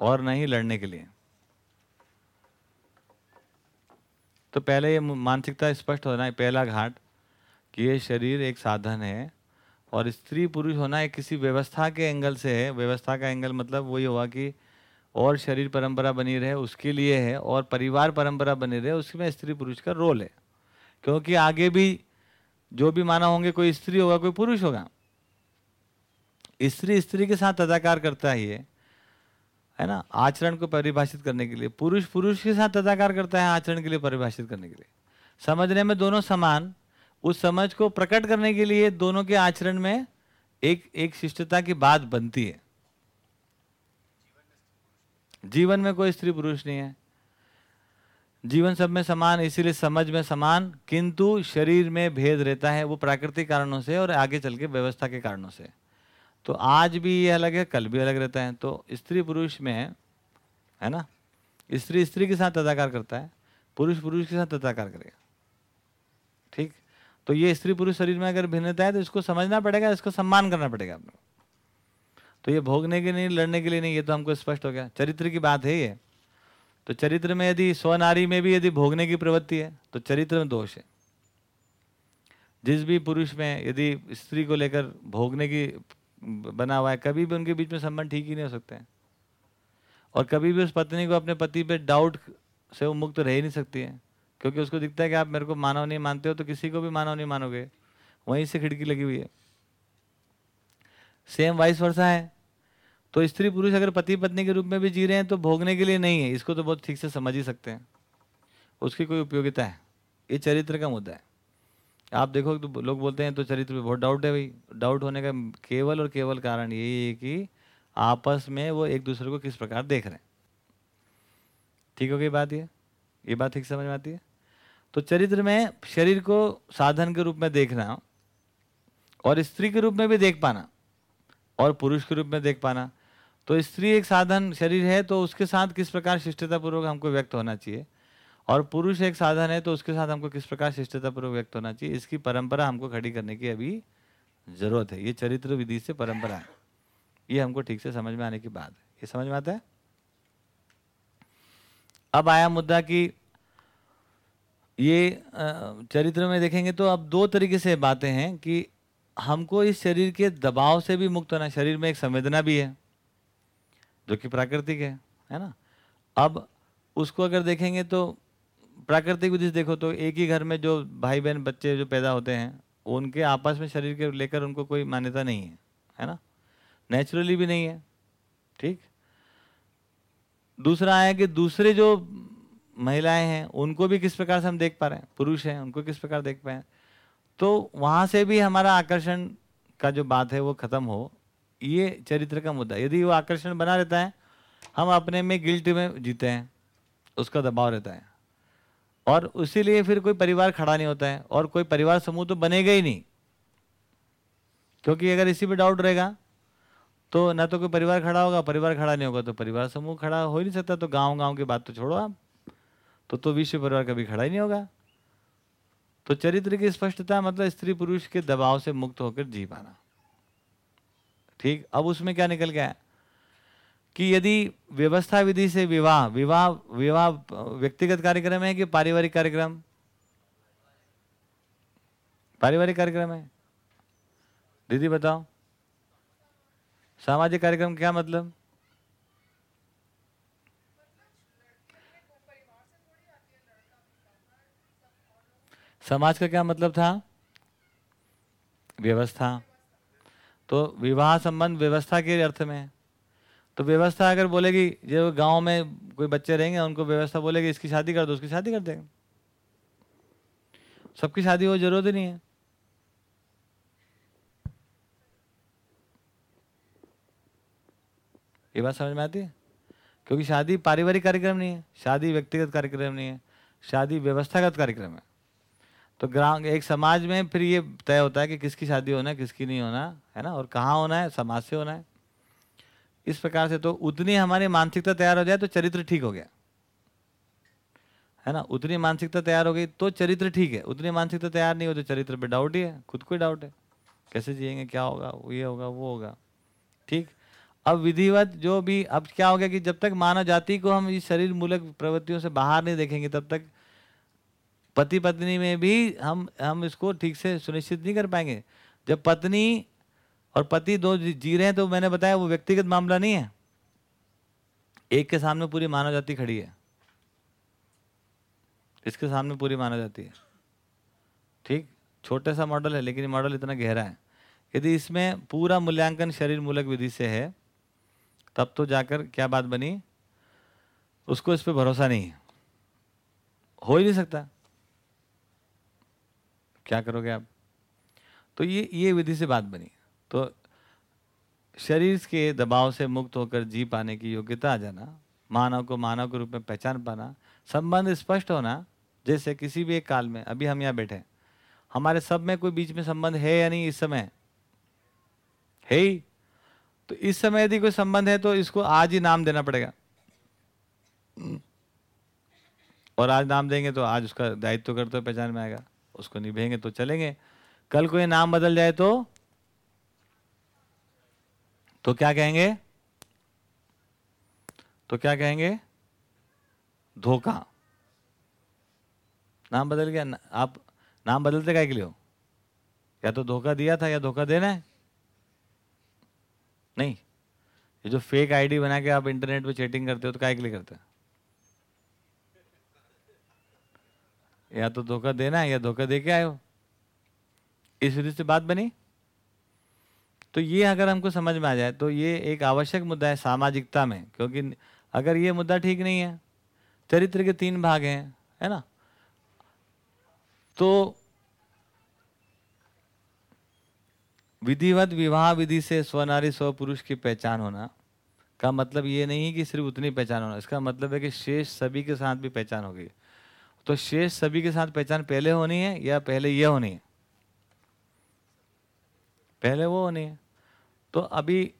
और न ही लड़ने के लिए हैं। तो पहले ये मानसिकता स्पष्ट होना है, पहला घाट कि ये शरीर एक साधन है और स्त्री पुरुष होना एक किसी व्यवस्था के एंगल से है। व्यवस्था का एंगल मतलब वही हुआ कि और शरीर परंपरा बनी रहे, उसके लिए है, और परिवार परंपरा बनी रहे, उसमें स्त्री पुरुष का रोल है। क्योंकि आगे भी जो भी माना होंगे, कोई स्त्री होगा, कोई पुरुष होगा। स्त्री स्त्री के साथ अदाकार करता ही है। है ना, आचरण को परिभाषित करने के लिए पुरुष पुरुष के साथ अदाकार करता है आचरण के लिए परिभाषित करने के लिए। समझने में दोनों समान, उस समझ को प्रकट करने के लिए दोनों के आचरण में एक एक शिष्टता की बात बनती है। जीवन में कोई स्त्री पुरुष नहीं है। जीवन सब में समान, इसीलिए समझ में समान, किंतु शरीर में भेद रहता है वो प्राकृतिक कारणों से और आगे चल के व्यवस्था के कारणों से। तो आज भी ये अलग है, कल भी अलग रहता है। तो स्त्री पुरुष में, है ना? स्त्री स्त्री के साथ अदाकार करता है, पुरुष पुरुष के साथ अदाकार करेगा। ठीक? तो ये स्त्री पुरुष शरीर में अगर भिन्नता है तो इसको समझना पड़ेगा, इसको सम्मान करना पड़ेगा आपको तो ये भोगने के नहीं लड़ने के लिए नहीं, ये तो हमको स्पष्ट हो गया। चरित्र की बात है ये। तो चरित्र में यदि स्वनारी में भी यदि भोगने की प्रवृत्ति है तो चरित्र में दोष है। जिस भी पुरुष में यदि स्त्री को लेकर भोगने की बना हुआ है, कभी भी उनके बीच में संबंध ठीक ही नहीं हो सकते हैं। और कभी भी उस पत्नी को अपने पति पे डाउट से वो मुक्त रह ही नहीं सकती है, क्योंकि उसको दिखता है कि आप मेरे को मानव नहीं मानते हो तो किसी को भी मानव नहीं मानोगे। वहीं से खिड़की लगी हुई है। सेम वाइस वर्षा है। तो स्त्री पुरुष अगर पति पत्नी के रूप में भी जी रहे हैं तो भोगने के लिए नहीं है। इसको तो बहुत ठीक से समझ ही सकते हैं। उसकी कोई उपयोगिता है। ये चरित्र का मुद्दा है। आप देखो तो लोग बोलते हैं तो चरित्र पे बहुत डाउट है भाई। डाउट होने का केवल और केवल कारण यही है कि आपस में वो एक दूसरे को किस प्रकार देख रहे हैं। ठीक हो गई बात ये? ये बात ठीक समझ में आती है? तो चरित्र में शरीर को साधन के रूप में देखना और स्त्री के रूप में भी देख पाना और पुरुष के रूप में देख पाना। तो स्त्री एक साधन शरीर है तो उसके साथ किस प्रकार शिष्टतापूर्वक हमको व्यक्त होना चाहिए? और पुरुष एक साधन है तो उसके साथ हमको किस प्रकार शिष्टतापूर्वक व्यक्त होना चाहिए? इसकी परंपरा हमको खड़ी करने की अभी ज़रूरत है। ये चरित्र विधि से परंपरा है। ये हमको ठीक से समझ में आने की बात है। ये समझ में आता है? अब आया मुद्दा कि ये चरित्र में देखेंगे तो अब दो तरीके से बातें हैं कि हमको इस शरीर के दबाव से भी मुक्त होना, शरीर में एक संवेदना भी है, जो कि प्राकृतिक है है ना? अब उसको अगर देखेंगे तो प्राकृतिक विधि देखो तो एक ही घर में जो भाई बहन बच्चे जो पैदा होते हैं, उनके आपस में शरीर के लेकर उनको कोई मान्यता नहीं है है ना? नेचुरली भी नहीं है, ठीक? दूसरा है कि दूसरे जो महिलाएँ हैं, उनको भी किस प्रकार से हम देख पा रहे हैं? पुरुष हैं, उनको किस प्रकार देख पाए तो वहाँ से भी हमारा आकर्षण का जो बात है वो खत्म हो। ये चरित्र का मुद्दा यदि वो आकर्षण बना रहता है, हम अपने में गिल्ट में जीते हैं, उसका दबाव रहता है। और उसीलिए फिर कोई परिवार खड़ा नहीं होता है और कोई परिवार समूह तो बनेगा ही नहीं। क्योंकि अगर इसी पे डाउट रहेगा तो ना तो कोई परिवार खड़ा होगा, परिवार खड़ा नहीं होगा तो परिवार समूह खड़ा हो ही नहीं सकता तो गाँव गाँव की बात तो छोड़ो आप। तो तो विश्व परिवार कभी खड़ा ही नहीं होगा। तो चरित्र की स्पष्टता मतलब स्त्री पुरुष के दबाव से मुक्त होकर जी पाना। ठीक? अब उसमें क्या निकल गया? कि यदि व्यवस्था विधि से विवाह विवाह विवाह, व्यक्तिगत कार्यक्रम है कि पारिवारिक कार्यक्रम? पारिवारिक कार्यक्रम है। दीदी बताओ। सामाजिक कार्यक्रम क्या मतलब? समाज का क्या मतलब था? व्यवस्था। तो विवाह संबंध व्यवस्था के अर्थ में तो व्यवस्था अगर बोलेगी जो गाँव में कोई बच्चे रहेंगे, उनको व्यवस्था बोलेगी, इसकी शादी कर दो, उसकी शादी कर देंगे। सबकी शादी हो ज़रूरत ही नहीं है। ये बात समझ में आती है? क्योंकि शादी पारिवारिक कार्यक्रम नहीं है, शादी व्यक्तिगत कार्यक्रम नहीं है, शादी व्यवस्थागत कार्यक्रम है। तो ग्राम, एक समाज में फिर ये तय होता है कि किसकी शादी होना है, किसकी नहीं होना, है ना? और कहाँ होना है, समाज से होना है। इस प्रकार से तो उतनी हमारी मानसिकता तैयार हो जाए तो चरित्र ठीक हो गया। है ना? उतनी मानसिकता तैयार हो गई तो चरित्र ठीक है। उतनी मानसिकता तैयार नहीं हो तो चरित्र पे डाउट ही है। खुद को ही डाउट है। कैसे जिएँगे? क्या होगा? ये होगा, वो होगा। ठीक? अब विधिवत जो भी, अब क्या हो गया कि जब तक मानव जाति को हम इस शरीर मूलक प्रवृत्तियों से बाहर नहीं देखेंगे, तब तक पति पत्नी में भी हम हम इसको ठीक से सुनिश्चित नहीं कर पाएँगे। जब पत्नी और पति दो जी रहे हैं तो मैंने बताया वो व्यक्तिगत मामला नहीं है। एक के सामने पूरी मानव जाति खड़ी है। इसके सामने पूरी मानव जाति है। ठीक? छोटा सा मॉडल है, लेकिन मॉडल इतना गहरा है। यदि इसमें पूरा मूल्यांकन शरीर मूलक विधि से है, तब तो जाकर क्या बात बनी? उसको इस पर भरोसा नहीं है। हो ही नहीं सकता। क्या करोगे आप? तो ये ये विधि से बात बनी। तो शरीर के दबाव से मुक्त होकर जी पाने की योग्यता आ जाना, मानव को मानव के रूप में पहचान पाना, संबंध स्पष्ट होना, जैसे किसी भी एक काल में, अभी हम यहाँ बैठे हमारे सब में कोई बीच में संबंध है या नहीं इस समय? है ही। तो इस समय यदि कोई संबंध है तो इसको आज ही नाम देना पड़ेगा। और आज नाम देंगे तो आज उसका दायित्व करते पहचान में आएगा, उसको निभेंगे तो चलेंगे। कल को नाम बदल जाए तो तो क्या कहेंगे? तो क्या कहेंगे? धोखा। नाम बदल गया। न- आप नाम बदलते काय के लिए हो? या तो धोखा दिया था या धोखा देना है? नहीं। ये जो फेक आईडी बना के आप इंटरनेट पे चैटिंग करते हो तो काय के लिए करते या तो धोखा देना है या धोखा दे के आए हो। इस विधि से बात बनी? तो ये अगर हमको समझ में आ जाए तो ये एक आवश्यक मुद्दा है सामाजिकता में, क्योंकि अगर ये मुद्दा ठीक नहीं है, चरित्र के तीन भाग हैं, है ना? तो विधिवत विवाह विधि से स्वनारी स्व पुरुष की पहचान होना का मतलब ये नहीं कि सिर्फ़ उतनी पहचान होना, इसका मतलब है कि शेष सभी के साथ भी पहचान होगी तो शेष सभी के साथ पहचान पहले होनी है या पहले ये होनी है? पहले वो होनी है। तो अभी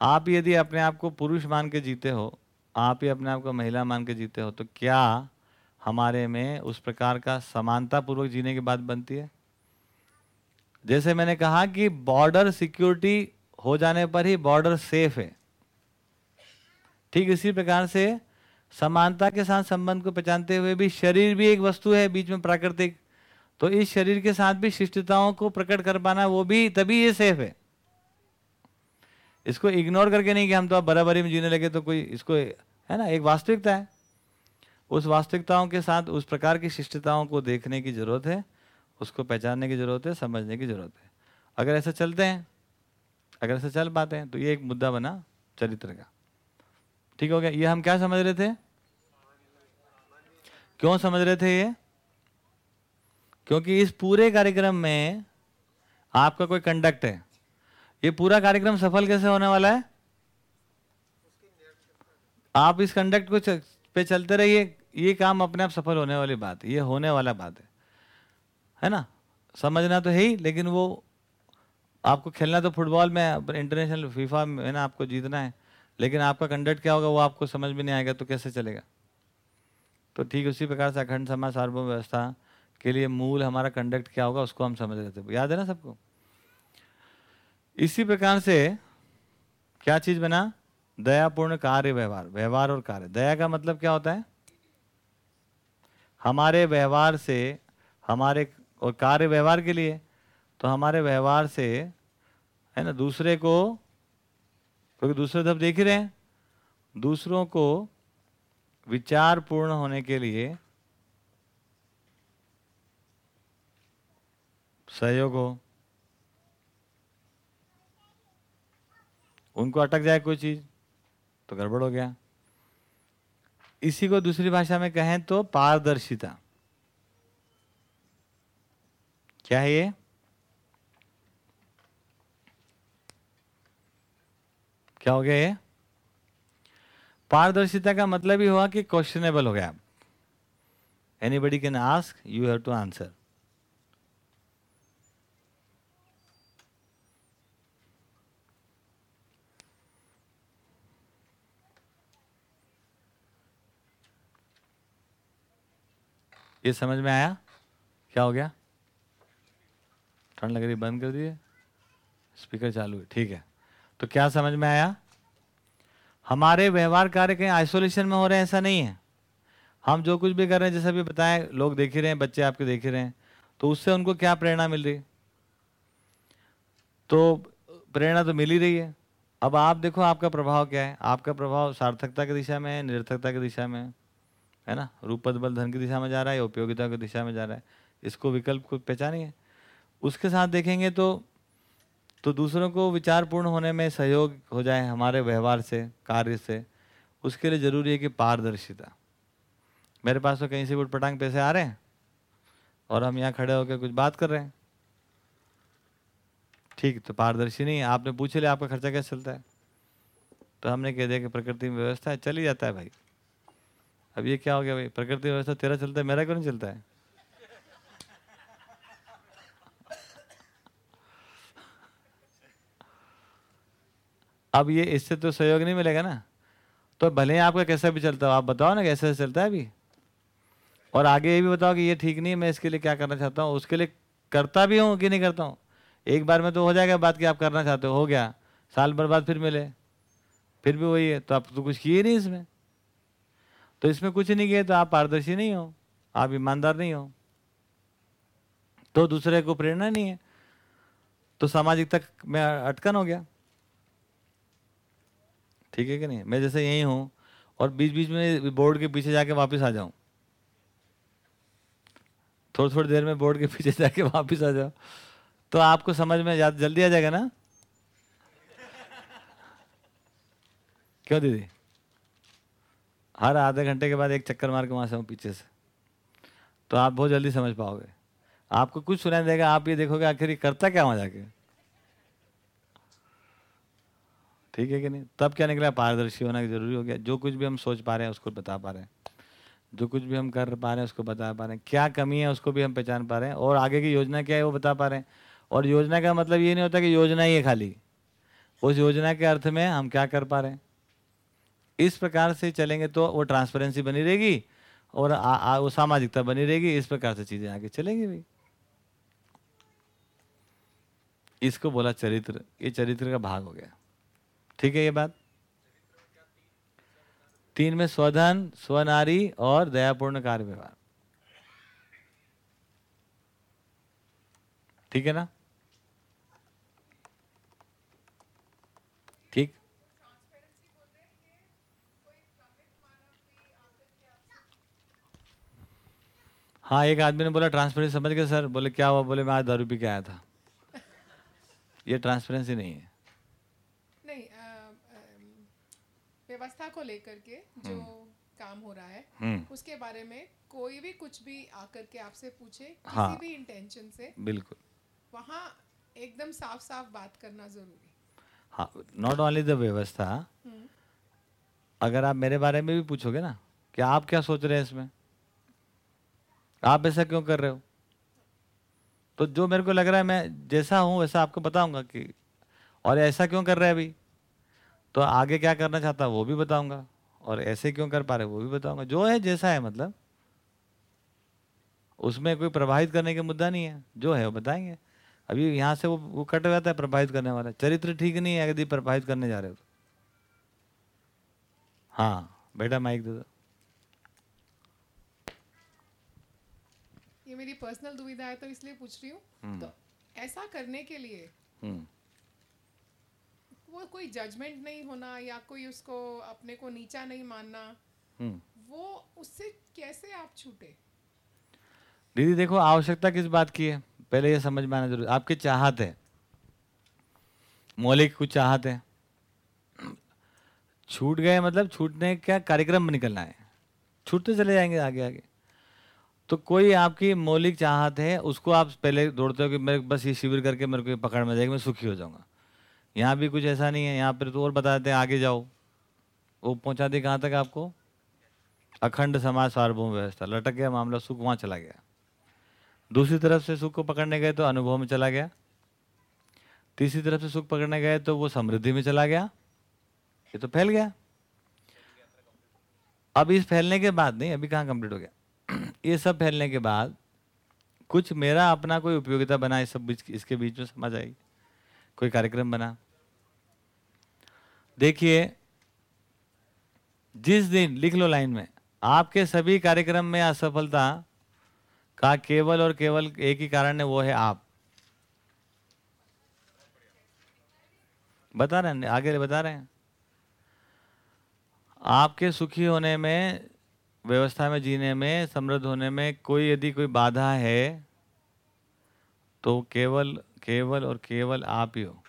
आप यदि अपने आप को पुरुष मान के जीते हो, आप ही अपने आप को महिला मान के जीते हो तो क्या हमारे में उस प्रकार का समानता पूर्वक जीने की बात बनती है? जैसे मैंने कहा कि बॉर्डर सिक्योरिटी हो जाने पर ही बॉर्डर सेफ़ है। ठीक इसी प्रकार से समानता के साथ संबंध को पहचानते हुए भी शरीर भी एक वस्तु है, बीच में प्राकृतिक तो इस शरीर के साथ भी शिष्टताओं को प्रकट कर पाना वो भी, तभी ये सेफ़ है। इसको इग्नोर करके नहीं कि हम तो अब बराबरी में जीने लगे तो कोई इसको, है ना, एक वास्तविकता है। उस वास्तविकताओं के साथ, उस प्रकार की शिष्टताओं को देखने की ज़रूरत है, उसको पहचानने की ज़रूरत है, समझने की ज़रूरत है। अगर ऐसा चलते हैं, अगर ऐसा चल पाते हैं तो ये एक मुद्दा बना चरित्र का। ठीक हो गया? ये हम क्या समझ रहे थे? क्यों समझ रहे थे ये? क्योंकि इस पूरे कार्यक्रम में आपका कोई कंडक्ट है। ये पूरा कार्यक्रम सफल कैसे होने वाला है? आप इस कंडक्ट को पे चलते रहिए। ये काम अपने आप सफल होने वाली बात है। ये होने वाला बात है। है ना? समझना तो है ही, लेकिन वो आपको खेलना तो फुटबॉल में इंटरनेशनल फीफा में ना आपको जीतना है। लेकिन आपका कंडक्ट क्या होगा, वो आपको समझ में नहीं आएगा तो कैसे चलेगा? तो ठीक उसी प्रकार से अखंड समाज सार्वभौम व्यवस्था के लिए मूल हमारा कंडक्ट क्या होगा, उसको हम समझ रहे याद है ना सबको? इसी प्रकार से क्या चीज़ बना? दयापूर्ण कार्य व्यवहार व्यवहार और कार्य। दया का मतलब क्या होता है? हमारे व्यवहार से, हमारे और कार्य व्यवहार के लिए तो हमारे व्यवहार से, है ना, दूसरे को, क्योंकि दूसरे तो अब देख ही रहे हैं, दूसरों को विचार पूर्ण होने के लिए सहयोग। हो उनको अटक जाए कोई चीज़ तो गड़बड़ हो गया। इसी को दूसरी भाषा में कहें तो पारदर्शिता। क्या है ये? क्या हो गया ये? पारदर्शिता का मतलब ही हुआ कि क्वेश्चनेबल हो गया। Anybody can ask you have to answer ये समझ में आया? क्या हो गया? ठंड लग रही, बंद कर दिए। स्पीकर चालू है, ठीक है। तो क्या समझ में आया? हमारे व्यवहार कार्य कहीं आइसोलेशन में हो रहे हैं, ऐसा नहीं है। हम जो कुछ भी कर रहे हैं, जैसा भी बताएँ, लोग देख ही रहे हैं, बच्चे आपके देख ही रहे हैं। तो उससे उनको क्या प्रेरणा मिल रही? तो प्रेरणा तो मिल ही रही है। अब आप देखो, आपका प्रभाव क्या है? आपका प्रभाव सार्थकता की दिशा में है, निरर्थकता की दिशा में है। है ना? रूप पद बल धन की दिशा में जा रहा है, उपयोगिता की दिशा में जा रहा है। इसको विकल्प को पहचानिए उसके साथ देखेंगे तो तो दूसरों को विचारपूर्ण होने में सहयोग हो जाए हमारे व्यवहार से, कार्य से, उसके लिए ज़रूरी है कि पारदर्शिता। मेरे पास तो कहीं से भी उठपटांग पैसे आ रहे हैं और हम यहाँ खड़े होकर कुछ बात कर रहे हैं। ठीक तो पारदर्शी नहीं आपने पूछ लिया, आपका खर्चा कैसे चलता है? तो हमने कह दिया कि प्रकृति में व्यवस्था है चल जाता है भाई। अब ये क्या हो गया भाई? प्रकृति व्यवस्था तेरा चलता है, मेरा क्यों नहीं चलता है? अब ये इससे तो सहयोग नहीं मिलेगा ना? तो भले ही आपका कैसा भी चलता हो, आप बताओ ना कैसे चलता है अभी। और आगे ये भी बताओ कि ये ठीक नहीं है, मैं इसके लिए क्या करना चाहता हूँ? उसके लिए करता भी हूँ कि नहीं करता हूँ? एक बार में तो हो जाएगा बात कि आप करना चाहते हो हो गया। साल भर बाद फिर मिले। फिर भी वही है तो आप तो कुछ किए नहीं इसमें। तो इसमें कुछ नहीं किए तो आप पारदर्शी नहीं हो, आप ईमानदार नहीं हो। तो दूसरे को प्रेरणा नहीं है। तो सामाजिक तक में अटकन हो गया। ठीक है कि नहीं? मैं जैसे यही हूँ और बीच बीच में बोर्ड के पीछे जाके वापस आ जाऊँ। थोड़ी थोड़ी देर में बोर्ड के पीछे जाके वापस आ जाओ तो आपको समझ में जल्दी आ जाएगा ना? क्यों दीदी? हर आधे घंटे के बाद एक चक्कर मार के वहाँ से हूँ पीछे से। तो आप बहुत जल्दी समझ पाओगे। आपको कुछ सुनाई देगा, आप ये देखोगे आखिर ये करता क्या वहाँ जाके? ठीक है कि नहीं? तब क्या निकला? पारदर्शी होना ज़रूरी हो गया। जो कुछ भी हम सोच पा रहे हैं, उसको बता पा रहे हैं। जो कुछ भी हम कर पा रहे हैं, उसको बता पा रहे हैं। क्या कमी है, उसको भी हम पहचान पा रहे हैं। और आगे की योजना क्या है, वो बता पा रहे हैं। और योजना का मतलब ये नहीं होता कि योजना ही है खाली। उस योजना के अर्थ में हम क्या कर पा रहे हैं? इस प्रकार से चलेंगे तो वो ट्रांसपेरेंसी बनी रहेगी और आ, आ, वो सामाजिकता बनी रहेगी इस प्रकार से चीज़ें आगे चलेंगी भाई इसको बोला चरित्र ये चरित्र का भाग हो गया। ठीक है ये बात? तीन में स्वधन स्वनारी और दयापूर्ण कार्य व्यवहार। ठीक है ना ठीक हाँ एक आदमी ने बोला ट्रांसपेरेंसी समझ गए सर। बोले क्या हुआ? बोले मैं आज दारू पी के आया था। ये ट्रांसपेरेंसी नहीं है। नहीं व्यवस्था को लेकर के जो काम हो रहा है हम्म। उसके बारे में कोई भी कुछ भी आकर के आपसे पूछे किसी हाँ। भी इंटेंशन से बिल्कुल। वहाँ एकदम साफ़ साफ़ बात करना ज़रूरी। हाँ नॉट ओनली द व्यवस्था हम्म, अगर आप मेरे बारे में भी पूछोगे ना कि आप क्या सोच रहे हैं इसमें? आप ऐसा क्यों कर रहे हो? तो जो मेरे को लग रहा है, मैं जैसा हूँ, वैसा आपको बताऊँगा कि, और ऐसा क्यों कर रहे हैं अभी? तो आगे क्या करना चाहता, वो भी बताऊँगा, और ऐसे क्यों कर पा रहे वो भी बताऊँगा। जो है, जैसा है मतलब। उसमें कोई प्रभावित करने का मुद्दा नहीं है। जो है, वो बताएँगे। अभी यहाँ से वो वो कट जाता है, प्रभावित करने वाला। चरित्र ठीक नहीं है, यदि प्रभावित करने जा रहे हो तो। हाँ बेटा माइक दे दो। ये मेरी पर्सनल दुविधा है तो इसलिए पूछ रही हूँ। तो ऐसा करने के लिए हम्म। वो कोई जजमेंट नहीं होना या कोई उसको अपने को नीचा नहीं मानना हम्म। वो उससे कैसे आप छूटे? दीदी देखो आवश्यकता किस बात की है? पहले ये समझ में आना ज़रूरी आपके चाहत है। मौलिक कुछ चाहत है। छूट गए मतलब छूटने का कार्यक्रम में निकलना है। छूटते चले जाएँगे आगे आगे। तो कोई आपकी मौलिक चाहत है, उसको आप पहले दौड़ते हो कि मेरे बस ये शिविर करके मेरे को पकड़ में जाएगी मैं सुखी हो जाऊँगा। यहाँ भी कुछ ऐसा नहीं है, यहाँ पर तो और बता देते हैं आगे जाओ। वो पहुँचा दी कहाँ तक आपको? अखंड समाज सार्वभौम व्यवस्था। लटक गया मामला, सुख वहाँ चला गया। दूसरी तरफ़ से सुख को पकड़ने गए तो अनुभव में चला गया। तीसरी तरफ़ से सुख पकड़ने गए तो वो समृद्धि में चला गया। ये तो फैल गया। अब इस फैलने के बाद नहीं, अभी कहाँ कंप्लीट हो गया? ये सब फैलने के बाद कुछ मेरा अपना कोई उपयोगिता बना इस सब इसके बीच में समझ आएगी कोई कार्यक्रम बना? देखिए, जिस दिन लिख लो लाइन में, आपके सभी कार्यक्रम में असफलता का केवल और केवल एक ही कारण है, वो है आप। बता रहे हैं, आगे बता रहे हैं। आपके सुखी होने में व्यवस्था में जीने में, समृद्ध होने में कोई यदि कोई बाधा है तो केवल केवल और केवल आप ही हो।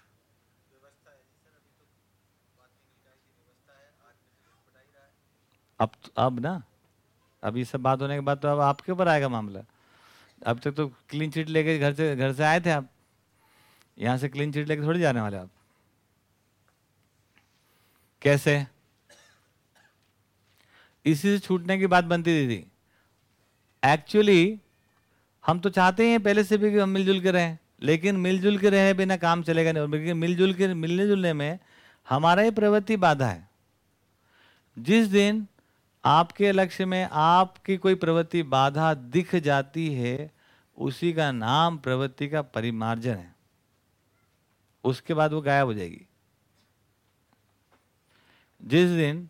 अब अब ना? अब ये सब बात होने के बाद तो अब आपके ऊपर आएगा मामला। अब तक तो क्लीन चिट लेके घर से घर से आए थे आप। यहाँ से क्लीन चिट लेके थोड़ी जाने वाले आप। कैसे? इसी से छूटने की बात बनती थी एक्चुअली हम तो चाहते हैं पहले से भी कि हम मिलजुल के रहें, लेकिन मिलजुल के रहे बिना काम चलेगा नहीं। लेकिन मिलजुल के, मिलने जुलने में हमारा ही प्रवृत्ति बाधा है। जिस दिन आपके लक्ष्य में आपकी कोई प्रवृत्ति बाधा दिख जाती है, उसी का नाम प्रवृत्ति का परिमार्जन है। उसके बाद वो गायब हो जाएगी। जिस दिन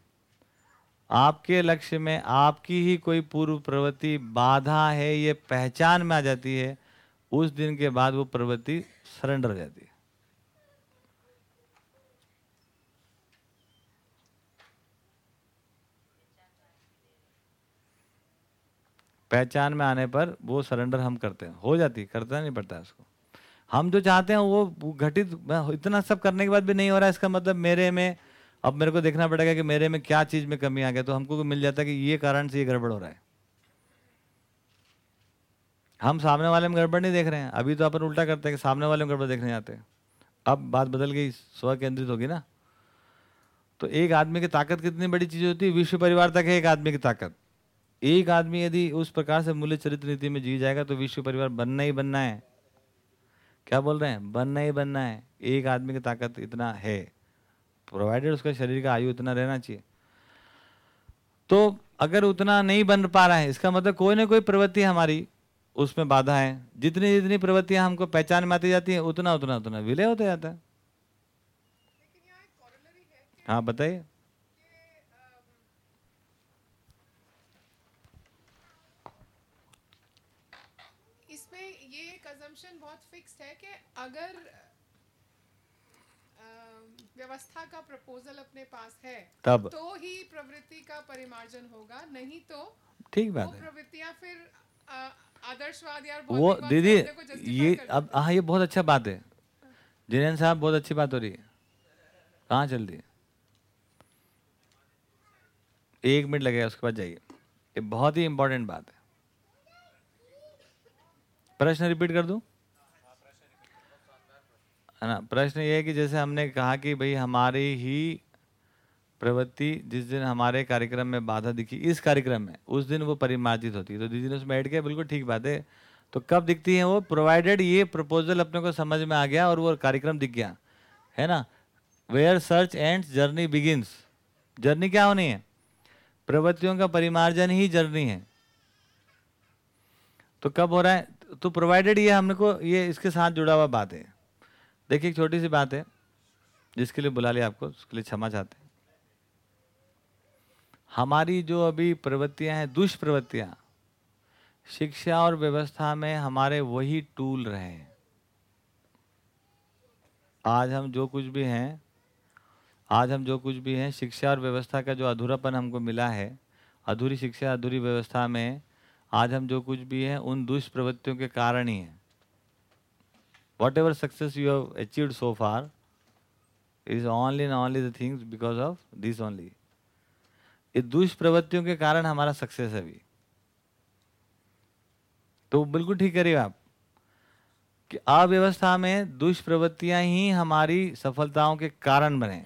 आपके लक्ष्य में आपकी ही कोई पूर्व प्रवृत्ति बाधा है, ये पहचान में आ जाती है, उस दिन के बाद वो प्रवृत्ति सरेंडर हो जाती है। पहचान में आने पर वो सरेंडर हम करते हैं, हो जाती करता नहीं पड़ता उसको। हम जो चाहते हैं वो घटित, इतना सब करने के बाद भी नहीं हो रहा है, इसका मतलब मेरे में अब मेरे को देखना पड़ेगा कि मेरे में क्या चीज़ में कमी आ गया तो हमको मिल जाता है कि ये कारण से ये गड़बड़ हो रहा है। हम सामने वाले में गड़बड़ नहीं देख रहे हैं। अभी तो अपन उल्टा करते हैं कि सामने वाले में गड़बड़ देखने जाते हैं। अब बात बदल गई, स्व केंद्रित होगी ना। तो एक आदमी की ताकत कितनी बड़ी चीज़ होती है? विश्व परिवार तक है एक आदमी की ताकत। एक आदमी यदि उस प्रकार से मूल्य चरित्र नीति में जी जाएगा तो विश्व परिवार बनना ही बनना है। क्या बोल रहे हैं? बनना ही बनना है। एक आदमी की ताकत इतना है। प्रोवाइडेड उसका शरीर का आयु उतना रहना चाहिए। तो अगर उतना नहीं बन पा रहा है इसका मतलब कोई ना कोई प्रवृत्ति हमारी उसमें बाधा है। जितनी जितनी प्रवृत्तियाँ हमको पहचान में आती जाती हैं उतना उतना उतना विलय होता जाता है। हाँ बताइए। इसमें ये बहुत फिक्स्ड है कि अगर व्यवस्था का प्रपोजल अपने पास है तब। तो ही प्रवृत्ति का परिमार्जन होगा नहीं तो ठीक बात है। प्रवृत्तियाँ फिर आदर्शवाद या वो दीदी ये अब हाँ ये बहुत अच्छा बात है। जिनेन साहब बहुत अच्छी बात हो रही है। कहाँ चल रही है? एक मिनट लगेगा उसके बाद जाइए। ये बहुत ही इंपॉर्टेंट बात है। प्रश्न रिपीट कर दूँ? है ना? प्रश्न ये है कि जैसे हमने कहा कि भाई हमारी ही प्रवृत्ति जिस दिन हमारे कार्यक्रम में बाधा दिखी, इस कार्यक्रम में, उस दिन वो परिमार्जित होती है। तो दीदी ने उसमें ऐड किया बिल्कुल ठीक बात है। तो कब दिखती है वो? प्रोवाइडेड ये प्रपोजल अपने को समझ में आ गया और वो कार्यक्रम दिख गया, है ना? Where search and journey begins journey क्या होनी है? प्रवृत्तियों का परिमार्जन ही जर्नी है। तो कब हो रहा है? तो प्रोवाइडेड ये हमने को ये इसके साथ जुड़ा हुआ बात है। देखिए, एक छोटी सी बात है, जिसके लिए बुला लिया आपको, उसके लिए क्षमा चाहते हैं। हमारी जो अभी प्रवृत्तियाँ हैं, दुष्प्रवृत्तियाँ, शिक्षा और व्यवस्था में हमारे वही टूल रहे हैं। आज हम जो कुछ भी हैं, आज हम जो कुछ भी हैं, शिक्षा और व्यवस्था का जो अधूरापन हमको मिला है, अधूरी शिक्षा, अधूरी व्यवस्था में, आज हम जो कुछ भी हैं, उन दुष्प्रवृत्तियों के कारण ही हैं। Ever success you have achieved so far is only and only the things because of this only ये दुष्प्रवृत्तियों के कारण हमारा सक्सेस है अभी। तो बिल्कुल ठीक करिए आप कि अव्यवस्था में दुष्प्रवृत्तियाँ ही हमारी सफलताओं के कारण बने।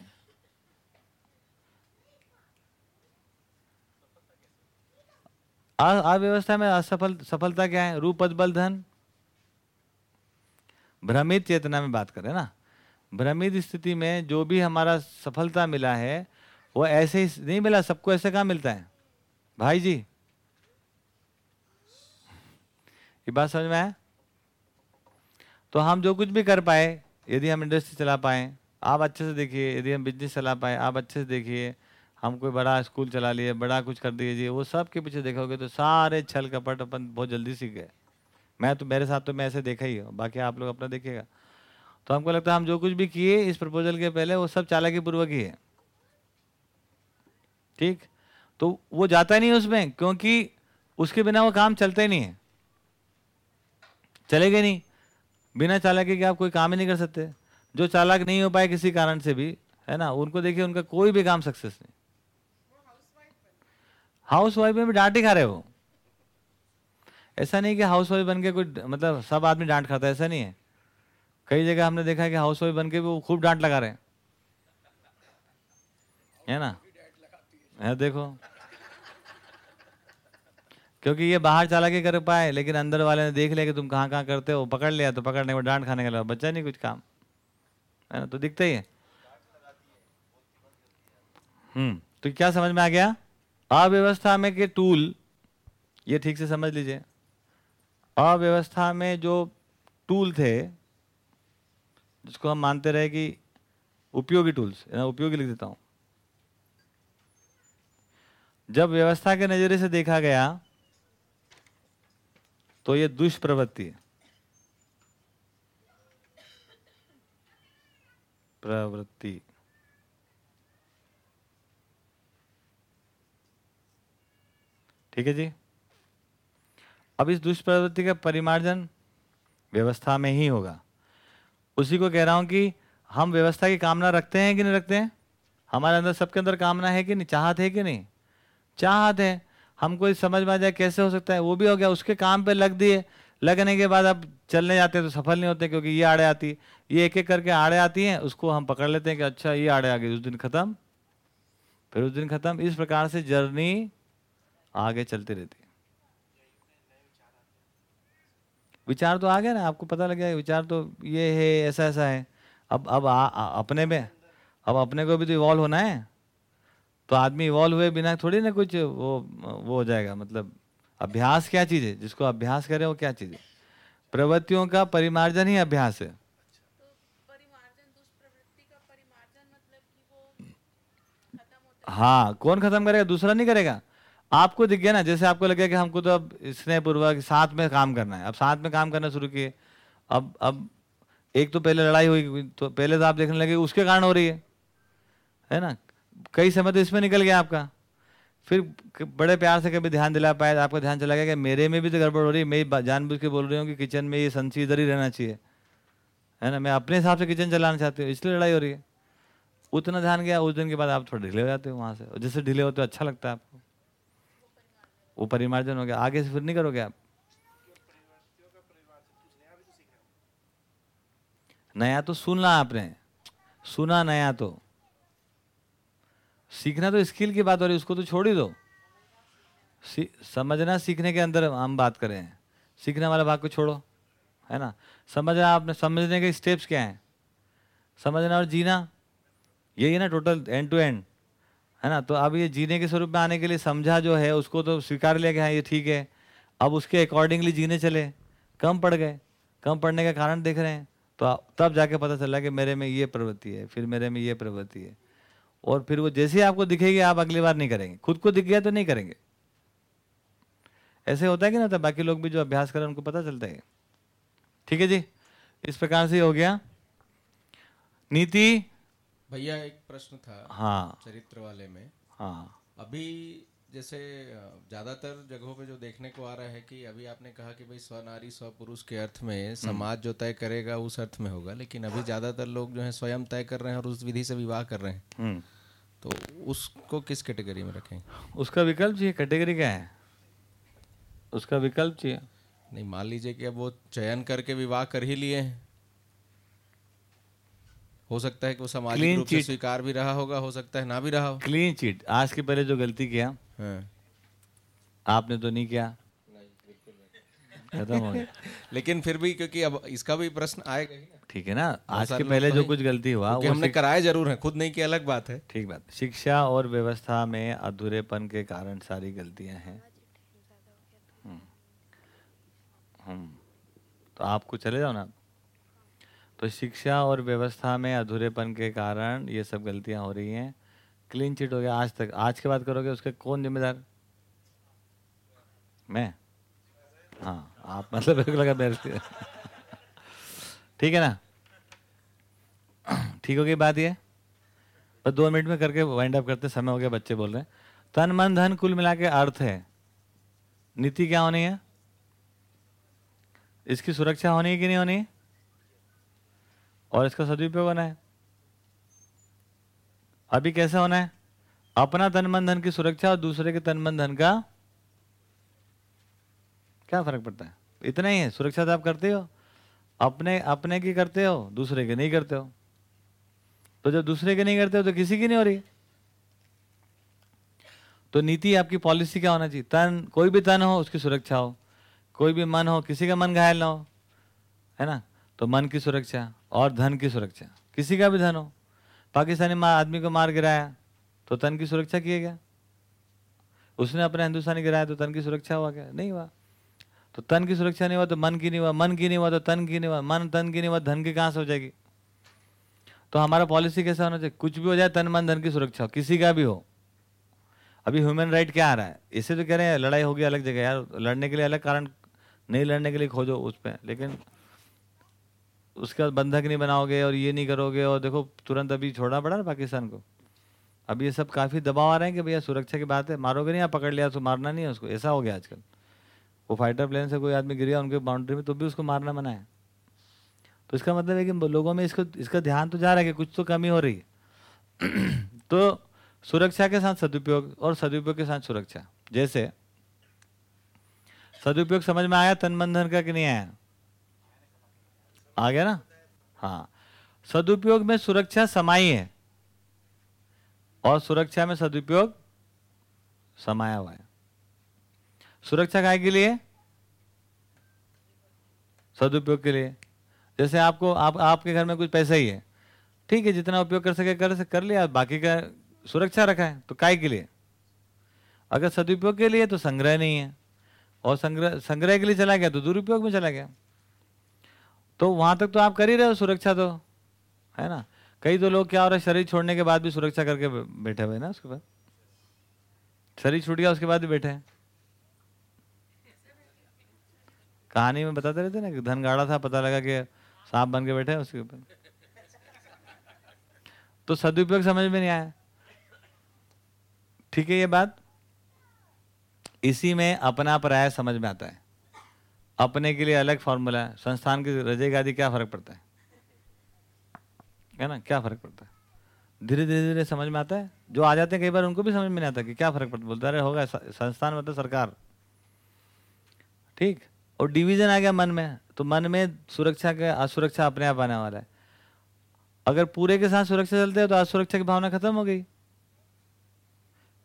अव्यवस्था में असफल, सफलता क्या है? रूप पद बल धन। भ्रमित चेतना में बात करें ना। भ्रमित स्थिति में जो भी हमारा सफलता मिला है, वो ऐसे ही नहीं मिला, सबको ऐसे कहाँ मिलता है? भाई जी। ये बात समझ में आया? तो हम जो कुछ भी कर पाए, यदि हम इंडस्ट्री चला पाए, आप अच्छे से देखिए, यदि हम बिज़नेस चला पाए, आप अच्छे से देखिए, हम कोई बड़ा स्कूल चला लिए, बड़ा कुछ कर दीजिए वो सब के पीछे देखोगे तो सारे छल कपट अपन बहुत जल्दी सीख गए। मैं तो मेरे साथ तो मैं ऐसे देखा ही हूँ, बाकी आप लोग अपना देखिएगा। तो हमको लगता है हम जो कुछ भी किए इस प्रपोजल के पहले वो सब चालाकी पूर्वक ही है। ठीक? तो वो जाता नहीं उसमें, क्योंकि उसके बिना वो काम चलता ही नहीं है। चलेगा नहीं। बिना चालाकी के आप कोई काम ही नहीं कर सकते। जो चालाक नहीं हो पाए किसी कारण से भी, है ना, उनको देखिए उनका कोई भी काम सक्सेस नहीं। हाउस वाइफ में भी डांट खा रहे हो। ऐसा नहीं कि हाउस वाइफ बन के कोई मतलब सब आदमी डांट खाता है, ऐसा नहीं है। कई जगह हमने देखा है कि हाउस वाइफ बन के वो खूब डांट लगा रहे हैं। है ना? है, देखो। क्योंकि ये बाहर चला के कर पाए, लेकिन अंदर वाले ने देख लिया कि तुम कहाँ कहाँ करते हो, पकड़ लिया तो पकड़ने को डांट खाने के लिए बच्चा नहीं कुछ काम। है ना? तो दिखता ही है। हम्म तो क्या समझ में आ गया? अव्यवस्था में के टूल, ये ठीक से समझ लीजिए। अव्यवस्था में जो टूल थे, जिसको हम मानते रहे कि उपयोगी टूल्स उपयोगी लिख देता हूँ। जब व्यवस्था के नज़रिए से देखा गया तो ये दुष्प्रवृत्ति है। प्रवृत्ति। ठीक है जी? अब इस दुष्प्रवृत्ति का परिमार्जन व्यवस्था में ही होगा। उसी को कह रहा हूँ कि हम व्यवस्था की कामना रखते हैं कि नहीं रखते हैं? हमारे अंदर सबके अंदर कामना है कि नहीं? चाहत है कि नहीं? चाहत है। हमको इस समझ में आ जाए कैसे हो सकता है? वो भी हो गया। उसके काम पे लग दिए। लगने के बाद अब चलने जाते हैं तो सफल नहीं होते क्योंकि ये आड़े आती है ये एक एक करके आड़े आती हैं। उसको हम पकड़ लेते हैं कि अच्छा ये आड़े आ गई उस दिन खत्म। फिर उस दिन खत्म। इस प्रकार से जर्नी आगे चलती रहती है विचार तो आ गया ना आपको पता लग गया विचार तो ये है ऐसा ऐसा है। अब अब आ, आ, अपने में अब अपने को भी तो इवॉल्व होना है। तो आदमी इवॉल्व हुए बिना थोड़ी ना कुछ वो वो हो जाएगा मतलब अभ्यास क्या चीज़ है जिसको अभ्यास करे वो क्या चीज़ है? प्रवृत्तियों का परिमार्जन ही अभ्यास है। हाँ कौन खत्म करेगा? दूसरा नहीं करेगा? आपको दिख गया ना, जैसे आपको लगे कि हमको तो अब स्नेह पूर्वक साथ में काम करना है। अब साथ में काम करना शुरू किए। अब अब एक तो पहले लड़ाई हुई तो पहले तो आप देखने लगे उसके कारण हो रही है। है ना? कई समय तो इसमें निकल गया आपका। फिर बड़े प्यार से कभी ध्यान दिला पाए, आपका ध्यान चला गया कि मेरे में भी तो गड़बड़ हो रही है। मैं जानबूझ के बोल रही हूँ कि किचन में ये संसी इधर ही रहना चाहिए। है ना? मैं अपने हिसाब से किचन चलाना चाहती हूँ, इसलिए लड़ाई हो रही है। उतना ध्यान गया, उस दिन के बाद आप थोड़ा ढीले हो जाते हो वहाँ से। और जिससे ढीले होते हो अच्छा लगता है आपको। वो परिमार्जन हो गया। आगे से फिर नहीं करोगे आप? नया तो सुनना आपने। सुना नया तो। सीखना तो स्किल की बात हो रही है, उसको तो छोड़ ही दो। समझना सीखने के अंदर हम बात करें सीखने वाला भाग को छोड़ो, है ना? समझना आपने, समझने के स्टेप्स क्या हैं? समझना और जीना, यही है ना टोटल एंड टू एंड है ना? तो अब ये जीने के स्वरूप में आने के लिए समझा जो है, उसको तो स्वीकार लिया कि हाँ ये ठीक है। अब उसके अकॉर्डिंगली जीने चले। कम पड़ गए। कम पड़ने का कारण देख रहे हैं। तो तब जाके पता चला कि मेरे में ये प्रवृत्ति है, फिर मेरे में ये प्रवृत्ति है। और फिर वो जैसे आपको दिखेगी, आप अगली बार नहीं करेंगे। खुद को दिख गया तो नहीं करेंगे। ऐसे होता है कि ना तो बाकी लोग भी जो अभ्यास करें, उनको पता चलता है। ठीक है जी? इस प्रकार से हो गया। नीति भैया एक प्रश्न था हाँ। चरित्र वाले में। हाँ। अभी जैसे ज़्यादातर जगहों पे जो देखने को आ रहा है कि अभी आपने कहा कि भाई स्वनारी स्व पुरुष के अर्थ में समाज जो तय करेगा उस अर्थ में होगा लेकिन अभी ज़्यादातर लोग जो है स्वयं तय कर रहे हैं और उस विधि से विवाह कर रहे हैं। तो उसको किस कैटेगरी में रखें? उसका विकल्प चाहिए कैटेगरी क्या है? उसका विकल्प चाहिए। नहीं मान लीजिए कि अब वो चयन करके विवाह कर ही लिए हैं। हो सकता है कि वो सामाजिक रूप से स्वीकार भी रहा होगा हो सकता है ना भी रहा हो। क्लीन चीट आज के पहले जो गलती किया हाँ। आपने तो नहीं किया। खत्म हो गया। लेकिन फिर भी क्योंकि अब इसका भी प्रश्न आएगा ही ना। ठीक है ना? आज के पहले जो कुछ गलती हुआ वो हमने कराए ज़रूर है खुद नहीं किया अलग बात है। ठीक बात। शिक्षा और व्यवस्था में अधूरेपन के कारण सारी गलतियाँ हैं। हम्म। तो आपको चले जाओ ना। तो शिक्षा और व्यवस्था में अधूरेपन के कारण ये सब गलतियाँ हो रही हैं। क्लीन चिट हो गया। आज तक, आज के बाद करोगे उसके कौन जिम्मेदार? मैं? हाँ आप मतलब लगा मेरे ठीक है ना? ठीक हो गई बात ये? बस दो मिनट में करके वाइंड अप करते, समय हो गया, बच्चे बोल रहे हैं। तन, मन, धन, कुल मिला के अर्थ है। नीति क्या होनी है? इसकी सुरक्षा होनी है कि नहीं होनी? है और इसका सदुपयोग होना है। अभी कैसे होना है? अपना तन मन धन की सुरक्षा और दूसरे के तन मन धन का क्या फ़र्क पड़ता है? इतना ही है, सुरक्षा तो आप करते हो। अपने अपने की करते हो, दूसरे के नहीं करते हो। तो जब दूसरे के नहीं करते हो तो किसी की नहीं हो रही तो नीति आपकी पॉलिसी क्या होना चाहिए? तन, कोई भी तन हो, उसकी सुरक्षा हो। कोई भी मन हो, किसी का मन घायल ना हो। है ना? तो मन की सुरक्षा। और धन की सुरक्षा। किसी का भी धन हो। पाकिस्तानी आदमी को मार गिराया तो तन की सुरक्षा किया गया उसने अपना हिंदुस्तानी गिराया तो तन की सुरक्षा हुआ क्या? नहीं हुआ। तो तन की सुरक्षा नहीं हुआ तो मन की नहीं हुआ। मन की नहीं हुआ तो तन की नहीं हुआ। मन तन की नहीं हुआ, धन की कहाँ से हो जाएगी? तो हमारा पॉलिसी कैसा होना चाहिए? कुछ भी हो जाए तन मन धन की सुरक्षा हो। किसी का भी हो। अभी ह्यूमन राइट क्या आ रहा है? इसे तो कह रहे हैं, लड़ाई होगी अलग जगह। यार, लड़ने के लिए अलग कारण, नहीं लड़ने के लिए खोजो उस पर लेकिन उसके बाद बंधक नहीं बनाओगे और ये नहीं करोगे और देखो, तुरंत अभी छोड़ना पड़ा ना पाकिस्तान को। अब ये सब काफ़ी दबाव आ रहे हैं कि भैया सुरक्षा की बात है मारोगे नहीं आप पकड़ लिया तो मारना नहीं है उसको। ऐसा हो गया आजकल। वो फाइटर प्लेन से कोई आदमी गिर गया, उनके बाउंड्री में तो भी उसको मारना मना है। तो इसका मतलब है कि लोगों में इसको, इसका ध्यान तो जा रहा है कि कुछ तो कमी हो रही है। तो सुरक्षा के साथ सदुपयोग और सदुपयोग के साथ सुरक्षा। जैसे, सदुपयोग समझ में आया तन मन धन का कि नहीं आया? आ गया ना? हाँ। सदुपयोग में सुरक्षा समाई है। और सुरक्षा में सदुपयोग समाया हुआ है। सुरक्षा काय के लिए? सदुपयोग के लिए। जैसे आपको, आप, आपके घर में कुछ पैसा ही है। ठीक है, जितना उपयोग कर सके, कर कर लिया। बाकी का सुरक्षा रखा है तो काय के लिए? अगर सदुपयोग के लिए तो संग्रह नहीं है। और संग्रह संग्रह के लिए चला गया तो दुरुपयोग में चला गया। तो वहाँ तक तो आप कर ही रहे हो सुरक्षा तो है ना? कई तो लोग क्या हो रहा है, शरीर छोड़ने के बाद भी सुरक्षा करके बैठे हुए ना उसके बाद? शरीर छूट गया, उसके बाद भी बैठे हैं। कहानी में बताते रहते ना कि धन गाड़ा था, पता लगा कि सांप बन के बैठे उसके ऊपर। तो सदुपयोग समझ में नहीं आया। ठीक है, ये बात? इसी में अपना पराया समझ में आता है। अपने के लिए अलग फॉर्मूला है। संस्थान की रजे गादी क्या फ़र्क पड़ता है? है ना? क्या फ़र्क पड़ता है? धीरे धीरे धीरे समझ में आता है? जो आ जाते हैं कई बार उनको भी समझ में नहीं आता कि क्या फ़र्क पड़ता बोलता अरे, होगा संस्थान मतलब सरकार। ठीक? और डिवीज़न आ गया मन में। तो मन में सुरक्षा के, असुरक्षा अपने आप आने वाला है। अगर पूरे के साथ सुरक्षा चलते हैं तो असुरक्षा की भावना खत्म हो गई।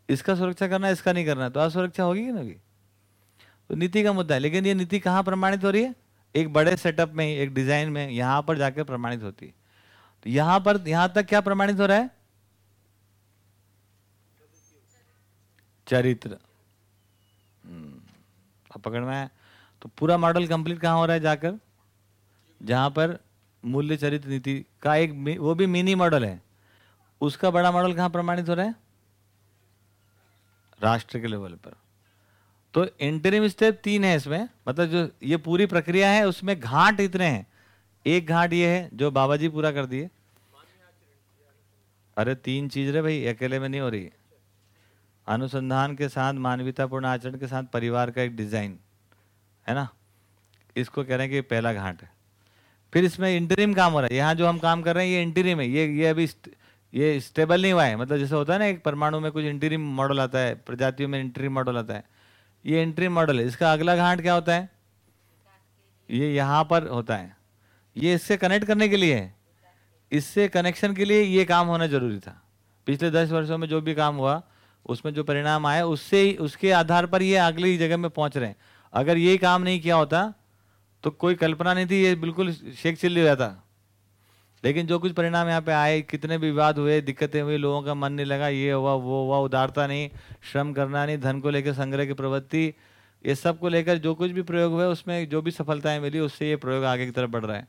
इसका सुरक्षा करना इसका नहीं करना तो असुरक्षा होगी कि नहीं होगी? तो नीति का मुद्दा है। लेकिन ये नीति कहाँ प्रमाणित हो रही है? एक बड़े सेटअप में एक डिज़ाइन में यहाँ पर जाकर प्रमाणित होती है। तो यहाँ पर यहाँ तक क्या प्रमाणित हो रहा है? चरित्र। हम्म, अब पकड़ में तो पूरा मॉडल कंप्लीट कहाँ हो रहा है जाकर? जहाँ पर मूल्य चरित्र नीति का एक वो भी मिनी मॉडल है। उसका बड़ा मॉडल कहाँ प्रमाणित हो रहा है? राष्ट्र के लेवल पर। तो इंटरिम स्टेप तीन है इसमें। मतलब जो ये पूरी प्रक्रिया है, उसमें घाट इतने हैं। एक घाट ये है, जो बाबा जी पूरा कर दिए। अरे तीन चीज़ रे भाई, अकेले में नहीं हो रही। अनुसंधान के साथ, मानवीयतापूर्ण आचरण के साथ, परिवार का एक डिज़ाइन है ना? इसको कह रहे हैं कि पहला घाट है। फिर इसमें इंटरिम काम हो रहा है। यहाँ जो हम काम कर रहे हैं, ये इंटरिम है। ये ये अभी ये स्टेबल नहीं हुआ है। मतलब जैसे होता है ना, एक परमाणु में कुछ इंटरिम मॉडल आता है, प्रजातियों में इंटरिम मॉडल आता है। ये एंट्री मॉडल है। इसका अगला घाट क्या होता है? ये यहाँ पर होता है। ये इससे कनेक्ट करने के लिए है। इससे कनेक्शन के लिए ये काम होना ज़रूरी था। पिछले दस वर्षों में जो भी काम हुआ, उसमें जो परिणाम आए, उससे ही, उसके आधार पर ये अगली जगह में पहुँच रहे हैं। अगर ये काम नहीं किया होता तो कोई कल्पना नहीं थी, ये बिल्कुल शेख चिल्ली हो जाता। लेकिन जो कुछ परिणाम यहाँ पे आए, कितने भी विवाद हुए, दिक्कतें हुई, लोगों का मन नहीं लगा, ये हुआ, वो हुआ, उदारता नहीं, श्रम करना नहीं, धन को लेकर संग्रह की प्रवृत्ति, ये सबको लेकर जो कुछ भी प्रयोग हुए, उसमें जो भी सफलताएँ मिली, उससे ये प्रयोग आगे की तरफ़ बढ़ रहा है।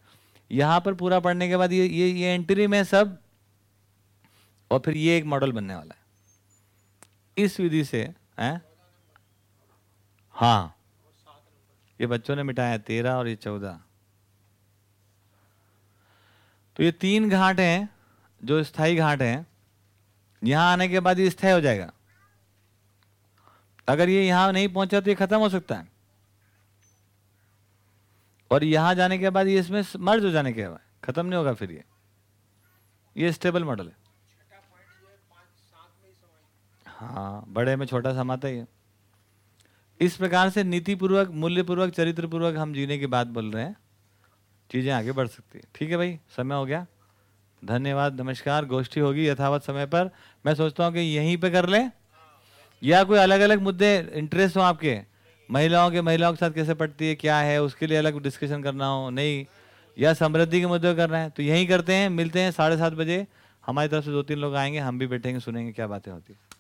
यहाँ पर पूरा पढ़ने के बाद ये ये ये एंट्री में सब, और फिर ये एक मॉडल बनने वाला है। इस विधि से, है? हाँ। ये बच्चों ने मिटाया, तेरह और ये चौदह। तो ये तीन घाट हैं, जो स्थायी घाट है, यहाँ आने के बाद ये स्थायी हो जाएगा। अगर ये यहाँ नहीं पहुँचा तो ये खत्म हो सकता है। और यहाँ जाने के बाद ये इसमें मर्ज हो जाने के बाद, खत्म नहीं होगा फिर ये। ये स्टेबल मॉडल है। हाँ बड़े में छोटा समाता ही है इस प्रकार से नीति पूर्वक मूल्य पूर्वक चरित्र पूर्वक हम जीने की बात बोल रहे हैं। चीज़ें आगे बढ़ सकती है। ठीक है भाई, समय हो गया। धन्यवाद, नमस्कार, गोष्ठी होगी यथावत समय पर। मैं सोचता हूँ कि यहीं पे कर लें, या कोई अलग अलग मुद्दे इंटरेस्ट हो आपके। महिलाओं के महिलाओं के साथ कैसे पड़ती है, क्या है, उसके लिए अलग डिस्कशन करना हो, नहीं, या समृद्धि के मुद्दे कर रहे हैं तो यहीं करते हैं, मिलते हैं साढ़े सात बजे। हमारी तरफ़ से दो तीन लोग आएँगे, हम भी बैठेंगे, सुनेंगे क्या बातें होती है।